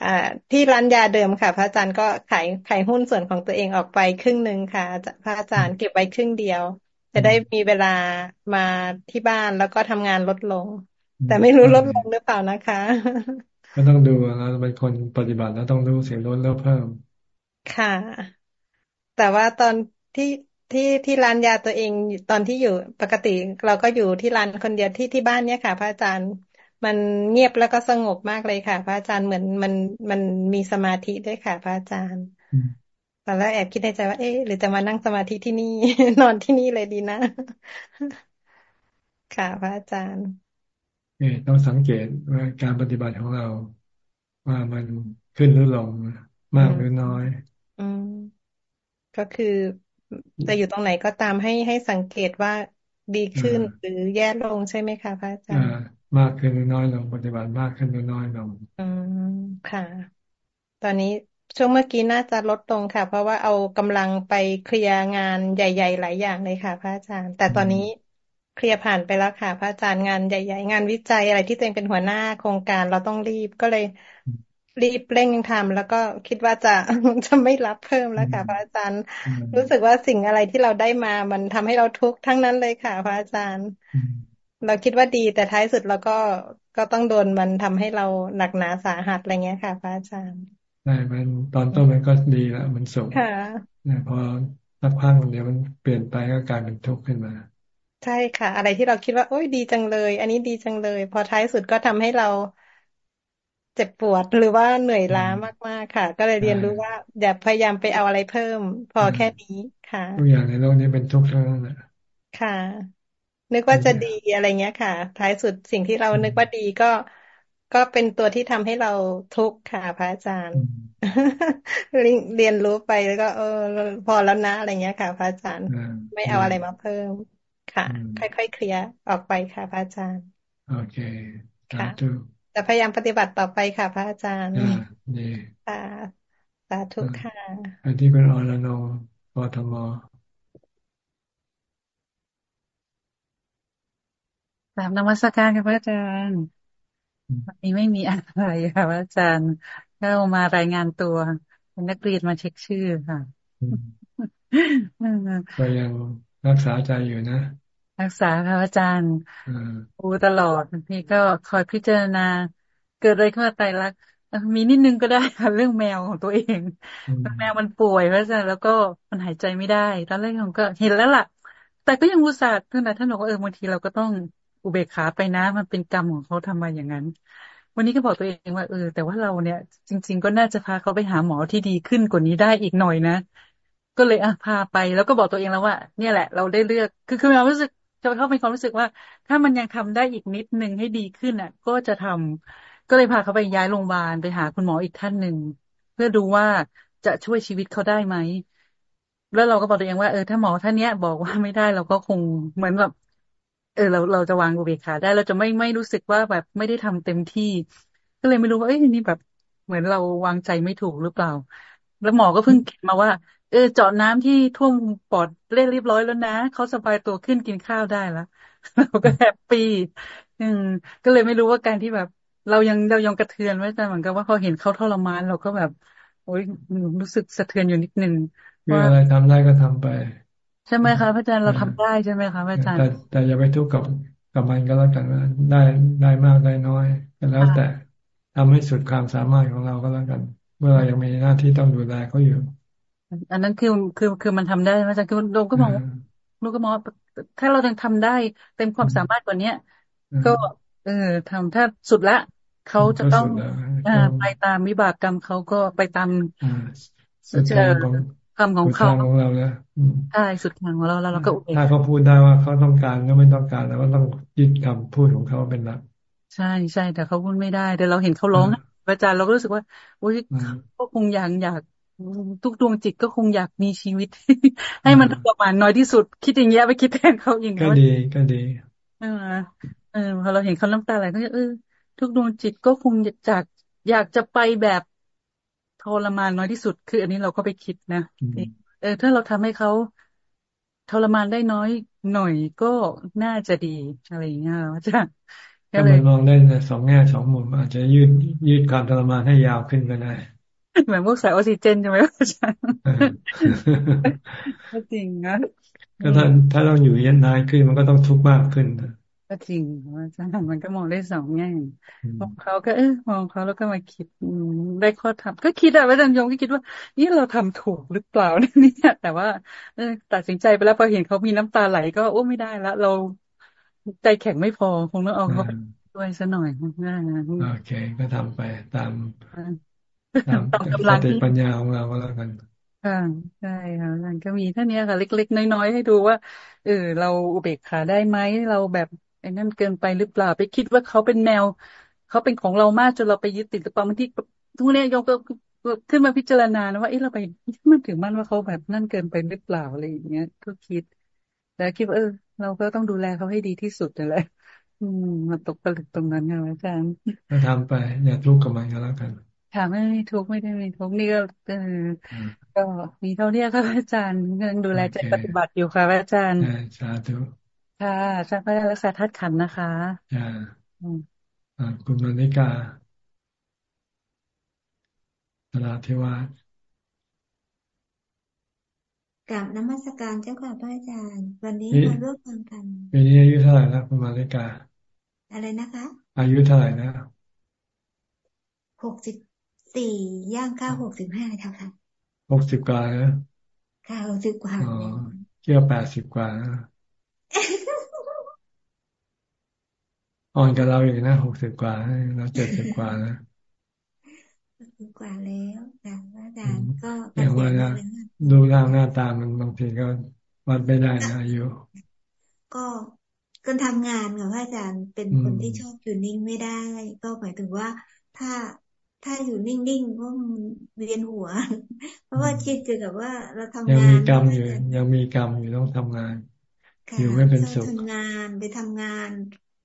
อ่าที่ร้านยาเดิมค่ะ พระอาจารย์ก็ขายขายหุ้นส่วนของตัวเองออกไปครึ่งหนึ่งค่ะ พระอาจารย์เก็บไว้ครึ่งเดียว จะได้มีเวลามาที่บ้านแล้วก็ทำงานลดลง แต่ไม่รู้ลดลงหรือเปล่านะคะก็ต้องดูเราเป็นคนปฏิบัติแล้วต้องดูเสียลดแล้วเพิ่ม ค่ะ แต่ว่าตอนที่ ที่ที่ร้านยาตัวเองตอนที่อยู่ปกติ เราก็อยู่ที่ร้านคนเดียวที่ที่บ้านเนี่ยค่ะ พระอาจารย์มันเงียบแล้วก็สงบมากเลยค่ะ พระอาจารย์เหมือนมันมันมีสมาธิด้วยค่ะ พระอาจารย์ตอนแรกแอบคิดในใจว่าเอ๊ะหรือจะมานั่งสมาธิที่นี่ นอนที่นี่เลยดีนะ ค่ะ พระอาจารย์เอต้องสังเกตว่าการปฏิบัติของเรา ว่ามันขึ้นหรือลงมากหรือน้อย อืมก็คือ จะอยู่ตรงไหนก็ตามให้ให้สังเกตว่าดีขึ้นหรือแย่ลงใช่ไหมคะพระอาจารย์มากขึ้นหรือน้อยลงปฏิบัติมากขึ้นหรือน้อยลงอืมค่ะ ตอนนี้ช่วงเมื่อกี้น่าจะลดลงค่ะ เพราะว่าเอากำลังไปเคลียร์งานใหญ่ ๆ หลายอย่างเลยค่ะ พระอาจารย์ แต่ตอนนี้เคลียร์ผ่านไปแล้วค่ะ พระอาจารย์งานใหญ่ ๆ งานวิจัยอะไรที่ตัวเองเป็นหัวหน้าโครงการเราต้องรีบก็เลย รีบเร่งทำแล้วก็คิดว่าจะจะไม่รับเพิ่มแล้วค่ะ พระอาจารย์ รู้สึกว่าสิ่งอะไรที่เราได้มา มันทำให้เราทุกข์ทั้งนั้นเลยค่ะ พระอาจารย์ เราคิดว่าดีแต่ท้ายสุดเราก็ก็ต้องโดนมันทำให้เราหนักหนาสาหัสอะไรเงี้ยค่ะ พระอาจารย์ใช่มันตอนต้นมันก็ดีแล้วมันสุขค่ะพอสักพักเดียวมันเปลี่ยนไปก็กลายเป็นทุกข์ขึ้นมาใช่ค่ะ อะไรที่เราคิดว่าโอ้ยดีจังเลย อันนี้ดีจังเลย พอท้ายสุดก็ทำให้เรา เจ็บปวดหรือว่าเหนื่อยล้ามากๆค่ะ ก็เลยเรียนรู้ว่าอย่าพยายามไปเอาอะไรเพิ่ม พอแค่นี้ค่ะทุกอย่างในโลกนี้เป็นทุกข์ทั้งนั้นแหละค่ะ นึกว่าจะดีอะไรเงี้ยค่ะ ท้ายสุดสิ่งที่เรานึกว่าดีก็ก็เป็นตัวที่ทำให้เราทุกข์ค่ะพระอาจารย์เรียนรู้ไปแล้วก็เออ พอแล้วนะอะไรเงี้ยค่ะ พระอาจารย์ไม่เอาอะไรมาเพิ่ม ค่ะ ค่อยๆเคลียร์ออกไปค่ะ พระอาจารย์ โอเคค่ะ จะพยายามปฏิบัติต่อไปค่ะพระอาจารย์นี่ค่ะสาธุค่ะอันที่เป็นอรโนกทมตามนมัสการค่ะพระอาจารย์วันนี้ไม่มีอะไรค่ะพระอาจารย์ก็มารายงานตัวเป็นนักเรียนมาเช็คชื่อค่ะก็ยังรักษาใจอยู่นะ รักษาค่ะอาจารย์อูตลอดพี่ก็คอยพิจารณา เกิดอะไรขึ้นมาไตรักมีนิดนึงก็ได้ค่ะเรื่องแมวของตัวเองแมวมันป่วยพระอาจารย์แล้วก็มันหายใจไม่ได้ ตอนแรกผมก็เห็นแล้วล่ะ แต่ก็ยังอุตส่าห์ท่านท่านบอกว่าเออบางทีเราก็ต้องอุเบกขาไปนะ มันเป็นกรรมของเขาทำมาอย่างนั้น วันนี้ก็บอกตัวเองว่าเออ แต่ว่าเราเนี่ย จริง ๆ ก็น่าจะพาเขาไปหาหมอที่ดีขึ้นกว่านี้ได้อีกหน่อยนะก็เลยอะพาไปแล้วก็บอกตัวเองแล้วว่า เนี่ยแหละ เราได้เลือกคือคือเรารู้สึก จะเข้าเป็นความรู้สึกว่า ถ้ามันยังทำได้อีกนิดนึงให้ดีขึ้นอะ ก็จะทำก็เลยพาเขาไปย้ายโรงพยาบาลไปหาคุณหมออีกท่านหนึ่งเพื่อดูว่าจะช่วยชีวิตเขาได้ไหมแล้วเราก็บอกตัวเองว่าเออถ้าหมอท่านเนี้ยบอกว่าไม่ได้เราก็คงเหมือนแบบเออเราเราจะวางอุเบกขาได้เราจะไม่ไม่รู้สึกว่าแบบไม่ได้ทำเต็มที่ ก็เลยไม่รู้ว่าเอ้ยนี่แบบ เหมือนเราวางใจไม่ถูกหรือเปล่า แล้วหมอก็เพิ่งเขียนมาว่าเออเจาะน้ำที่ท่วมปอดเรียบร้อยแล้วนะเขาสบายตัวขึ้นกินข้าวได้แล้วเราก็แฮปปี้อืมก็เลยไม่รู้ว่าการที่แบบ เรายังเรายังกระเทือนไว้แต่เหมือนกับว่าพอเห็นเขาทรมานเราก็แบบ โอ๊ยรู้สึกสะเทือนอยู่นิดนึงว่าอะไรทำได้ก็ทำไปใช่ไหมคะพระอาจารย์เราทำได้ใช่ไหมคะพระอาจารย์แต่แต่อย่าไปทุกข์กับกับมันก็แล้วกันว่าได้ได้มากได้น้อยก็แล้วแต่ทำให้สุดความสามารถของเราก็แล้วกัน เมื่อเรายังมีหน้าที่ต้องดูแลเขาอยู่ อันนั้นคือคือคือมันทำได้พระอาจารย์คือเราก็มองลูกก็มองถ้าเรายังทำได้ เต็มความสามารถกว่าเนี้ยก็ เออทำถ้าสุดละเขาจะต้องอไปตามวิบากกรรมเขาก็ไปตามเจอคำของเขาของเราแล้วใช่สุดทางของเราแล้วเราก็ถ้าเขาพูดได้ว่าเขาต้องการก็ไม่ต้องการแล้วก็ต้องยึดคำพูดของเขาเป็นหลักใช่ใช่แต่เขาพูดไม่ได้แต่เราเห็นเขาร้องอาจารย์เราก็รู้สึกว่าโอ้ยก็คงอยากอยาก ทุกดวงจิตก็คงอยากมีชีวิต ให้มันประมาณน้อยที่สุด คิดอย่างเงี้ยไปคิดแทนเขาอย่างเงี้ยก็ดีก็ดีเออเออพอเราเห็นเขาน้ำตาไหลก็จะเออทุกดวงจิตก็คงอยากอยากจะไปแบบทรมานน้อยที่สุด คือ อันนี้เราก็ไปคิดนะเออ ถ้าเราทำให้เขาทรมานได้น้อยหน่อยก็น่าจะดีอะไรอย่างเงี้ยอาจารย์ก็เลยมองได้ในสองแง่สองมุมอาจจะยืดยืดความทรมานให้ยาวขึ้นก็ได้ เหมือนพวกสายออกซิเจนใช่ไหมอาจารย์ก็จริงนะก็ถ้าถ้าเราอยู่ยันนานขึ้นมันก็ต้องทุกข์มากขึ้นก็จริงอาจารย์มันก็มองได้สองแง่มองเขาก็เออมองเขาแล้วก็มาคิดได้ข้อทำก็คิดอะอาจารย์ยงก็คิดว่านี่เราทำถูกหรือเปล่าเนี่ยแต่ว่าเออตัดสินใจไปแล้วพอเห็นเขามีน้ำตาไหล ก็โอ้ไม่ได้ละเราใจแข็งไม่พอคงต้องเอาเขาไปด้วยซะหน่อยง่ายนะโอเค ก็ทำไปตาม ตามกำลังปัญญาของเราก็แล้วกันค่ะใช่ค่ะมันก็มีเท่านี้ค่ะ เล็ก ๆ น้อยๆให้ดูว่า เออ เราอุเบกขาได้ไหมเราแบบไอ้นั่นเกินไปหรือเปล่าไปคิดว่าเขาเป็นแมวเขาเป็นของเรามากจนเราไปยึดติดหรือเปล่าบางทีทุกเนี้ยยกก็ขึ้นมาพิจารณานะว่าเอ๊ะเราไปมันถึงมันว่าเขาแบบนั่นเกินไปหรือเปล่าอะไรอย่างเงี้ยก็คิด แล้วคิดว่าเออ เราก็ต้องดูแลเขาให้ดีที่สุดนั่นแหละอืมมาตกผลึกตรงนั้นค่ะอาจารย์ก็ทำไป อย่าทุกข์กับมันก็แล้วกัน ค่ะไม่ทุกข์ไม่ได้ไม่ทุกข์นี่ก็เออก็มีเท่านี้ค่ะอาจารย์ยังดูแลใจปฏิบัติอยู่ค่ะอาจารย์สาธุค่ะอาจารย์พระรักษาทัดขันนะคะอ่าคุณมณิกาตลาดเทวากับนมัสการเจ้าค่ะพระอาจารย์ วันนี้มาร่วมฟังกันปีนี้อายุเท่าไหร่นะคุณมาริกา อะไรนะคะ อายุเท่าไหร่นะหกสิบ สี่ย่างเข้าหกสิบห้าค่ะค่ะหกสิบกว่านะค่ะหกสิบกว่าอ๋อเกี่ยวแปดสิบกว่านะอ่อนกับเราอีกนะหกสิบกว่าเราเจ็ดสิบกว่านะกว่าแล้วแต่ว่าอาจารย์ก็อย่างว่านะดูร่างหน้าตามันบางทีก็วัดไม่ได้นะอายุก็ก็ทำงานกับพระอาจารย์เป็นคนที่ชอบอยู่นิ่งไม่ได้ ก็หมายถึงว่าถ้า ถ้าอยู่นิ่งๆก็เวียนหัว เพราะว่าคิดเกี่ยวกับว่าเราทำงาน ยังมีกรรมอยู่ ยังมีกรรมอยู่ต้องทำงาน อยู่ไม่เป็นสุขทำงานไปทำงาน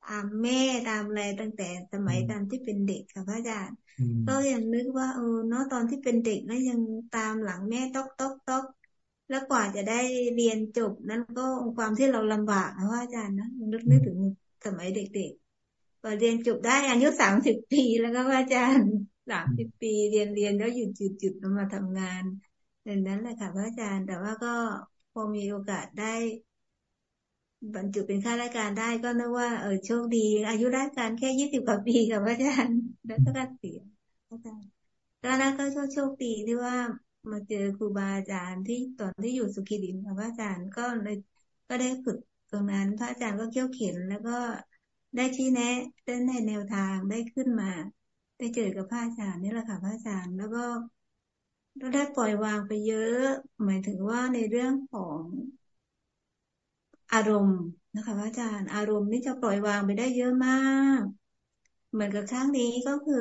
ตามแม่ตามอะไรตั้งแต่สมัยตามที่เป็นเด็กค่ะพระอาจารย์ก็ยังนึกว่าเออเนาะตอนที่เป็นเด็กแล้วยังตามหลังแม่ต๊อกต๊อกต๊อกแล้วกว่าจะได้เรียนจบนั้นก็ความที่เราลำบากนะว่าอาจารย์นะนึกนึกถึงสมัยเด็กๆพอเรียนจบได้อายุสามสิบปีแล้วก็ว่าอาจารย์ สามสิบปีเรียนเรียนแล้วหยุดหยุดหยุดมาทำงานดังนั้นแหละค่ะพระอาจารย์ แต่ว่าก็พอมีโอกาสได้ บรรจุเป็นข้าราชการได้ก็นึกว่าเออโชคดี อายุราชการแค่ยี่สิบกว่าปีกับอาจารย์แล้วก็เกษียณอาจารย์ตอนนั้นก็โชคโชคดีที่ว่ามาเจอครูบาอาจารย์ที่ตอนที่อยู่สุขีดินกับอาจารย์ก็เลยก็ได้ฝึกตรงนั้น พระอาจารย์ก็เกี่ยวเข็นแล้วก็ได้ชี้แนะได้ในแนวทางได้ขึ้นมา ได้เจอกับพระอาจารย์นี่แหละค่ะพระอาจารย์แล้วก็เราได้ปล่อยวางไปเยอะ หมายถึงว่าในเรื่องของอารมณ์นะคะพระอาจารย์ อารมณ์นี่จะปล่อยวางไปได้เยอะมาก เหมือนกับครั้งนี้ก็คือ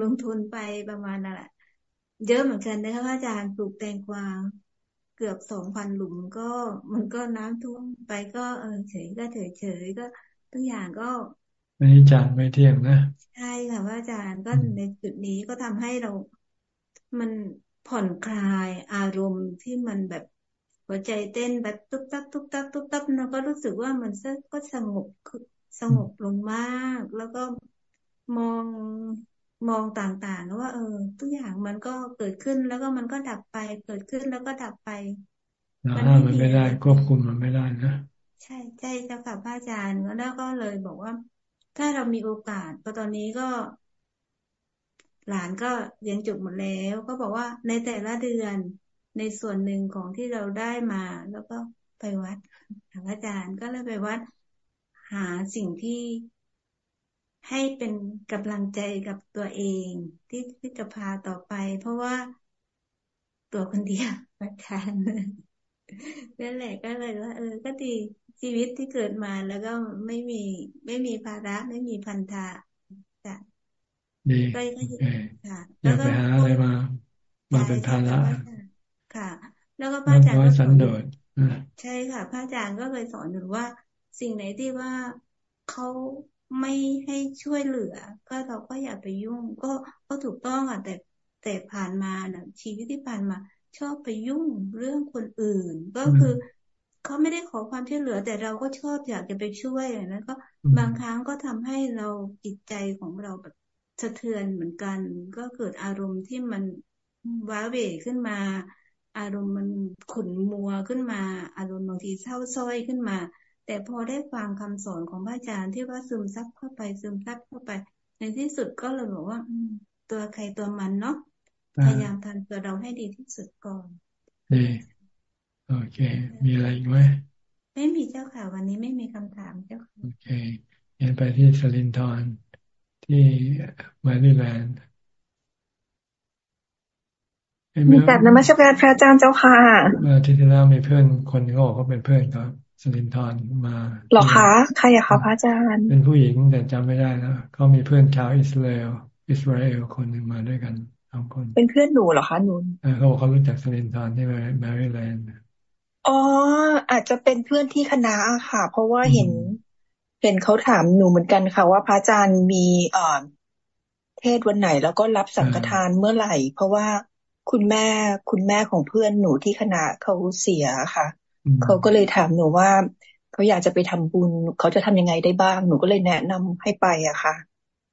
ลงทุนไปประมาณนั่นแหละเยอะเหมือนกันนะคะพระอาจารย์ปลูกแตงกวาเกือบสองพันหลุมก็มันก็น้ำท่วมไปก็เออเฉยก็เฉยเฉยก็ทุกอย่างก็ ไม่จางไม่เที่ยงนะใช่ค่ะพระอาจารย์ก็ในจุดนี้ก็ทำให้เรา มันผ่อนคลายอารมณ์ที่มันแบบหัวใจเต้นแบบตุ๊บตับตุ๊บตับตุ๊บตับเราก็รู้สึกว่ามันก็สงบสงบลงมาก แล้วก็มองมองต่างๆว่า เออ ทุกอย่างมันก็เกิดขึ้นแล้วก็มันก็ดับไป เกิดขึ้นแล้วก็ดับไปเราห้ามมันไม่ได้ควบคุมมันไม่ได้นะใช่ใช่เจ้าค่ะพระอาจารย์แล้วก็เลยบอกว่า ถ้าเรามีโอกาสพอตอนนี้ก็ หลานก็เรียนจบหมดแล้ว ก็บอกว่าในแต่ละเดือนในส่วนหนึ่งของที่เราได้มา แล้วก็ไปวัดพระอาจารย์ก็เลยไปวัดหาสิ่งที่ให้เป็นกำลังใจกับตัวเอง ที่ที่จะพาต่อไป เพราะว่าตัวคนเดียวประทานนั่นแหละก็เลยว่าเออ ก็ดี ชีวิตที่เกิดมาแล้วก็ไม่มีไม่มีภาระไม่มีพันธะจ้ะดีก็ค่ะอย่าไปหาอะไรมา มาเป็นภาระค่ะ แล้วก็พระอาจารย์ก็สันโดษใช่ค่ะ พระอาจารย์ก็เคยสอนหนูว่า สิ่งไหนที่ว่าเขาไม่ให้ช่วยเหลือ ก็เราก็อย่าไปยุ่ง ก็ก็ถูกต้องอะแต่แต่ผ่านมานะชีวิตที่ผ่านมา ชอบไปยุ่งเรื่องคนอื่น ก็คือ เขาไม่ได้ขอความช่วยเหลือ แต่เราก็ชอบอยากจะไปช่วยนะก็บางครั้งก็ทำให้เราจิตใจของเราแบบสะเทือนเหมือนกัน ก็เกิดอารมณ์ที่มันว้าเหวขึ้นมา อารมณ์มันขุ่นมัวขึ้นมา อารมณ์บางทีเศร้าส้อยขึ้นมา แต่พอได้ฟังคำสอนของพระอาจารย์ที่ว่าซึมซับเข้าไปซึมซับเข้าไป ในที่สุดก็เลยบอกว่าตัวใครตัวมันเนาะพยายามทำตัวเราให้ดีที่สุดก่อนดี โอเค มีอะไรอีกไหมไม่มีเจ้าค่ะ วันนี้ไม่มีคำถามเจ้าค่ะโอเคยันไปที่สลินทอนที่มาริแลนด์มีแต่นมัสการพระอาจารย์เจ้าค่ะเมื่อที่ที่แล้วมีเพื่อนคนนึงก็เป็นเพื่อนครับสลินทอนมาหรอคะใครอะคะพระอาจารย์ เป็นผู้หญิงแต่จำไม่ได้แล้วเขามีเพื่อนชาวอิสราเอลอิสราเอลคนหนึ่งมาด้วยกันสองคน เป็นเพื่อนหนูเหรอคะหนูเขาบอกเขารู้จักสลินทอนที่แมริแลนด์ อ๋อ อาจจะเป็นเพื่อนที่คณะค่ะ เพราะว่าเห็น เห็นเขาถามหนูเหมือนกันค่ะ ว่าพระอาจารย์มีเอ่อเทศวันไหน แล้วก็รับสังฆทานเมื่อไหร่ เพราะว่าคุณแม่คุณแม่ของเพื่อนหนูที่คณะเขาเสียค่ะ เขาก็เลยถามหนูว่าเขาอยากจะไปทำบุญ เขาจะทำยังไงได้บ้าง หนูก็เลยแนะนำให้ไปอะค่ะ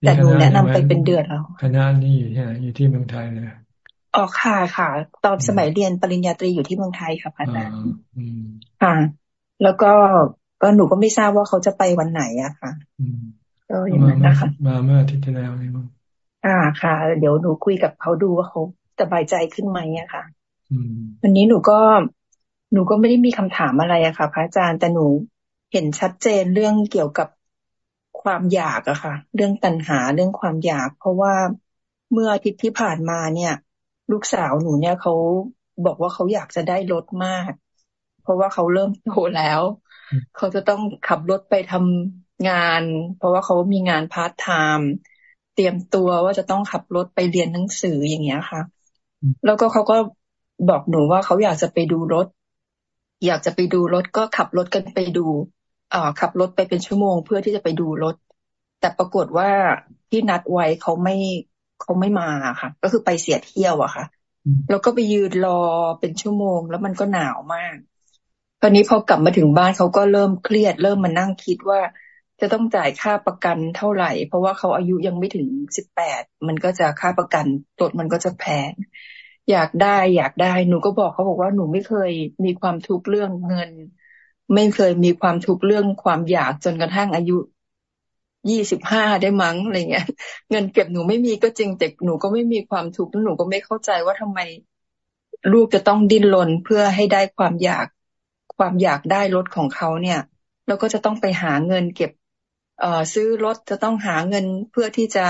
แต่หนูแนะนำไปเป็นเดือนแล้ว คณะนี่อยู่ที่ไหนอยู่ที่เมืองไทยเลย อ๋อค่ะค่ะ ตอนสมัยเรียนปริญญาตรีอยู่ที่เมืองไทยค่ะพระอาจารย์ค่ะ แล้วก็ก็หนูก็ไม่ทราบว่าเขาจะไปวันไหนอะค่ะก็อย่างนั้นนะคะมาเมื่ออาทิตย์ที่แล้วนี่มั้งอ่าค่ะ เดี๋ยวหนูคุยกับเขาดูว่าเขาสบายใจขึ้นไหมอะค่ะวันนี้หนูก็หนูก็ไม่ได้มีคำถามอะไรอะค่ะ พระอาจารย์แต่หนูเห็นชัดเจนเรื่องเกี่ยวกับความอยากอะค่ะ เรื่องตัณหาเรื่องความอยาก เพราะว่าเมื่ออาทิตย์ที่ผ่านมาเนี่ย ลูกสาวหนูเนี่ยเขาบอกว่าเขาอยากจะได้รถมาก เพราะว่าเขาเริ่มโตแล้ว เขาจะต้องขับรถไปทำงาน เพราะว่าเขามีงานพาร์ทไทม์เตรียมตัวว่าจะต้องขับรถไปเรียนหนังสืออย่างเงี้ยค่ะ แล้วก็เขาก็บอกหนูว่าเขาอยากจะไปดูรถ อยากจะไปดูรถก็ขับรถกันไปดูอ่าขับรถไปเป็นชั่วโมงเพื่อที่จะไปดูรถ แต่ปรากฏว่าที่นัดไว้เขาไม่ เขาไม่มาค่ะ ก็คือไปเสียเที่ยวอะค่ะ แล้วก็ไปยืนรอเป็นชั่วโมง แล้วมันก็หนาวมากตอนนี้พอกลับมาถึงบ้านเขาก็เริ่มเครียด เริ่มมานั่งคิดว่าจะต้องจ่ายค่าประกันเท่าไหร่ เพราะว่าเขาอายุยังไม่ถึงสิบแปดมันก็จะค่าประกันรถมันก็จะแพงอยากได้ อยากได้หนูก็บอกเขาบอกว่าหนูไม่เคยมีความทุกข์เรื่องเงิน ไม่เคยมีความทุกข์เรื่องความอยากจนกระทั่งอายุ ยี่สิบห้าได้มั้งอะไรเงี้ย เงินเก็บหนูไม่มีก็จริงแต่หนูก็ไม่มีความทุกข์แล้วหนูก็ไม่เข้าใจว่าทำไมลูกจะต้องดิ้นรนเพื่อให้ได้ความอยากความอยากได้รถของเขาเนี่ย แล้วก็จะต้องไปหาเงินเก็บ เอ่อซื้อรถจะต้องหาเงินเพื่อที่จะ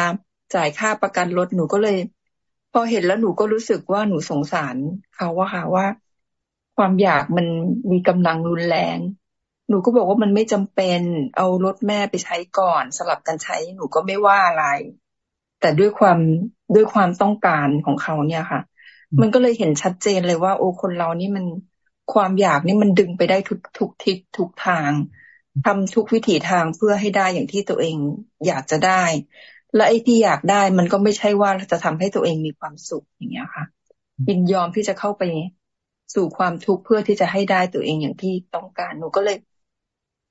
จ่ายค่าประกันรถหนูก็เลย พอเห็นแล้วหนูก็รู้สึกว่าหนูสงสารเขาว่าค่ะว่า ความอยากมันมีกำลังรุนแรง หนูก็บอกว่ามันไม่จำเป็น เอารถแม่ไปใช้ก่อน สลับกันใช้หนูก็ไม่ว่าอะไร แต่ด้วยความด้วยความต้องการของเขาเนี่ยค่ะ มันก็เลยเห็นชัดเจนเลยว่า โอ้คนเรานี่มันความอยากนี่มันดึงไปได้ทุกทุกทิศทุกทางทำทุกวิถีทางเพื่อให้ได้อย่างที่ตัวเองอยากจะได้ และไอ้ที่อยากได้มันก็ไม่ใช่ว่าจะทำให้ตัวเองมีความสุขอย่างเงี้ยค่ะยินยอมที่จะเข้าไปสู่ความทุกข์เพื่อที่จะให้ได้ตัวเองอย่างที่ต้องการหนูก็เลย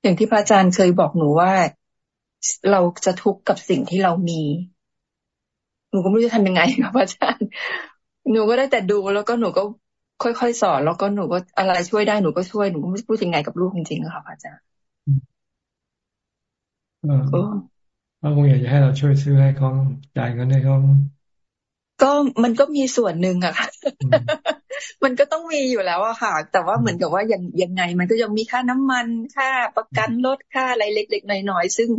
อย่างที่พระอาจารย์เคยบอกหนูว่า เราจะทุกข์กับสิ่งที่เรามี หนูก็ไม่รู้จะทำยังไงครับพระอาจารย์ หนูก็ได้แต่ดูแล้วก็หนูก็ค่อยๆสอน แล้วก็หนูก็อะไรช่วยได้หนูก็ช่วยหนูก็ไม่พูดยังไงกับลูกจริงๆค่ะพระอาจารย์ก็คงอยากจะให้เราช่วยซื้อให้เขาจ่ายเงินให้เขาก็มันก็มีส่วนหนึ่งอะค่ะ มันก็ต้องมีอยู่แล้วอะค่ะ แต่ว่าเหมือนกับว่ายังยังไง มันก็ยังมีค่าน้ำมันค่าประกันรถค่าอะไรเล็ก ๆ น้อยๆซึ่ง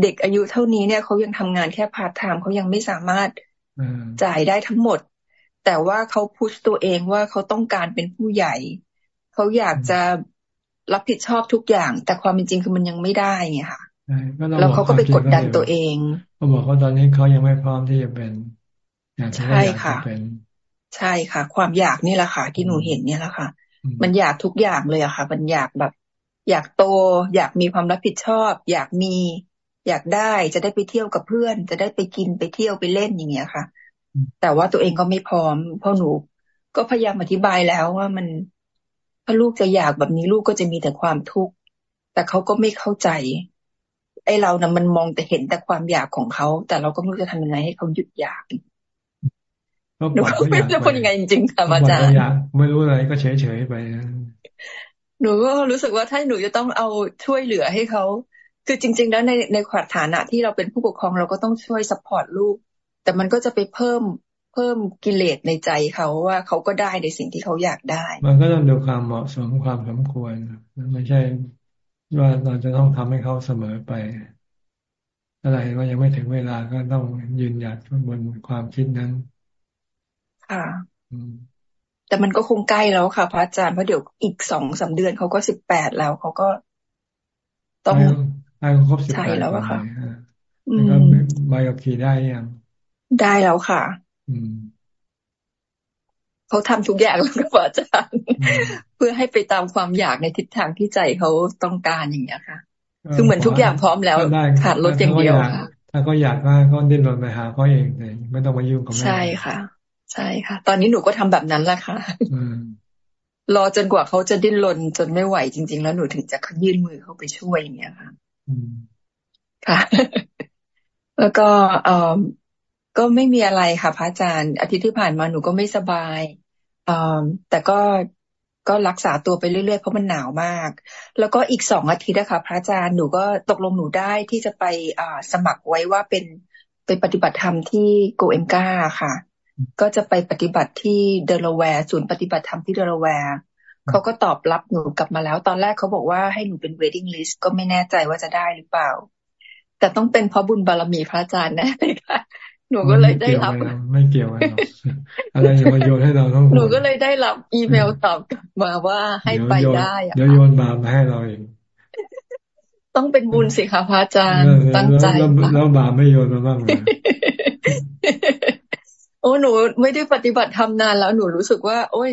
เด็กอายุเท่านี้เนี่ยเขายังทำงานแค่พาร์ทไทม์เขายังไม่สามารถจ่ายได้ทั้งหมด แต่ว่าเขา push ตัวเองว่าเขาต้องการเป็นผู้ใหญ่เขาอยากจะรับผิดชอบทุกอย่าง แต่ความเป็นจริงคือมันยังไม่ได้ไงค่ะแล้วเขาก็ไปกดดันตัวเองเขาบอกว่าตอนนี้เขายังไม่พร้อมที่จะเป็นใช่ค่ะ ใช่ค่ะ ความอยากนี่แหละค่ะ ที่หนูเห็นเนี่ยแหละค่ะ มันอยากทุกอย่างเลยอะค่ะ มันอยากแบบ อยากโต อยากมีความรับผิดชอบ อยากมี อยากได้จะได้ไปเที่ยวกับเพื่อน จะได้ไปกินไปเที่ยวไปเล่นอย่างเงี้ยค่ะ แต่ว่าตัวเองก็ไม่พร้อมเพราะหนูก็พยายามอธิบายแล้วว่ามันถ้าลูกจะอยากแบบนี้ลูกก็จะมีแต่ความทุกข์แต่เขาก็ไม่เข้าใจ ไอ้เรานะ่ะมันมองแต่เห็นแต่ความอยากของเขา แต่เราก็ไม่รู้จะทำยังไงให้เขาหยุดอยาก หนูก็ไม่รู้จะพูดยังไงจริงๆค่ะอาจารย์ไม่รู้อะไรก็เฉยๆไปหนูก็รู้สึกว่าถ้าหนูจะต้องเอาช่วยเหลือให้เขาคือจริง ๆ แล้วในในขวดฐานะที่เราเป็นผู้ปกครองเราก็ต้องช่วยสปอร์ตลูก แต่มันก็จะไปเพิ่มเพิ่มกิเลสในใจเขาว่าเขาก็ได้ในสิ่งที่เขาอยากได้ มันก็ต้องดูความเหมาะสมความสมควรไม่ใช่ว่าเราจะต้องทำให้เขาเสมอไปอะไรว่ายังไม่ถึงเวลาก็ต้องยืนหยัดบนความคิดนั้น ค่ะ แต่มันก็คงใกล้แล้วค่ะ พระอาจารย์เพราะเดี๋ยวอีกสองสาเดือนเขาก็สิบแปดแล้วเขาก็ต้องใช่ครบสิบแปดแล้วค่ะแล้วก็ใบกับขี่ได้ยังได้แล้วค่ะ อืมเขาทำทุกอย่างแล้วก็อาจารย์ เพื่อให้ไปตามความอยากในทิศทางที่ใจเขาต้องการอย่างเงี้ยค่ะ คือเหมือนทุกอย่างพร้อมแล้วขาดรถอย่างเดียวค่ะถ้าก็อยากว่าก็ดิ้นรนไปหาเขาเองเลยไม่ต้องมายุ่งกับแม่ใช่ค่ะ ใช่ค่ะ ตอนนี้หนูก็ทำแบบนั้นแหละค่ะรอจนกว่าเขาจะดิ้นรนจนไม่ไหวจริง ๆ แล้วหนูถึงจะยื่นมือเข้าไปช่วยอย่างเงี้ยค่ะค่ะ แล้วก็เออก็ไม่มีอะไรค่ะพระอาจารย์ อาทิตย์ที่ผ่านมาหนูก็ไม่สบายอะแต่ก็ก็รักษาตัวไปเรื่อยๆ เพราะมันหนาวมาก แล้วก็อีกสองอาทิตย์นะคะพระอาจารย์หนูก็ตกลงหนูได้ที่จะไปอ่าสมัครไว้ว่าเป็นไปปฏิบัติธรรมที่โกเอนกาค่ะ ก็จะไปปฏิบัติที่เดลแวร์ศูนย์ปฏิบัติธรรมที่เดลแวร์เขาก็ตอบรับหนูกลับมาแล้ว ตอนแรกเขาบอกว่าให้หนูเป็น waiting list ก็ไม่แน่ใจว่าจะได้หรือเปล่า แต่ต้องเป็นเพราะบุญบารมีพระอาจารย์แน่เลยค่ะหนูก็เลยได้รับ ไม่เกี่ยวกันอะไรอย่ามาโยนให้เราต้องหนูก็เลยได้รับอีเมลตอบกลับมาว่าให้ไปได้เดี๋ยวโยนบาปมาให้เราเองต้องเป็นบุญสิคะพระอาจารย์ตั้งใจแล้วบาปไม่โยนมาบ้างเลย โอ้หนูไม่ได้ปฏิบัติทำนานแล้วหนูรู้สึกว่า โอ้ย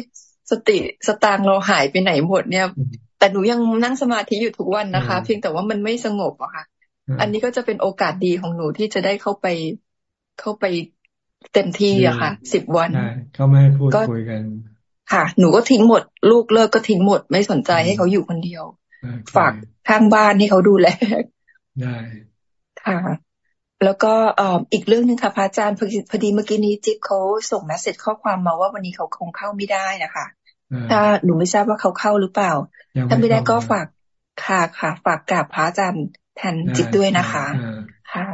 สติสตางเราหายไปไหนหมดเนี่ย แต่หนูยังนั่งสมาธิอยู่ทุกวันนะคะ เพียงแต่ว่ามันไม่สงบอะค่ะ อันนี้ก็จะเป็นโอกาสดีของหนูที่จะได้เข้าไปเข้าไปเต็มที่อะค่ะสิบวันเขาไม่พูดคุยกัน ค่ะ หนูก็ทิ้งหมด ลูกเลิกก็ทิ้งหมด ไม่สนใจให้เขาอยู่คนเดียว ฝากข้างบ้านให้เขาดูแลได้ค่ะ แล้วก็อีกเรื่องหนึ่งค่ะพระอาจารย์พอดีเมื่อกี้นี้จิ๊บเขาส่งแมสเซจข้อความมาว่าวันนี้เขาคงเข้าไม่ได้นะคะถ้าหนูไม่ทราบว่าเขาเข้าหรือเปล่า ถ้าไม่ได้ก็ฝากค่ะค่ะฝากกราบพระอาจารย์แทนจิ๊บด้วยนะคะค่ะ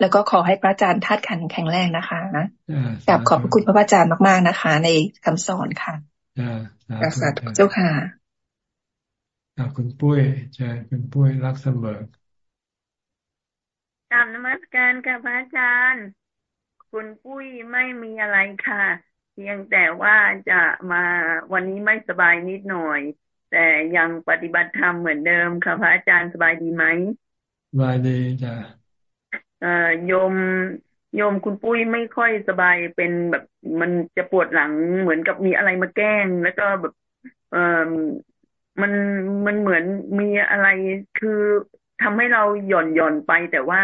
แล้วก็ขอให้พระอาจารย์ธาตุขันแข็งแรงนะคะกลับขอบพระคุณพระอาจารย์มากๆนะคะ ในคำสอนค่ะกษัตริย์เจ้าค่ะคุณปุ้ยใช่คุณปุ้ยรักเสมอ กรรมนมัสการค่ะพระอาจารย์ คุณปุ้ยไม่มีอะไรค่ะ เพียงแต่ว่าจะมาวันนี้ไม่สบายนิดหน่อย แต่ยังปฏิบัติธรรมเหมือนเดิมค่ะพระอาจารย์สบายดีไหมสบายดีจ้ะเอ่อโยมโยมคุณปุ้ยไม่ค่อยสบายเป็นแบบมันจะปวดหลังเหมือนกับมีอะไรมาแกล้ง แล้วก็แบบ เออมันมันเหมือนมีอะไรคือทำให้เราหย่อนหย่อนไปแต่ว่า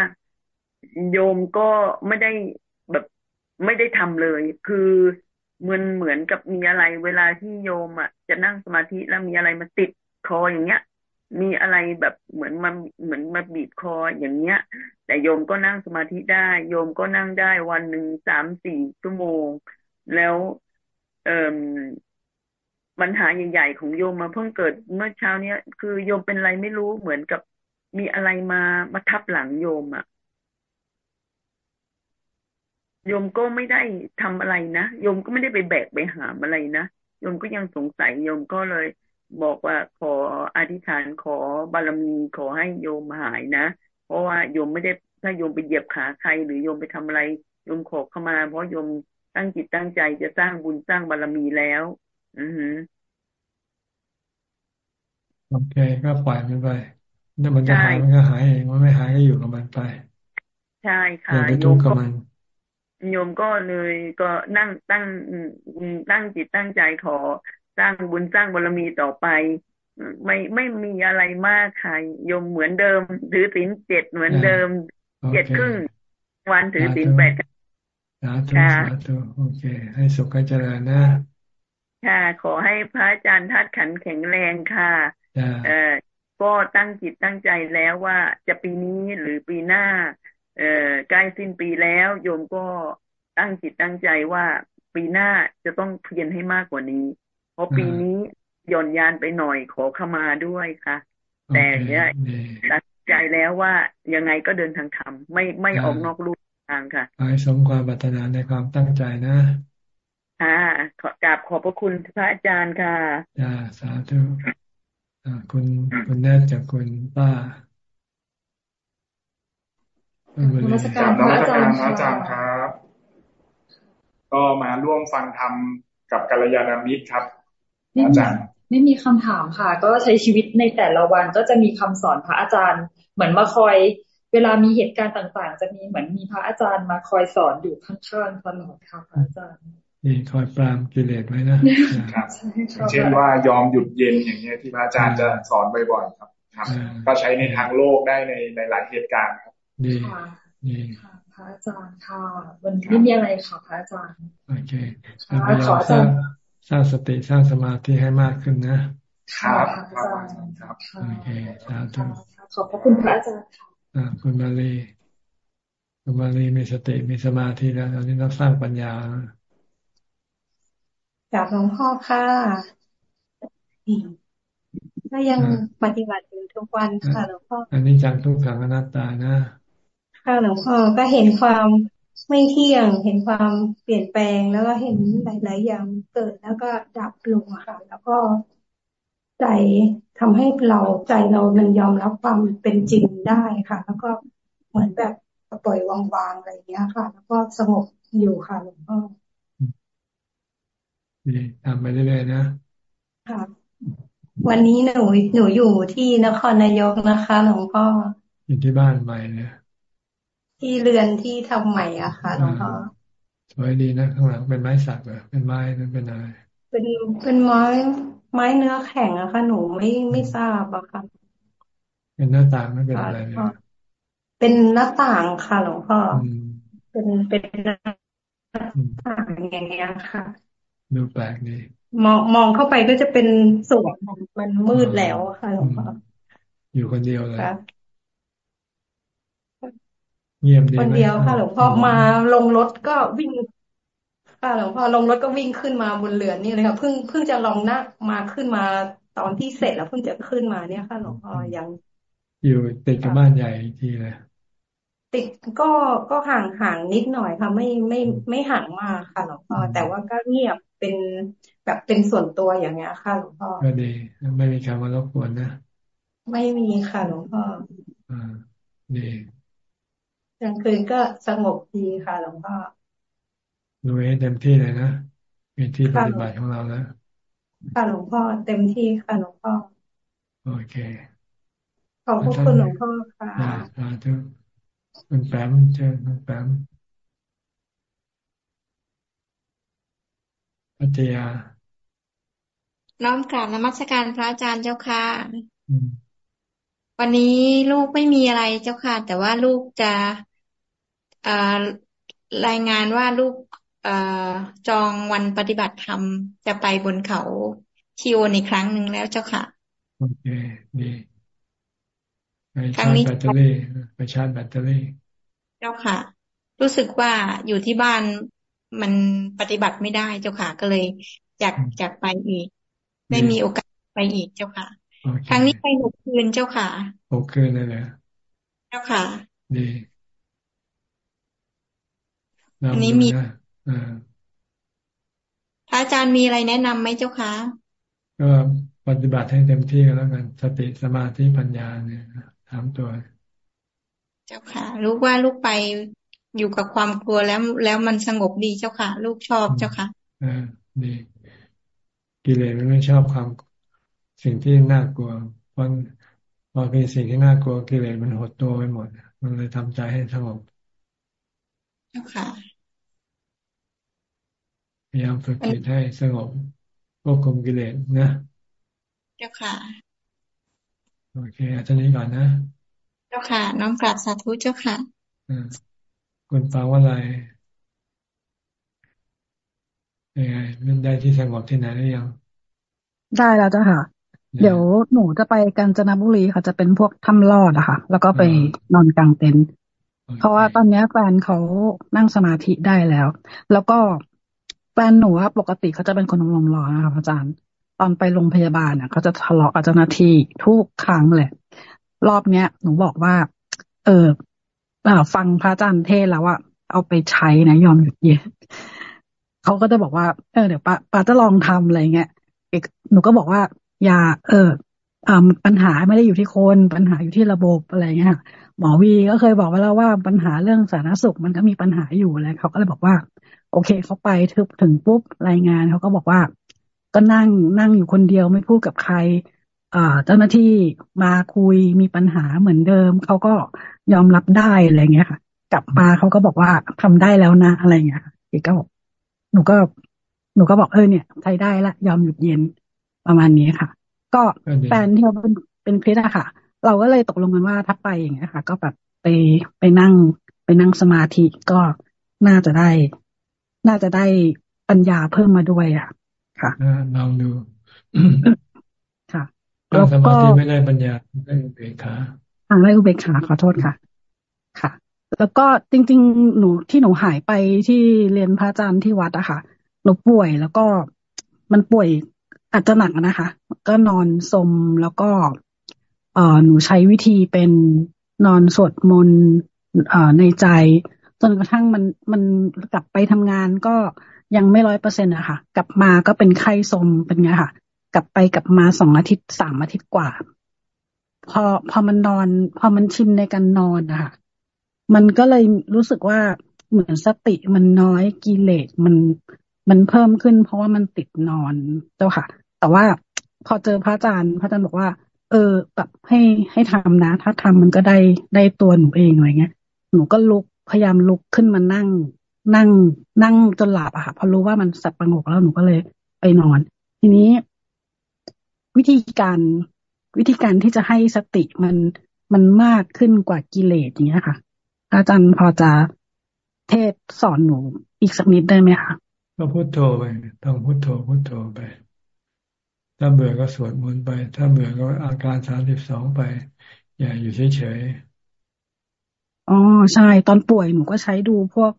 โยมก็ไม่ได้แบบไม่ได้ทำเลย คือมันเหมือนกับมีอะไร เวลาที่โยมอะจะนั่งสมาธิแล้วมีอะไรมาติดคออย่างเงี้ย มีอะไรแบบเหมือนมันเหมือนมาบีบคออย่างเงี้ย แต่โยมก็นั่งสมาธิได้ โยมก็นั่งได้วันหนึ่งสามสี่ชั่วโมง แล้วเอ่อปัญหาใหญ่ๆของโยมมาเพิ่งเกิดเมื่อเช้าเนี้ยคือโยมเป็นอะไรไม่รู้เหมือนกับมีอะไรมามาทับหลังโยมอะ่ะ โยมก็ไม่ได้ทำอะไรนะโยมก็ไม่ได้ไปแบกไปหามอะไรนะโยมก็ยังสงสัยโยมก็เลยบอกว่าขออธิษฐานขอบารมีขอให้โยมหายนะ เพราะว่าโยมไม่ได้ถ้าโยมไปเหยียบขาใครหรือโยมไปทำอะไรโยมขอเข้ามา เพราะโยมตั้งจิตตั้งใจจะสร้างบุญสร้างบารมีแล้ว อือหือโอเคก็ปล่อยมันไปนี่มันจะหายมันก็หายเองมันไม่หายก็อยู่กับมันไปใช่ค่ะอย่าไปทุกข์กับมัน โยมก็เลยก็นั่งตั้งตั้งจิตตั้งใจขอสร้างบุญสร้างบารมีต่อไป ไม่ไม่มีอะไรมากค่ะโยมเหมือนเดิม ถือศีลเจ็ดเหมือนเดิมเจ็ดครึ่งวันถือศีลแปดสาธุสาธุโอเค ให้สุขเจริญนะค่ะ ขอให้พระอาจารย์ทัดขันแข็งแรงค่ะเออก็ตั้งจิตตั้งใจแล้วว่าจะปีนี้หรือปีหน้า เอ่อใกล้สิ้นปีแล้วโยมก็ตั้งจิตตั้งใจว่าปีหน้าจะต้องเพียรให้มากกว่านี้ เพราะปีนี้ย่อนยานไปหน่อยขอเข้ามาด้วยค่ะ แต่เนี่ยตัดใจแล้วว่ายังไงก็เดินทางธรรมไม่ไม่ออกนอกลู่ทางค่ะให้สมความปรารถนาในความตั้งใจนะค่ะขอกราบขอบพระคุณพระอาจารย์ค่ะจ้าสาธุคุณคุณแนทจากคุณป้า นมัสการพระอาจารย์พระอาจารย์ครับ ก็มาร่วมฟังธรรมกับกัลยาณมิตรครับอาจารย์ ไม่มีคำถามค่ะ ก็ใช้ชีวิตในแต่ละวันก็จะมีคำสอนพระอาจารย์ เหมือนมาคอย เวลามีเหตุการณ์ต่างๆ จะมีเหมือนมีพระอาจารย์มาคอยสอนอยู่ข้างๆตลอดค่ะพระอาจารย์นี่คอยปรามกิเลสไว้นะครับเช่นว่ายอมหยุดเย็นอย่างเงี้ยที่พระอาจารย์จะสอนบ่อยๆครับ ครับ ก็ใช้ในทางโลกได้ในในหลายเหตุการณ์ครับ ดีดีพระอาจารย์ค่ะ วันนี้มีอะไรค่ะพระอาจารย์โอเคพยายามสร้างสร้างสติสร้างสมาธิให้มากขึ้นนะครับพระอาจารย์ครับโอเคสาธุขอบพระคุณพระอาจารย์ค่ะอ่าคุณมาลีคุณมาลีมีสติมีสมาธิแล้วตอนนี้ต้องสร้างปัญญาจากหลวงพ่อค่ะก็ยังปฏิบัติอยู่ทุกวันค่ะหลวงพ่ออันนี้จังทุกขังอนัตตานะ ค่ะหลวงพ่อก็เห็นความไม่เที่ยง เห็นความเปลี่ยนแปลงแล้วก็เห็นหลาย ๆ อย่างเกิดแล้วก็ดับลงค่ะ แล้วก็ใจทำให้เราใจเรามันยอมรับความเป็นจริงได้ค่ะ แล้วก็เหมือนแบบปล่อยวางๆอะไรอย่างเงี้ยค่ะ แล้วก็สงบอยู่ค่ะหลวงพ่อดีทำไปเรื่อยๆนะค่ะ วันนี้หนูหนูอยู่ที่นครนายกนะคะหลวงพ่ออยู่ที่บ้านใหม่เนี่ย ที่เรือนที่ทำใหม่อะค่ะหลวงพ่อสวยดีนะข้างหลังเป็นไม้สักเหรอเป็นไม้นั่นเป็นอะไรเป็นเป็นไม้ไม้เนื้อแข็งอะค่ะหนูไม่ไม่ทราบอะค่ะ เป็นหน้าต่างไม่เป็นอะไรเลยเป็นหน้าต่างค่ะหลวงพ่อเป็นเป็นหน้าต่างอย่างเงี้ยค่ะดูแปลกดีมองมองเข้าไปก็จะเป็นสวนมันมืดแล้วค่ะหลวงพ่ออยู่คนเดียวเลย เงียบดีคนเดียวค่ะหลวงพ่อมาลงรถก็วิ่งค่ะหลวงพ่อลงรถก็วิ่งขึ้นมาบนเรือนนี่เลยค่ะเพิ่งเพิ่งจะลองนั่งมาขึ้นมาตอนที่เสร็จแล้วเพิ่งจะขึ้นมาเนี่ยค่ะหลวงพ่อยัง อยู่ติดกับบ้านใหญ่ทีเลยติดก็ก็ห่างห่างนิดหน่อยค่ะ ไม่ไม่ไม่ห่างมากค่ะหลวงพ่อแต่ว่าก็เงียบเป็นแบบเป็นส่วนตัวอย่างเงี้ยค่ะหลวงพ่อก็ดีไม่มีใครมารบกวนนะไม่มีค่ะหลวงพ่ออ่าดี กลางคืนก็สงบดีค่ะหลวงพ่อดูให้เต็มที่เลยนะมีที่ปฏิบัติของเราแล้วค่ะหลวงพ่อเต็มที่ค่ะหลวงพ่อโอเคขอบคุณหลวงพ่อค่ะสาธุคุณแปมเจอคุณแปมปัจยาน้อมกราบนมัสการพระอาจารย์เจ้าค่ะวันนี้ลูกไม่มีอะไรเจ้าค่ะ แต่ว่าลูกจะ รายงานว่าลูกจองวันปฏิบัติธรรมจะไปบนเขาคิโอในครั้งหนึ่งแล้วเจ้าค่ะ โอเคดีไปชาร์จแบตเตอรี่ไปชาร์จแบตเตอรี่เจ้าค่ะ รู้สึกว่าอยู่ที่บ้านมันปฏิบัติไม่ได้เจ้าค่ะ ก็เลยอยากอยากไปอีก ได้มีโอกาสไปอีกเจ้าค่ะ ครั้งนี้ไปหกคืนเจ้าค่ะหกคืนเลยนะเจ้าค่ะ ดี อันนี้มีพระอาจารย์มีอะไรแนะนำไหมเจ้าคะก็ปฏิบัติให้เต็มที่แล้วกันสติสมาธิปัญญาเนี่ยถามตัว เจ้าค่ะ รู้ว่าลูกไปอยู่กับความกลัวแล้ว แล้วมันสงบดีเจ้าค่ะ ลูกชอบเจ้าค่ะอ่าดีกิเลสมันไม่ชอบความสิ่งที่น่ากลัวเพราะพอเป็นสิ่งที่น่ากลัวกิเลสมันหดตัวไปหมด มันเลยทำใจให้สงบเจ้าค่ะ พยายามฝึกจิตให้สงบควบคุมกิเลสนะ เจ้าค่ะ โอเคอาจารย์นี้ก่อนนะ เจ้าค่ะ น้องกราบสาธุเจ้าค่ะคุณฟังว่าอะไรยังไงมันได้ที่สงบที่ไหนหรือยัง ได้แล้วเจ้าค่ะ เดี๋ยวหนูจะไปกาญจนบุรีค่ะจะเป็นพวกถ้ำลอดอะค่ะ แล้วก็ไปนอนกลางเต็นท์เพราะว่าตอนนี้แฟนเขานั่งสมาธิได้แล้ว แล้วก็ แฟนหนูว่าปกติเขาจะเป็นคนอารมณ์ร้อนนะคะอาจารย์ ตอนไปโรงพยาบาลเนี่ยเขาจะทะเลาะกับเจ้าหน้าที่ทุกครั้งเลย รอบเนี้ย หนูบอกว่า เออฟังพระอาจารย์เทศแล้วว่าเอาไปใช้นะยอมหยุดเย็นเขาก็จะบอกว่าเออเดี๋ยวป้าป้าจะลองทำอะไรเงี้ยหนูก็บอกว่า อย่า เอออ่าปัญหาไม่ได้อยู่ที่คนปัญหาอยู่ที่ระบบอะไรเงี้ยหมอวีก็เคยบอกไว้แล้วว่าปัญหาเรื่องสาธารณสุขมันก็มีปัญหาอยู่อะไรเขาก็เลยบอกว่า โอเคเขาไปถึงถึงปุ๊บรายงานเขาก็บอกว่า ก็นั่งนั่งอยู่คนเดียวไม่พูดกับใครอ่าเจ้าหน้าที่มาคุยมีปัญหาเหมือนเดิมเขาก็ยอมรับได้อะไรเงี้ยค่ะ กลับมาเขาก็บอกว่าทำได้แล้วนะอะไรเงี้ยอีกก็บอกหนูก็หนูก็บอกเออเนี่ยใช้ได้ละยอมหยุดเย็นประมาณนี้ค่ะ ก็แฟนที่เราเป็นเป็นคริสอะค่ะ เราก็เลยตกลงกันว่าถ้าไปอย่างเงี้ยค่ะ ก็แบบไปไปนั่งไปนั่งสมาธิก็น่าจะได้ น่าจะได้ปัญญาเพิ่มมาด้วยอะ ค่ะลองดูค่ะแล้วสมาธิไม่ได้ปัญญาได้อุเบกขาทางได้อุเบกขาขอโทษค่ะ ค่ะ แล้วก็จริง ๆ หนูที่หนูหายไปที่เรียนพระอาจารย์ที่วัดอะค่ะหนูป่วยแล้วก็มันป่วยอาจจะหนักนะคะ ก็นอนสมแล้วก็ เอ่อหนูใช้วิธีเป็นนอนสวดมนต์เอ่อในใจ จนกระทั่งมันมันกลับไปทำงานก็ยังไม่ร้อยเปอร์เซ็นต์อะค่ะ กลับมาก็เป็นไข้สมเป็นไงค่ะ กลับไปกลับมาสองอาทิตย์สามอาทิตย์กว่า พอพอมันนอน พอมันชินในการนอนอะค่ะมันก็เลยรู้สึกว่าเหมือนสติมันน้อยกิเลสมันมันเพิ่มขึ้น เพราะว่ามันติดนอนเจ้าค่ะ แต่ว่าพอเจอพระอาจารย์พระอาจารย์บอกว่า เออแบบให้ให้ทำนะ ถ้าทำมันก็ได้ได้ตัวหนูเองอะไรเงี้ยหนูก็ลุก พยายามลุกขึ้นมานั่ง นั่ง นั่งจนหลับอะค่ะพอรู้ว่ามันสับประงกแล้วหนูก็เลยไปนอน ทีนี้ วิธีการวิธีการที่จะให้สติมันมันมากขึ้นกว่ากิเลสอย่างเงี้ยค่ะ อาจารย์พอจะเทศสอนหนูอีกสักนิดได้ไหมคะก็พุโทโธไปต้องพุโทโธพุโทโธไป ถ้าเบื่อก็สวดมนต์ไป ถ้าเบื่อก็อาการสามสิบสองไป อย่าอยู่เฉย อ๋อใช่ตอนป่วยหนูก็ใช้ดูพวก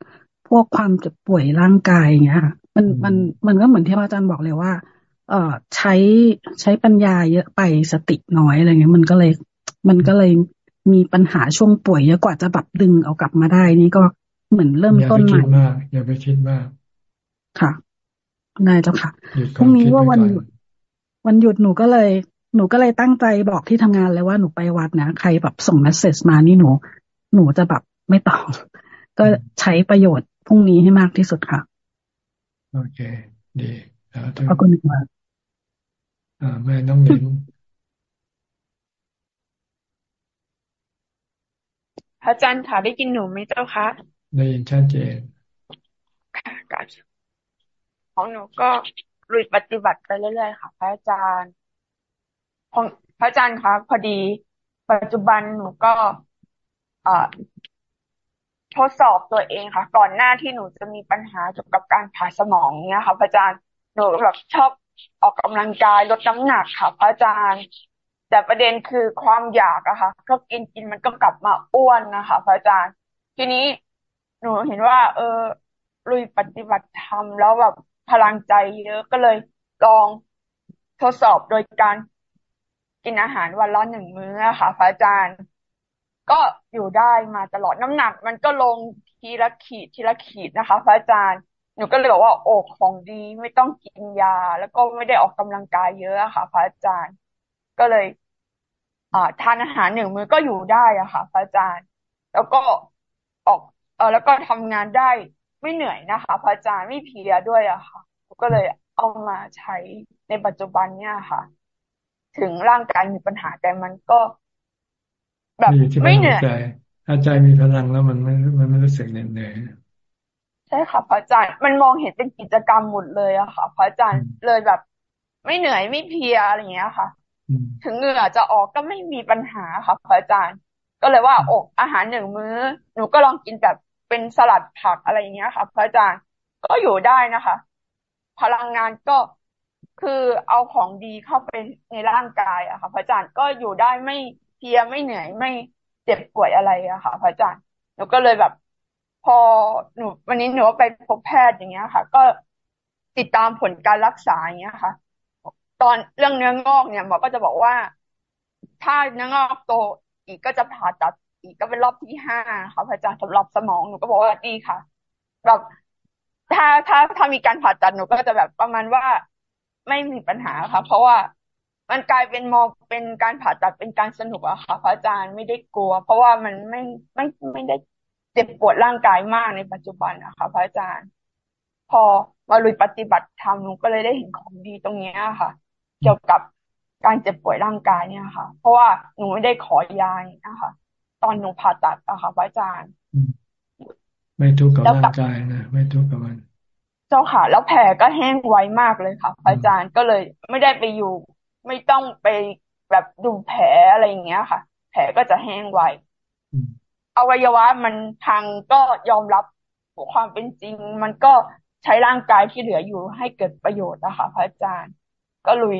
พวกความเจ็บป่วยร่างกายอย่างเงี้ยค่ะมันมันมันก็เหมือนที่อาจารย์บอกเลยว่า เอ่อใช้ใช้ปัญญาเยอะไปสติน้อยอะไรเงี้ยมันก็เลย มันก็เลยมีปัญหาช่วงป่วยเยอะกว่าจะแบบดึงเอากลับมาได้ นี่ก็เหมือนเริ่มต้นใหม่อย่าไปคิดมาก อย่าไปคิดมากค่ะได้เจ้าค่ะพรุ่งนี้ว่าวันหยุดวันหยุดหนูก็เลย หนูก็เลยตั้งใจบอกที่ทำงานเลยว่าหนูไปวัดนะ ใครแบบส่งเมสเซจมานี่หนู หนูจะแบบไม่ตอบก็ใช้ประโยชน์พรุ่งนี้ให้มากที่สุดค่ะ โอเค ดีขอบคุณมากอ่าแม่น้องหนิงพระอาจารย์ค่ะได้ยินหนูไหมเจ้าคะได้ยินชัดเจนค่ะการของหนูก็ลุยปฏิบัติไปเรื่อยๆค่ะ พระอาจารย์ของพระอาจารย์คะพอดี ปัจจุบันหนูก็เอ่อ ทดสอบตัวเองค่ะ ก่อนหน้าที่หนูจะมีปัญหาเกี่ยวกับการผ่าสมองเนี้ยค่ะพระอาจารย์หนูแบบชอบออกกำลังกายลดน้ำหนักค่ะ พระอาจารย์ แต่ประเด็นคือความอยากอะค่ะ ก็กินกินมันก็กลับมาอ้วนนะคะพระอาจารย์ ทีนี้หนูเห็นว่า เออลุยปฏิบัติธรรมแล้วแบบพลังใจเยอะก็เลยลองทดสอบโดยการกินอาหารวันละหนึ่งมื้อค่ะพระอาจารย์ ก็อยู่ได้มาตลอดน้ำหนัก มันก็ลงทีละขีดทีละขีดนะคะพระอาจารย์หนูก็เลยบอกว่าโอ้ของดีไม่ต้องกินยา แล้วก็ไม่ได้ออกกำลังกายเยอะค่ะ พระอาจารย์ ก็เลยอ่าทานอาหารหนึ่งมื้อก็อยู่ได้อะค่ะ พระอาจารย์ แล้วก็ออกเออแล้วก็ทำงานได้ไม่เหนื่อยนะคะ พระอาจารย์ไม่เพียด้วยอะค่ะก็เลยเอามาใช้ในปัจจุบันเนี่ยค่ะ ถึงร่างกายมีปัญหาแต่มันก็ แบบไม่เหนื่อยถ้าใจมีพลังแล้วมันไม่มันไม่รู้สึกเหนื่อยใช่ค่ะพระอาจารย์ มันมองเห็นเป็นกิจกรรมหมดเลยอะค่ะพระอาจารย์เลยแบบ ไม่เหนื่อยไม่เพียอะไรอย่างเงี้ยค่ะ ถึงเหงื่อจะออกก็ไม่มีปัญหาค่ะพระอาจารย์ ก็เลยว่าอกอาหารหนึ่งมื้อ หนูก็ลองกินแบบเป็นสลัดผักอะไรอย่างเงี้ยค่ะพระอาจารย์ก็อยู่ได้นะคะ พลังงานก็คือเอาของดีเข้าไปในร่างกายอะค่ะพระอาจารย์ก็อยู่ได้ไม่เพียไม่เหนื่อยไม่เจ็บป่วยอะไรอะค่ะ พระอาจารย์หนูก็เลยแบบ พอหนูวันนี้หนูไปพบแพทย์อย่างเงี้ยค่ะ ก็ติดตามผลการรักษาอย่างเงี้ยค่ะ ตอนเรื่องเนื้องอกเนี่ยหมอก็จะบอกว่า ถ้าเนื้องอกโตอีกก็จะผ่าตัดอีกก็เป็นรอบที่ห้าค่ะพระอาจารย์สำหรับสมองหนูก็บอกว่าดีค่ะ แบบถ้าถ้าถ้ามีการผ่าตัดหนูก็จะแบบประมาณว่าไม่มีปัญหาค่ะ เพราะว่า มันกลายเป็นมอเป็นการผ่าตัดเป็นการสนุกอะค่ะพระอาจารย์ไม่ได้กลัว เพราะว่ามันไม่ไม่ไม่ได้เจ็บปวดร่างกายมากในปัจจุบันนะคะพระอาจารย์ พอมาลุยปฏิบัติธรรมหนูก็เลยได้เห็นของดีตรงนี้ค่ะ เกี่ยวกับการเจ็บป่วยร่างกายเนี่ยค่ะ เพราะว่าหนูไม่ได้ขอยานะคะตอนหนูผ่าตัดอะค่ะพระอาจารย์ ไม่ทุกข์กับร่างกายนะไม่ทุกข์กับมัน เจ้าค่ะ แล้วแผลก็แห้งไวมากเลยค่ะพระอาจารย์ก็เลยไม่ได้ไปอยู่ ไม่ต้องไปแบบดูแผลอะไรอย่างเงี้ยค่ะ แผลก็จะแห้งไวอวัยวะมันพังก็ยอมรับความเป็นจริง มันก็ใช้ร่างกายที่เหลืออยู่ให้เกิดประโยชน์นะคะพระอาจารย์ ก็ลุย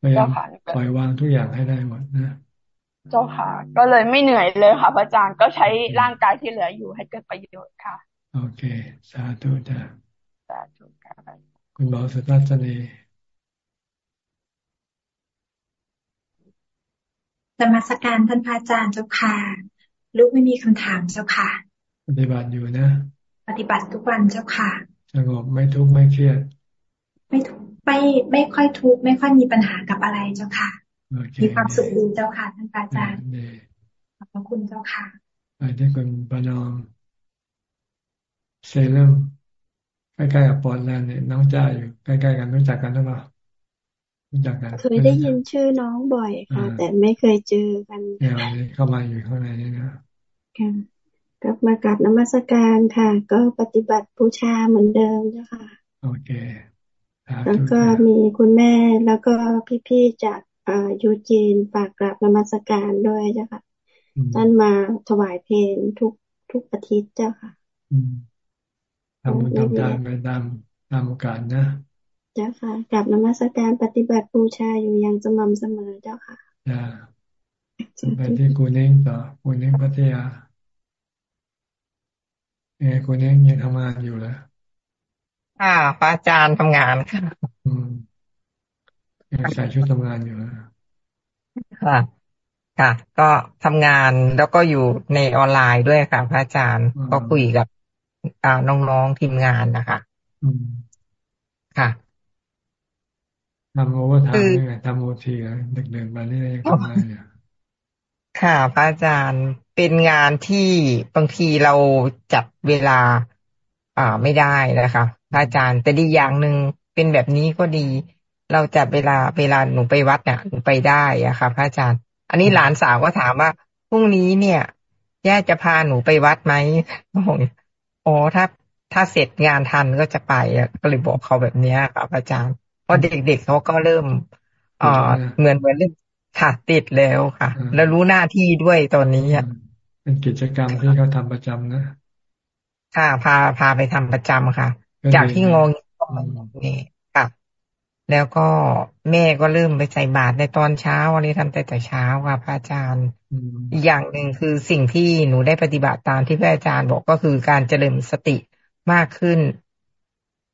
พยายามปล่อยวางทุกอย่างให้ได้หมดนะเจ้าค่ะ ก็เลยไม่เหนื่อยเลยค่ะพระอาจารย์ก็ใช้ร่างกายที่เหลืออยู่ให้เกิดประโยชน์ค่ะ โอเค สาธุจ้าสาธุค่ะคุณหมอสุทัศนี ธรรมสการท่านพระอาจารย์เจ้าค่ะ ลูกไม่มีคำถามเจ้าค่ะ ปฏิบัติอยู่นะ ปฏิบัติทุกวันเจ้าค่ะ สงบไม่ทุกข์ไม่เครียด ไม่ทุกไม่ไม่ค่อยทุกข์ไม่ค่อยมีปัญหากับอะไรเจ้าค่ะ มีความสุขดีเจ้าค่ะท่านอาจารย์ขอบพระคุณเจ้าค่ะไปที่คุณปนอมเซเลมใกล้ๆกับปอร์ตแลนด์เนี่ยน้องจ้าอยู่ใกล้ๆกันรู้จักกันหรือเปล่า รู้จักกันเคยได้ยินชื่อน้องบ่อยค่ะ แต่ไม่เคยเจอกันเนี่ยเข้ามาอยู่ข้างในนี่นะค่ะกลับมากับนมัสการค่ะ ก็ปฏิบัติบูชาเหมือนเดิมเจ้าค่ะ โอเค แล้วก็มีคุณแม่แล้วก็พี่ๆจากยูจีนฝากกราบนมัสการด้วยเจ้าค่ะท่านมาถวายเพลงทุกทุกอาทิตย์เจ้าค่ะทำบุญทำทานไปตามตามโอกาสนะ เจ้าค่ะกราบนมัสการปฏิบัติบูชาอยู่อย่างสม่ำเสมอเจ้าค่ะจ้าไปที่กูเน่งต่อกูเน่งพัทยาเอกูเน่งยังทำงานอยู่เหรอค่ะพระอาจารย์ทำงานค่ะใส่ชุดทำงานอยู่ค่ะ ค่ะ ก็ทำงานแล้วก็อยู่ในออนไลน์ด้วยค่ะ พระอาจารย์ ก็คุยกับอ่าน้องๆทีมงานนะคะค่ะ ทำ overtime ทำโอทีเด็กๆมาเนี่ยยังทำงานอยู่ค่ะพระอาจารย์เป็นงานที่บางทีเราจัดเวลา อ่าไม่ได้นะคะพระอาจารย์แต่ดีอย่างหนึ่งเป็นแบบนี้ก็ดี เราจัดเวลาเวลาหนูไปวัดเนี่ยหนูไปได้อะค่ะพระอาจารย์ อันนี้หลานสาวก็ถามว่าพรุ่งนี้เนี่ยย่าจะพาหนูไปวัดไหมอ๋อถ้าถ้าเสร็จงานทันก็จะไปก็เลยบอกเขาแบบนี้ค่ะพรับอาจารย์ เพราะเด็กๆเขาก็เริ่มเอ่อเหมือนเหมือนเริ่มขาดติดแล้วค่ะ แล้วรู้หน้าที่ด้วยตอนนี้อะเป็นกิจกรรมที่เขาทำประจำนะค่ะพาพาไปทำประจำค่ะ จากที่งงก็มานี่ค่ะแล้วก็แม่ก็เริ่มไปใส่บาตรในตอนเช้าวันนี้ทำแต่แต่เช้าค่ะพระอาจารย์อีกอย่างหนึ่งคือสิ่งที่หนูได้ปฏิบัติตามที่พระอาจารย์บอกก็คือการเจริญสติมากขึ้น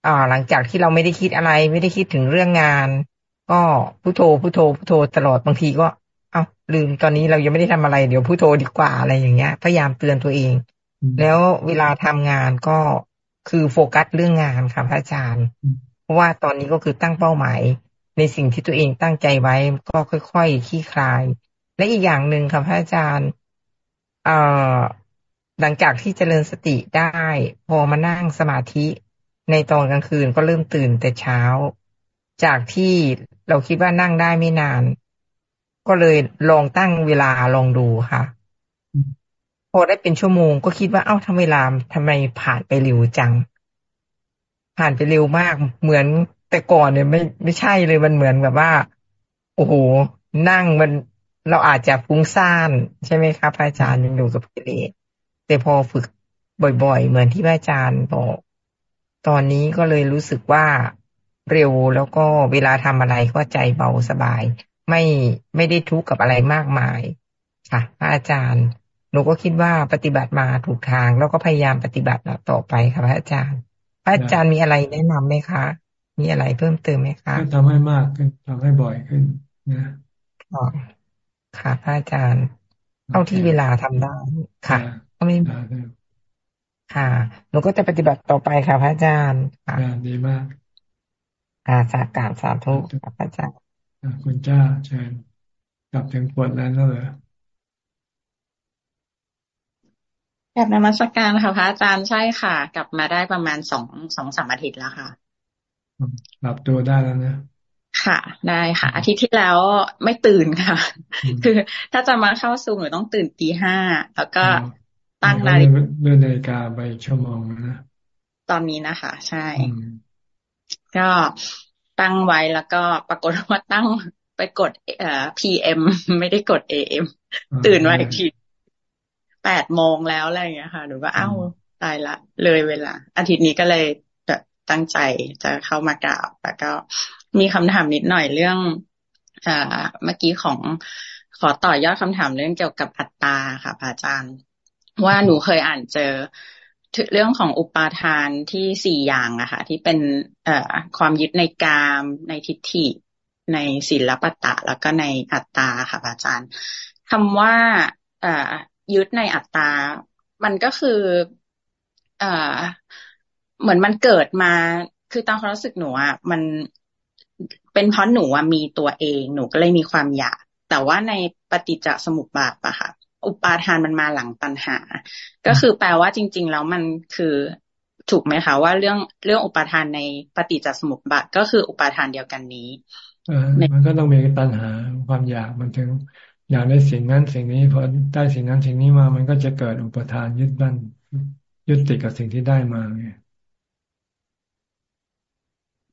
อ่าหลังจากที่เราไม่ได้คิดอะไร ไม่ได้คิดถึงเรื่องงาน ก็พุโทโธพุโทโธพุโทโธตลอดบางทีก็เอา้าลืมตอนนี้เรายังไม่ได้ทำอะไรเดี๋ยวพุโทโธดีกว่าอะไรอย่างเงี้ย พยายามเตือนตัวเอง แล้วเวลาทำงานก็คือโฟกัสเรื่องงานค่ะพระอาจารย์ เพราะว่าตอนนี้ก็คือตั้งเป้าหมาย ในสิ่งที่ตัวเองตั้งใจไว้ ก็ค่อยๆขี้คลาย และอีกอย่างหนึ่งค่ะพระอาจารย์เอ่อหลังจากที่เจริญสติได้ พอมานั่งสมาธิ ในตอนกลางคืนก็เริ่มตื่นแต่เช้า จากที่เราคิดว่านั่งได้ไม่นาน ก็เลยลองตั้งเวลาลองดูค่ะ พอได้เป็นชั่วโมงก็คิดว่าเอ้าทำเวลาทำไมผ่านไปเร็วจัง ผ่านไปเร็วมากเหมือนแต่ก่อนเนี่ยไม่ไม่ใช่เลยมันเหมือนแบบว่า โอ้โหนั่งมันเราอาจจะฟุ้งซ่านใช่ไหมครับอาจารย์ยังอยู่กับกิเลสแต่พอฝึกบ่อย ๆ เหมือนที่อาจารย์บอก ตอนนี้ก็เลยรู้สึกว่าเร็วแล้วก็เวลาทำอะไรก็ใจเบาสบาย ไม่ไม่ได้ทุกข์กับอะไรมากมาย ค่ะพระอาจารย์หนูก็คิดว่าปฏิบัติมาถูกทาง แล้วก็พยายามปฏิบัติต่อไปค่ะพระอาจารย์ พระอาจารย์มีอะไรแนะนํำไหมคะ มีอะไรเพิ่มเติมไหมคะทำให้มากขึ้นทำให้บ่อยขึ้นนะค่ะพระอาจารย์เท่าที่เวลาทำได้ค่ะ ก็ไม่ ค่ะหนูก็จะปฏิบัติต่อไปค่ะพระอาจารย์ค่ะดีมากอาสาการสาธุค่ะพระอาจารย์คุณเจ้าเชิญกลับถึงปวดแล้วเหรอกลับนมัสการค่ะพระอาจารย์ใช่ค่ะ กลับมาได้ประมาณสองสองสามอาทิตย์แล้วค่ะปรับตัวได้แล้วนะค่ะ ได้ค่ะ อาทิตย์ที่แล้วไม่ตื่นค่ะ คือถ้าจะมาเข้าซูมหนูต้องตื่นตีห้าแล้วก็ ตั้งนาฬิกาเลื่อนนาฬิกาไปชั่วโมงนะตอนนี้นะคะ ใช่ ก็ตั้งไว้แล้วก็ปรากฏว่าตั้งไปกดเอ่อ PM ไม่ได้กด AM ตื่นมาอีกทีแปดโมงแล้วอะไรอย่างเงี้ยค่ะหนูก็เอ้าตายละ เลยเวลา อาทิตย์นี้ก็เลยตั้งใจจะเข้ามากราบแล้วก็มีคำถามนิดหน่อยเรื่องอเมื่อกี้ของขอต่อยอดคำถามเรื่องเกี่ยวกับอัตตาค่ะพระอาจารย์ ว่าหนูเคยอ่านเจอเรื่องของอุปาทานที่สี่อย่างอะค่ะที่เป็นเอ่อความยึดในกามในทิฏฐิ ในศีลปตะ แล้วก็ในอัตตาค่ะอาจารย์คำว่าเอ่อยึดในอัตตา มันก็คือเอ่อเหมือนมันเกิดมาคือตามความรู้สึกหนูอะมันเป็นเพราะหนูมีตัวเองหนูก็เลยมีความอยาก แต่ว่าในปฏิจจสมุปบาทอะค่ะ อุปาทานมันมาหลังตัณหา ก็คือแปลว่าจริง ๆ แล้วมันคือถูกไหมคะว่าเรื่องเรื่องอุปาทานในปฏิจจสมุปบาทก็คืออุปาทานเดียวกันนี้มันก็ต้องมีตัณหาความอยากมันถึงอยากได้สิ่งนั้นสิ่งนี้พอได้สิ่งนั้นสิ่งนี้มามันก็จะเกิดอุปทานยึดบ้านยึดติดกับสิ่งที่ได้มาไง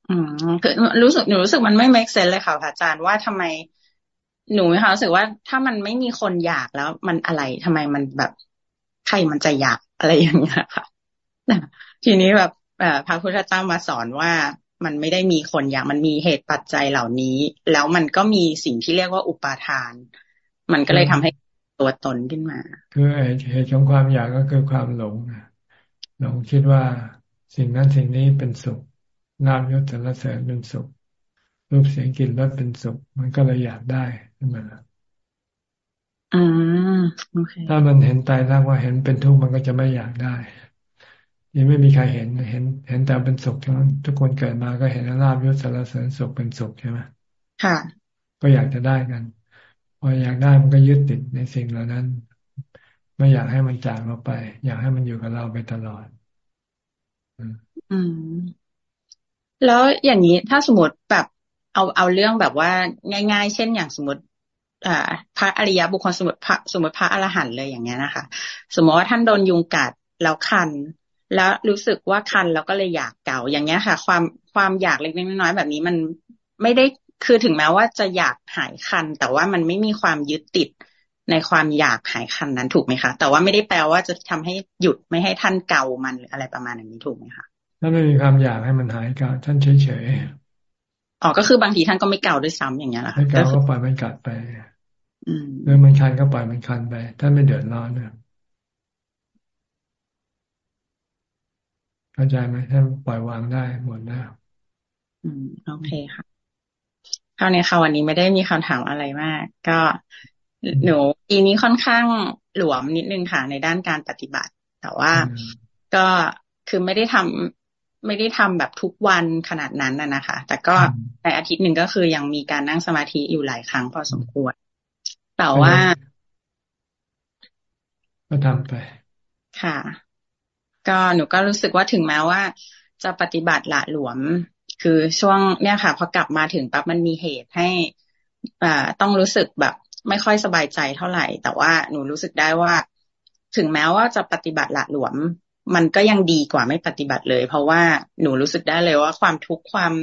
อืมคือรู้สึกหนูรู้สึกมันไม่ make sense เลยค่ะอาจารย์ว่าทำไม หนูมีความรู้สึกว่าถ้ามันไม่มีคนอยากแล้ว มันอะไรทำไมมันแบบใครมันจะอยากอะไรอย่างเงี้ยค่ะทีนี้แบบพระพุทธเจ้ามาสอนว่ามันไม่ได้มีคนอยากมันมีเหตุปัจจัยเหล่านี้ แล้วมันก็มีสิ่งที่เรียกว่าอุปาทาน มันก็เลยทำให้ตัวตนขึ้นมา คือเหตุของความอยากก็คือความหลงหลงคิดว่าสิ่งนั้นสิ่งนี้เป็นสุขนามยศสรรเสริญเป็นสุขรูปเสียงกลิ่นรสเป็นสุข มันก็เลยอยากได้ ขึ้นมาอ่าถ้ามันเห็นตายแล้วว่าเห็นเป็นทุกข์มันก็จะไม่อยากได้ ยังไม่มีใครเห็นเห็น เห็นแต่เป็นสุขทั้งนั้นทุกคนเกิดมาก็เห็นลาบยศสารเสริญสุขเป็นสุขใช่ไหมค่ะ ก็อยากจะได้กัน พออยากได้มันก็ยึดติดในสิ่งเหล่านั้น ไม่อยากให้มันจากเราไป อยากให้มันอยู่กับเราไปตลอด อืมแล้วอย่างนี้ถ้าสมมติแบบเอาเอาเรื่องแบบว่าง่าย ๆ เช่นอย่างสมมติอ่า พระอริยบุคคลสมมติพระสมมติพระอรหันต์เลยอย่างเงี้ยนะคะ สมมติว่าท่านโดนยุงกัดแล้วคัน แล้วรู้สึกว่าคันแล้วก็เลยอยากเก่าอย่างเงี้ยค่ะ ความความอยากเล็กน้อยแบบนี้มันไม่ได้คือถึงแม้ว่าจะอยากหายคัน แต่ว่ามันไม่มีความยึดติดในความอยากหายคันนั้นถูกไหมคะ แต่ว่าไม่ได้แปลว่าจะทำให้หยุดไม่ให้ท่านเกามันหรืออะไรประมาณอย่างนี้ถูกไหมคะถ้าไม่มีความอยากให้มันหายเกาท่านเฉยๆอ๋อก็คือบางทีท่านก็ไม่เกาด้วยซ้ำอย่างเงี้ยแหละไม่เกาก็ปล่อยมันกัดไป หรือมันคันก็ปล่อยมันคันไปท่านไม่เดือดร้อนนะเข้าใจไหมท่านปล่อยวางได้หมดแล้วอืมโอเคค่ะคราวนี้ค่ะวันนี้ไม่ได้มีคำถามอะไรมาก ก็หนูปีนี้ค่อนข้างหลวมนิดนึงค่ะในด้านการปฏิบัติ แต่ว่าก็คือไม่ได้ทำไม่ได้ทำแบบทุกวันขนาดนั้นน่ะนะคะ แต่ก็ในอาทิตย์หนึ่งก็คือยังมีการนั่งสมาธิอยู่หลายครั้งพอสมควร แต่ว่า ก็ทำไป ค่ะ ก็หนูก็รู้สึกว่าถึงแม้ว่า จะปฏิบัติละหลวม คือช่วงเนี่ยค่ะ พอกลับมาถึงปั๊บมันมีเหตุให้อ่าต้องรู้สึกแบบ ไม่ค่อยสบายใจเท่าไหร่ แต่ว่าหนูรู้สึกได้ว่า ถึงแม้ว่าจะปฏิบัติละหลวม มันก็ยังดีกว่าไม่ปฏิบัติเลย เพราะว่าหนูรู้สึกได้เลยว่าความทุกข์ความ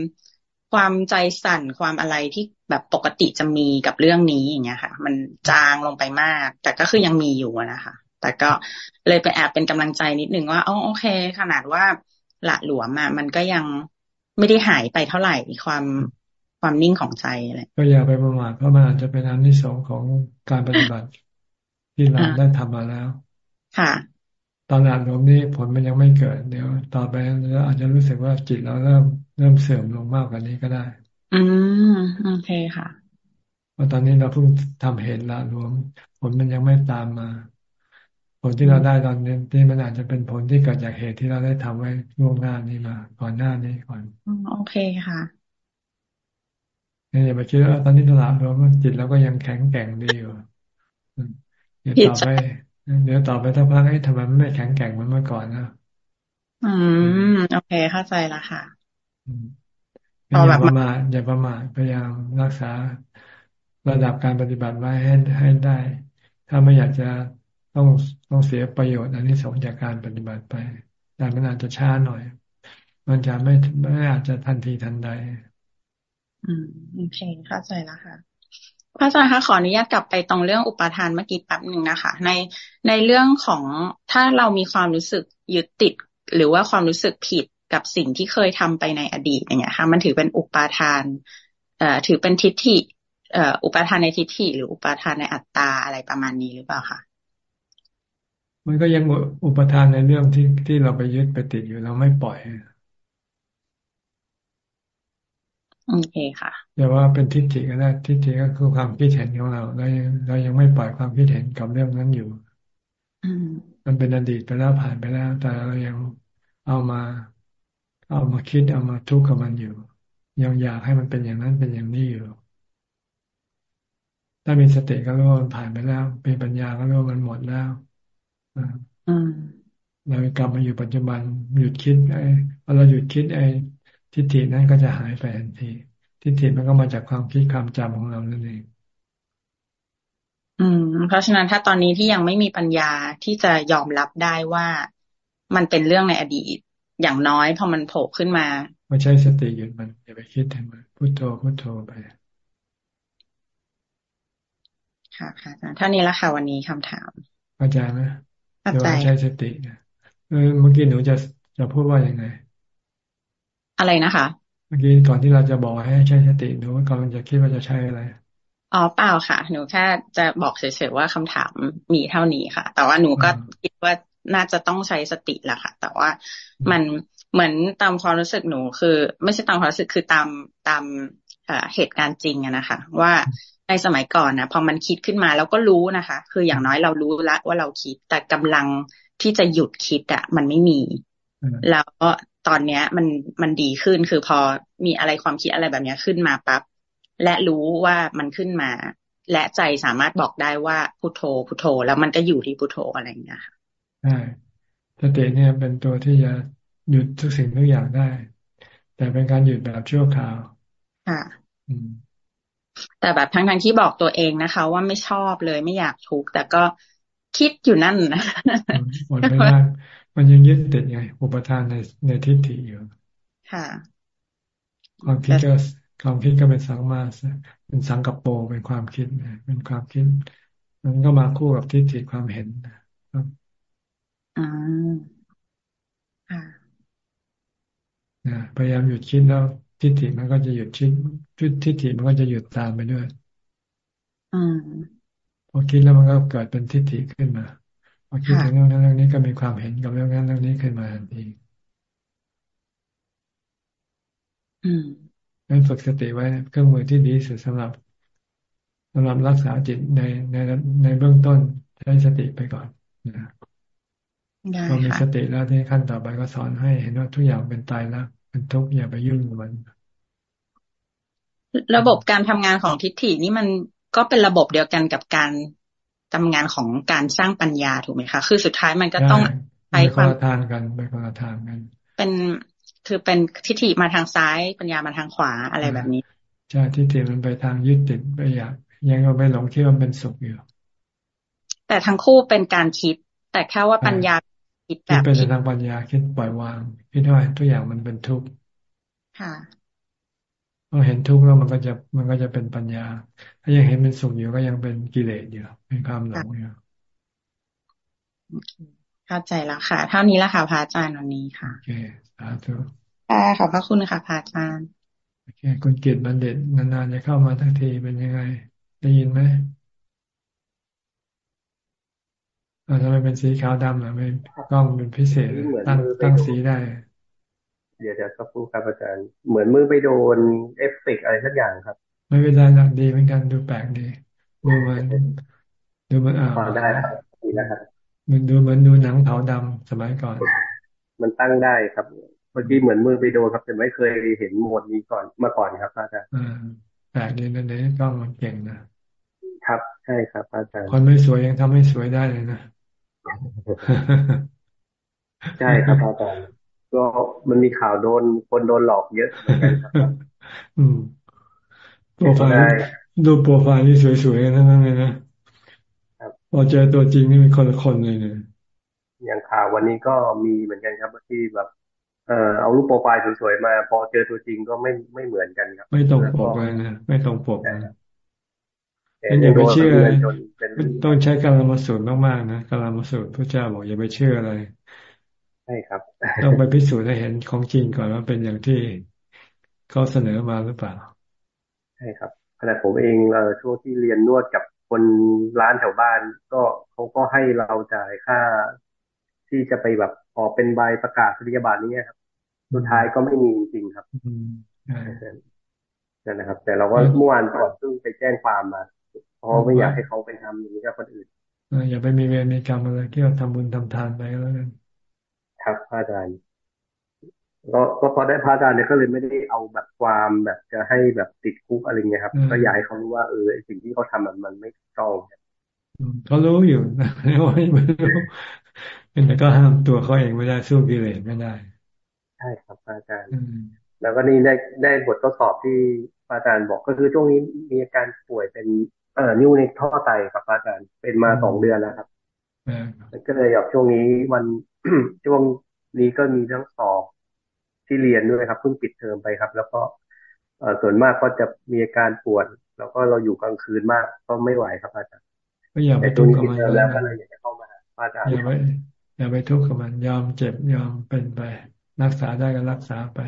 ความใจสั่นความอะไรที่แบบปกติจะมีกับเรื่องนี้อย่างเงี้ยค่ะ มันจางลงไปมาก แต่ก็คือยังมีอยู่นะคะแต่ก็เลยไปแอบเป็นกำลังใจนิดนึงว่าอ๋อโอเค ขนาดว่าละหลวมอะมันก็ยังไม่ได้หายไปเท่าไหร่ความความนิ่งของใจอะไรก็อย่าไปประมาทเพราะมันอาจจะเป็นอันที่สองของการปฏิบัติ ที่เราได้ทำมาแล้ว ค่ะ ตอนอ่านลมนี้ผลมันยังไม่เกิดเดี๋ยว ต่อไปเราอาจจะรู้สึกว่าจิตเราเริ่ม เริ่มเสื่อมลงมากกว่านี้ก็ได้ อืมโอเคค่ะเพราะตอนนี้เราเพิ่งทำเหตุละรวม ผลมันยังไม่ตามมา ผลที่เราได้ตอนนี้ที่มันอาจจะเป็นผลที่เกิดจากเหตุที่เราได้ทำไว้ล่วงหน้านี้มา ก่อนหน้านี้ก่อนโอเคค่ะอย่าไปคิดว่าตอนนี้ตลาดรวมจิตเราก็ยังแข็งแกร่งดีอยู่เดี๋ยวต่อไปเดี๋ยวต่อไปถ้าพักให้ทำไมไม่แข็งแกร่งเหมือนเมื่อก่อนนะอืมโอเคเข้าใจละค่ะ อย่าประมาทอย่าประมาทพยายามรักษาระดับการปฏิบัติไว้ให้ให้ได้ ถ้าไม่อยากจะต้องต้องเสียประโยชน์อันนี้สงจากการปฏิบัติไป แต่มันอาจจะช้าหน่อย มันจะไม่ไม่อาจจะทันทีทันใด อืมโอเคเข้าใจแล้วค่ะพระอาจารย์คะขออนุญาตกลับไปตรงเรื่องอุปทานเมื่อกี้แป๊บหนึ่งนะคะ ในในเรื่องของถ้าเรามีความรู้สึกยึดติดหรือว่าความรู้สึกผิด กับสิ่งที่เคยทำไปในอดีตอย่างเงี้ยค่ะ มันถือเป็นอุปาทานเอ่อถือเป็นทิฏฐิเอ่ออุปาทานในทิฏฐิหรืออุปาทานในอัตตาอะไรประมาณนี้หรือเปล่าคะมันก็ยังอุปทานในเรื่องที่ที่เราไปยึดไปติดอยู่เราไม่ปล่อยโอเคค่ะอย่าว่าเป็นทิฏฐิก็ได้ทิฏฐิก็คือความคิดเห็นของเราเรายังเรายังไม่ปล่อยความคิดเห็นกับเรื่องนั้นอยู่มันเป็นอดีตไปแล้วผ่านไปแล้ว แต่เรายังเอามา เอามาคิดเอามาทุกข์กับมันอยู่ ยังอยากให้มันเป็นอย่างนั้นเป็นอย่างนี้อยู่ ถ้ามีสติก็รู้ว่ามันผ่านไปแล้วมีปัญญาก็รู้ว่ามันหมดแล้วเรากลับมาอยู่ปัจจุบันหยุดคิดไอ้พอเราหยุดคิดไอ้ทิฏฐินั้นก็จะหายไปทันที ทิฏฐิมันก็มาจากความคิดความจำของเรานั่นเองอืม เพราะฉะนั้นถ้าตอนนี้ที่ยังไม่มีปัญญาที่จะยอมรับได้ว่ามันเป็นเรื่องในอดีต อย่างน้อยพอมันโผล่ขึ้นมาไม่ใช่สติหยุดมันอย่าไปคิดถึงมันพุโทโธพุโทโธไปค่ะค่ะเท่านี้ละค่ะวันนี้คำถามเข้าใจไหมเข้าใจใช้สติเมื่อกี้หนูจะจะพูดว่ายังไง อะไรนะคะ เมื่อกี้ก่อนที่เราจะบอกให้ใช้สติหนูกำลังจะคิดว่าจะใช้อะไรอ๋อเปล่าค่ะ หนูแค่จะบอกเฉยๆว่าคำถามมีเท่านี้ค่ะ แต่ว่าหนูก็คิดว่า น่าจะต้องใช้สติแหละค่ะ แต่ว่ามันเหมือนตามความรู้สึกหนู คือ ไม่ใช่ตามความรู้สึกคือตามตามเหตุการณ์จริงอะนะคะ ว่าในสมัยก่อนนะพอมันคิดขึ้นมาแล้วก็รู้นะคะ คืออย่างน้อยเรารู้แล้วว่าเราคิด แต่กำลังที่จะหยุดคิดอะมันไม่มี แล้วตอนเนี้ยมันมันดีขึ้นคือพอมีอะไรความคิดอะไรแบบนี้ขึ้นมาปั๊บและรู้ว่ามันขึ้นมา และใจสามารถบอกได้ว่าพุโทโธพุโทโธ แล้วมันก็อยู่ที่พุโทโธอะไรอย่างเงี้ยค่ะ ใช่สติเนี่ยเป็นตัวที่จะหยุดทุกสิ่งทุกอย่างได้ แต่เป็นการหยุดแบบชั่วคราวค่ะแต่แบบทั้งทั้งที่บอกตัวเองนะคะ ว่าไม่ชอบเลยไม่อยากทุกข์แต่ก็คิดอยู่นั่นนะหมดไม่ได้มันยังยึดติดไง อุปทานในในทิฏฐิอยู่ค่ะ ความคิดก็ความคิดก็เป็นสังมาเป็นสังกัปโปเป็นความคิดเป็นความคิด มันก็มาคู่กับทิฏฐิความเห็นครับ อ่าค่ะพยายามหยุดคิดแล้วทิฏฐิมันก็จะหยุดคิดทิฏฐิมันก็จะหยุดตามไปด้วยอืมพอคิดแล้วมันก็เกิดเป็นทิฏฐิขึ้นมาพอคิดถึงเรื่องนั้นเรื่องนี้ก็มีความเห็นกับเรื่องนั้นเรื่องนี้ขึ้นมาทันทีอืมงั้นฝึกสติไว้เครื่องมือที่ดีสุดสำหรับสำหรับรักษาจิตในในในเบื้องต้นใช้สติไปก่อนนะ พอมีสติแล้วที่ขั้นต่อไปก็สอนให้เห็นว่าทุกอย่างเป็นตายแล้วเป็นทุกข์อย่าไปยุ่งกับมันระบบการทำงานของทิฏฐินี่มันก็เป็นระบบเดียวกันกับการทำงานของการสร้างปัญญาถูกไหมคะ คือสุดท้ายมันก็ต้องใช้ความทานกันไปคนละทางกัน เป็นคือเป็นทิฏฐิมาทางซ้าย ปัญญามาทางขวาอะไรแบบนี้ใช่ทิฏฐิมันไปทางยึดติดไปอยากยังก็ไปหลงคิดว่าเป็นสุขอยู่แต่ทั้งคู่เป็นการคิด แต่แค่ว่าปัญญา คิดแบบเป็นทางปัญญาคิดปล่อยวางคิดว่าทุกอย่างมันเป็นทุกข์ค่ะพอเห็นทุกข์แล้วมันก็จะมันก็จะเป็นปัญญา ถ้ายังเห็นเป็นสุขอยู่ก็ยังเป็นกิเลสอยู่เป็นความหลงอยู่เข้าใจแล้วค่ะ เท่านี้แล้วค่ะพระอาจารย์วันนี้ค่ะโอเคสาธุค่ะขอบพระคุณค่ะพระอาจารย์โอเคคุณเกียรติบัณฑิตนานๆจะเข้ามาทั้งทีเป็นยังไง ได้ยินไหม ทำไมเป็นสีขาวดำล่ะไม่กล้องเป็นพิเศษตั้งตั้งสีได้ เดี๋ยวเดี๋ยวก็พูดครับอาจารย์ เหมือนมือไปโดนเอฟเฟกอะไรสักอย่างครับ ไม่เป็นไรหลักดีเหมือนกันดูแปลกดีดูมันดูมันอ่าได้ดีนะครับมันดูเหมือนดูหนังเผาดำสมัยก่อน มันตั้งได้ครับเมื่อกี้เหมือนมือไปโดนครับแต่ไม่เคยเห็นโหมดนี้ก่อนมาก่อนครับอาจารย์แปลกดีนั่นเองกล้องมันเก่งนะครับ ใช่ครับอาจารย์คนไม่สวยยังทำให้สวยได้เลยนะ ใช่ครับอาจารย์ก็มันมีข่าวโดนคนโดนหลอกเยอะเหมือนกันครับอืมโปรไฟล์ดูโปรไฟล์นี่สวยๆทั้งนั้นเลยนะพอเจอตัวจริงนี่เป็นคนละคนเลยเนี่ยอย่างข่าววันนี้ก็มีเหมือนกันครับที่แบบเอ่อเอารูปโปรไฟล์สวยๆมา พอเจอตัวจริงก็ไม่ไม่เหมือนกันครับ ไม่ตรงปกเลยนะไม่ตรงปกนะ เป็นอย่าไปเชื่อต้องใช้การละมาสูตรมากๆนะการละมาสูตรพระเจ้าบอกอย่าไปเชื่ออะไรใช่ครับต้องไปพิสูจน์ให้เห็นของจริงก่อนว่าเป็นอย่างที่เขาเสนอมาหรือเปล่าใช่ครับขณะผมเองเออช่วงที่เรียนนวดกับคนร้านแถวบ้าน ก็เขาก็ให้เราจ่ายค่า ที่จะไปแบบออกเป็นใบประกาศนียบัตรนี้ครับสุดท้ายก็ไม่มีจริงครับนั่นนะครับ แต่เราก็เมื่อวานก่อนเพิ่งไปแจ้งความมา เพราะไม่อยากให้เขาไปทำอย่างนี้กับคนอื่นอย่าไปมีเวรมีกรรมอะไรที่เราทำบุญทำทานไปแล้วกันครับพระอาจารย์ก็ก็พอได้พระอาจารย์เนี่ยก็เลยไม่ได้เอาแบบความแบบจะให้แบบติดคุกอะไรเงี้ยครับ ก็อยากให้เขารู้ว่าเออสิ่งที่เขาทำมันมันไม่ต้องเขารู้อยู่นะว่าไม่รู้แต่ก็ห้ามตัวเขาเองไม่ได้สู้กิเลสไม่ได้ใช่ครับอาจารย์แล้วก็นี่ได้ได้บททดสอบที่อาจารย์บอกก็คือช่วงนี้มีอาการป่วยเป็นเอ่อนิ้วในท่อไตครับอาจารย์เป็นมาสองเดือนแล้วครับก็เลยอยากช่วงนี้วันช่วงนี้ก็มีทั้งสอบที่เรียนด้วยครับเพิ่งปิดเทอมไปครับ แล้วก็ส่วนมากก็จะมีอาการปวดแล้วก็เราอยู่กลางคืนมากก็ไม่ไหวครับอาจารย์ก็อย่าไปทุกข์กับมันแล้วก็เลยอยากจะเข้ามาอาจารย์อย่าไปอย่าไปทุกข์กับมันยอมเจ็บยอมเป็นไป รักษาได้ก็รักษาไป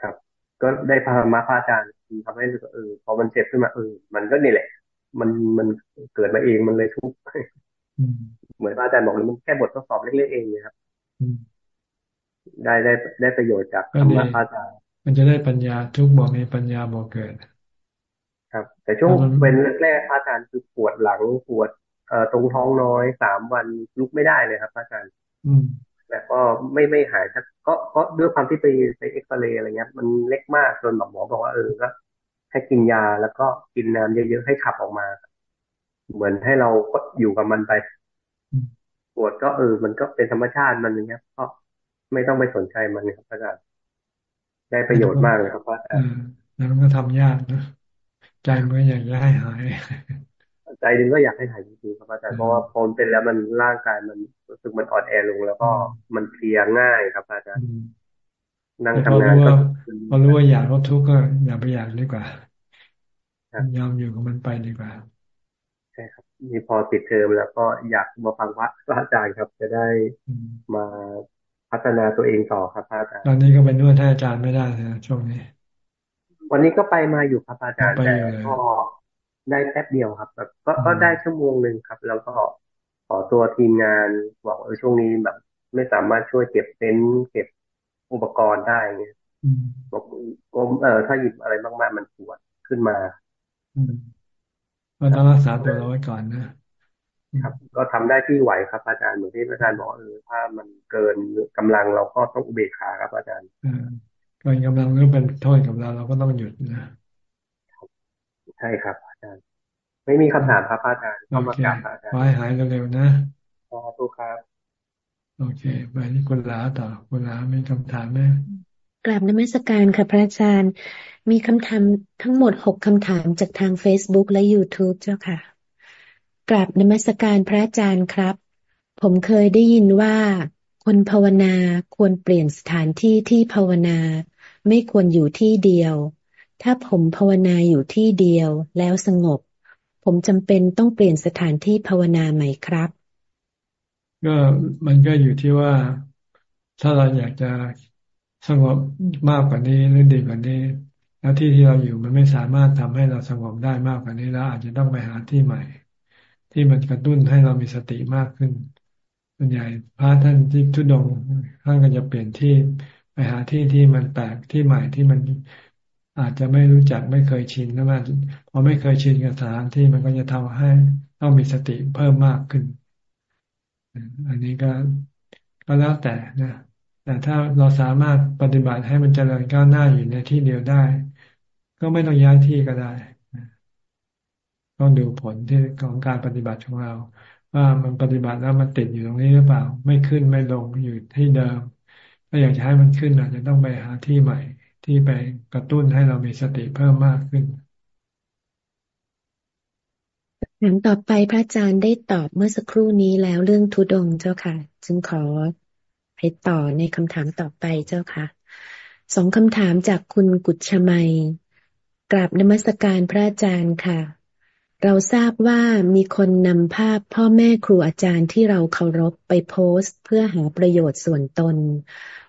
ครับ ก็ได้พามาพระอาจารย์ ทำให้รู้สึกเออพอมันเจ็บขึ้นมาเออ มันก็นี่แหละ มันมันเกิดมาเองมันเลยทุกข์เหมือนอาจารย์บอกเลยมันแค่บททดสอบเล็กๆเองนะครับได้ได้ได้ประโยชน์จากธรรมะพระอาจารย์มันจะได้ปัญญาทุกบ่มีปัญญาบ่เกิด ครับ แต่ช่วงเป็นแรกๆพระอาจารย์คือปวดหลังปวดเอ่อตรงท้องน้อยสามวันลุกไม่ได้เลยครับพระอาจารย์แต่ก็ไม่ไม่หายก็ก็ด้วยความที่ไปไปเอ็กซเรย์อะไรเงี้ยมันเล็กมากจนแบบหมอบอกว่าเออก็ ให้กินยาแล้วก็กินน้ำเยอะๆให้ขับออกมา เหมือนให้เราก็อยู่กับมันไปปวดก็เออ มันก็เป็นธรรมชาติมันอย่างเงี้ยก็ไม่ต้องไปสนใจมันครับอาจารย์ได้ประโยชน์มากเลยครับอาจารย์แล้วมันก็ทำยากนะใจมันอยากจะให้หาย ใจดึงก็อยากให้หายจริงๆครับอาจารย์เพราะว่าพอเป็นแล้วมันร่างกายมันรู้สึกมันอ่อนแอลงแล้วก็มันเพลียง่ายครับอาจารย์ นั่งทำงานก็พอรู้ว่าอยากลดทุกข์ก็อย่าไปอยากดีกว่า ยอมอยู่กับมันไปดีกว่าใช่ครับนี่พอติดเทอมแล้วก็อยากมาฟังวัดพระอาจารย์ครับ จะได้มาพัฒนาตัวเองต่อครับพระอาจารย์ตอนนี้ก็เป็นนวดให้อาจารย์ไม่ได้นะช่วงนี้ วันนี้ก็ไปมาอยู่ครับอาจารย์แต่ก็ได้แป๊บเดียวครับแบบก็ก็ได้ชั่วโมงหนึ่งครับ แล้วก็ขอตัวทีมงานบอกเออช่วงนี้แบบ ไม่สามารถช่วยเก็บเต็นท์เก็บ อุปกรณ์ได้เงี้ยบอกเออถ้าหยิบอะไรมากๆมันปวดขึ้นมาก็ต้องรักษาตัวเราไว้ก่อนนะครับ ก็ทำได้ที่ไหวครับ อาจารย์เหมือนที่อาจารย์บอกเออถ้ามันเกินกำลังเราก็ต้องอุเบกขาครับอาจารย์เกินกำลังหรือเป็นโทษกับเราเราก็ต้องหยุดนะใช่ครับ อาจารย์ ไม่มีคำถามครับอาจารย์เข้ามากราบอาจารย์ไว้หายเร็วๆนะขอบคุณครับ โอเค ไปที่คุณลาต่อคุณลามีคำถามไหมกราบนมัสการค่ะพระอาจารย์ มีคำถามทั้งหมดหกคำถามจากทาง Facebook และ YouTube เจ้าค่ะ กราบนมัสการพระอาจารย์ครับ ผมเคยได้ยินว่า คนภาวนาควรเปลี่ยนสถานที่ที่ภาวนา ไม่ควรอยู่ที่เดียว ถ้าผมภาวนาอยู่ที่เดียวแล้วสงบ ผมจำเป็นต้องเปลี่ยนสถานที่ภาวนาไหมครับ ก็มันก็อยู่ที่ว่าถ้าเราอยากจะสงบมากกว่านี้หรือดีกว่านี้ แล้วที่ที่เราอยู่มันไม่สามารถทำให้เราสงบได้มากกว่านี้แล้วอาจจะต้องไปหาที่ใหม่ ที่มันกระตุ้นให้เรามีสติมากขึ้นส่วนใหญ่พระท่านที่ทุดงท่านก็จะเปลี่ยนที่ไปหาที่ที่มันแปลกที่ใหม่ที่มันอาจจะไม่รู้จักไม่เคยชินแล้วมันพอไม่เคยชินกับสถานที่มันก็จะทำให้ต้องมีสติเพิ่มมากขึ้น อันนี้ก็ก็แล้วแต่นะ แต่ถ้าเราสามารถปฏิบัติให้มันเจริญก้าวหน้าอยู่ในที่เดียวได้ ก็ไม่ต้องย้ายที่ก็ได้ต้องดูผลที่ของการปฏิบัติของเรา ว่ามันปฏิบัติแล้วมันติดอยู่ตรงนี้หรือเปล่า ไม่ขึ้นไม่ลงอยู่ที่เดิมถ้าอยากจะให้มันขึ้นอาจจะต้องไปหาที่ใหม่ ที่ไปกระตุ้นให้เรามีสติเพิ่มมากขึ้น ถามต่อไปพระอาจารย์ได้ตอบเมื่อสักครู่นี้แล้วเรื่องทุดงเจ้าค่ะ จึงขอไปต่อในคำถามต่อไปเจ้าค่ะสองคำถามจากคุณกุชมัยกราบนมัสการพระอาจารย์ค่ะ เราทราบว่ามีคนนำภาพพ่อแม่ครูอาจารย์ที่เราเคารพไปโพสต์ เพื่อหาประโยชน์ส่วนตน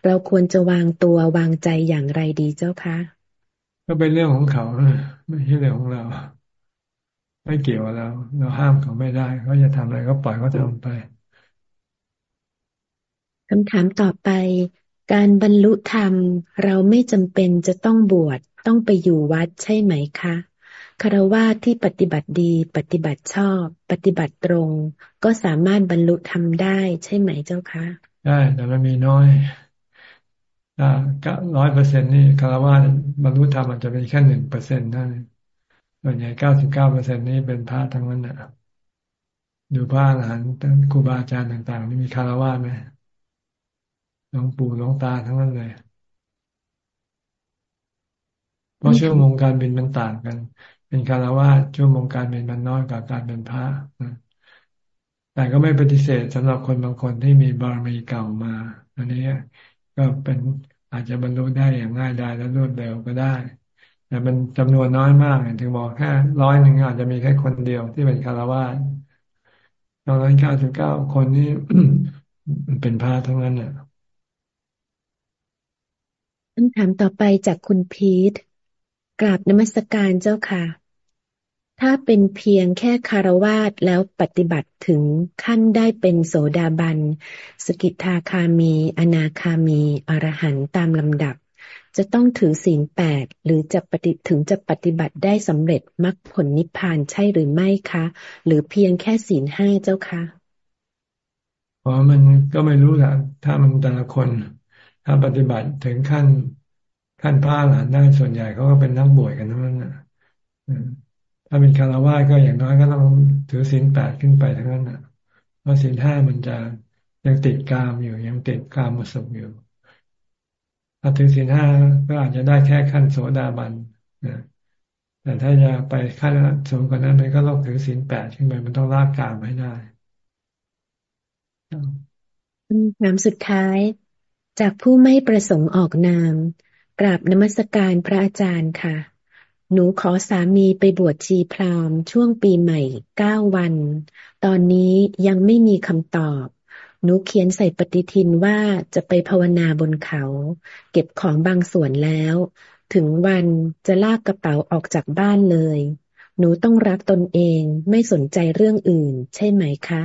เราควรจะวางตัววางใจอย่างไรดีเจ้าคะก็เป็นเรื่องของเขาไม่ใช่เรื่องของเรา ไม่เกี่ยวกับเราเราห้ามเขาไม่ได้เขาจะทำอะไรก็ปล่อยเขาทาไปคำถามต่อไป การบรรลุธรรม เราไม่จำเป็นจะต้องบวชต้องไปอยู่วัดใช่ไหมคะคารวะที่ปฏิบัติดี ปฏิบัติชอบ ปฏิบัติตรง ก็สามารถบรรลุธรรมได้ใช่ไหมเจ้าคะ ได้แต่มันมีน้อยถ้าร้อยเปอร์เซ็นนี่คารวะบรรลุธรรมมันจะเป็นแค่หนึ่งเปอร์เซ็นต์นั่น ส่วนใหญ่เก้าสิบเก้าเปอร์เซ็นนี่เป็นพระทั้งนั้นนะดูพระอรหันต์ครูบาอาจารย์ต่าง ๆ นี่มีคารวะไหมหลวงปู่หลวงตาทั้งนั้นเลยเพราะช่วงวงการเป็นมันต่างกัน เป็นคารวะช่วงวงการเป็นมันน้อยกว่าการเป็นพระแต่ก็ไม่ปฏิเสธสำหรับคนบางคนที่มีบารมีเก่ามา อันนี้ก็เป็นอาจจะบรรลุได้อย่างง่ายดายและรวดเร็วก็ได้ แต่มันจำนวนน้อยมากถึงบอกแค่ร้อยหนึ่งอาจจะมีแค่คนเดียวที่เป็นคารวะตอนนั้นเก้าสิบเก้าคนนี้เป็นพระทั้งนั้นเนี่ยคำถามต่อไปจากคุณพีทกราบนมัสการเจ้าค่ะ ถ้าเป็นเพียงแค่คารวาสแล้วปฏิบัติถึงขั้นได้เป็นโสดาบัน สกิทาคามี อนาคามี อรหันตามลำดับ จะต้องถือศีลแปดหรือจะปฏิถึงจะปฏิบัติได้สำเร็จมรรคผลนิพพานใช่หรือไม่คะ หรือเพียงแค่ศีลห้าเจ้าคะอ๋อมันก็ไม่รู้ละถ้ามันแต่ละคน ถ้าปฏิบัติถึงขั้นขั้นพระหลานได้ส่วนใหญ่เขาก็เป็นนักบวชกันทั้งนั้นนะถ้าเป็นคารวะก็อย่างน้อยก็ต้องถือศีลแปดขึ้นไปทั้งนั้นนะเพราะศีลห้ามันจะยังติดกามอยู่ยังติดกามมาสุขอยู่ ถ้าถือศีลห้าก็อาจจะได้แค่ขั้นโสดาบันนะแต่ถ้าจะไปขั้นสูงกว่านั้นมันก็ต้องถือศีลแปดขึ้นไปมันต้องลากกามให้ได้คำถามสุดท้าย จากผู้ไม่ประสงค์ออกนาม กราบนมัสการพระอาจารย์ค่ะ หนูขอสามีไปบวชชีพรามช่วงปีใหม่เก้าวัน ตอนนี้ยังไม่มีคำตอบ หนูเขียนใส่ปฏิทินว่าจะไปภาวนาบนเขา เก็บของบางส่วนแล้ว ถึงวันจะลากกระเป๋าออกจากบ้านเลย หนูต้องรักตนเองไม่สนใจเรื่องอื่น ใช่ไหมคะ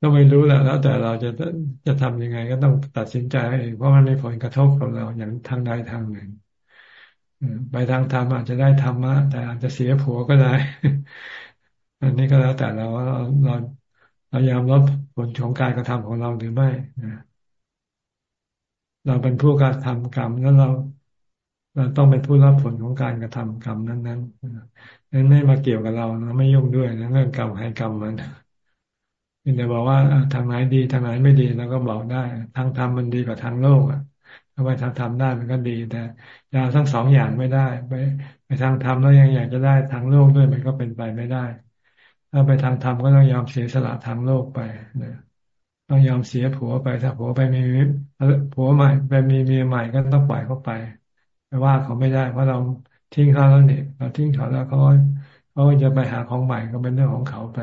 ก็ไม่รู้แหละแล้วแต่เราจะจะทำยังไง ก็ต้องตัดสินใจเองเพราะมันมีผลกระทบกับเราอย่างทางใดทางหนึ่งไปทางธรรมอาจจะได้ธรรมะแต่อาจจะเสียผัวก็ได้ อันนี้ก็แล้วแต่เราว่าเรา เรายอมรับผลของการกระทำของเราหรือไม่เราเป็นผู้การทำกรรมแล้วเรา เราต้องเป็นผู้รับผลของการกระทำกรรมนั้นๆนั้นไม่มาเกี่ยวกับเรานะไม่ยุ่งด้วยนะเรื่องกรรมให้กรรมมันมีแต่บอกว่าทางไหนดีทางไหนไม่ดีแล้วก็บอกได้ ทางธรรมมันดีกว่าทางโลกอะถ้าไปทางธรรมได้มันก็ดี แต่ยาทั้งสองอย่างไม่ได้ ไปไปทางธรรมแล้วยังอยากจะได้ทางโลกด้วยมันก็เป็นไปไม่ได้ ถ้าไปทางธรรมก็ต้องยอมเสียสละทางโลกไปนะต้องยอมเสียผัวไปถ้าผัวไปมีผัวใหม่ไปมีเมียใหม่ก็ต้องปล่อยเขาไปไปว่าเขาไม่ได้เพราะเราทิ้งเขาแล้วเนี่ยเราทิ้งเขาแล้วเขาเขาจะไปหาของใหม่ก็เป็นเรื่องของเขาไป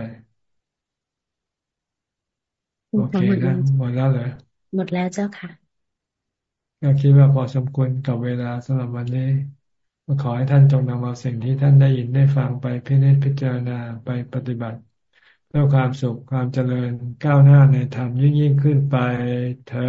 โอเคนะหมดแล้วเลยหมดแล้วเจ้าค่ะก็คิดว่าพอสมควรกับเวลาสำหรับวันนี้ก็ ขอให้ท่านจงนำเอาสิ่งที่ท่านได้ยินได้ฟังไปพิจิตพิจารณาไปปฏิบัติ เพื่อความสุขความเจริญก้าวหน้าในธรรมยิ่งยิ่งขึ้นไปเธอ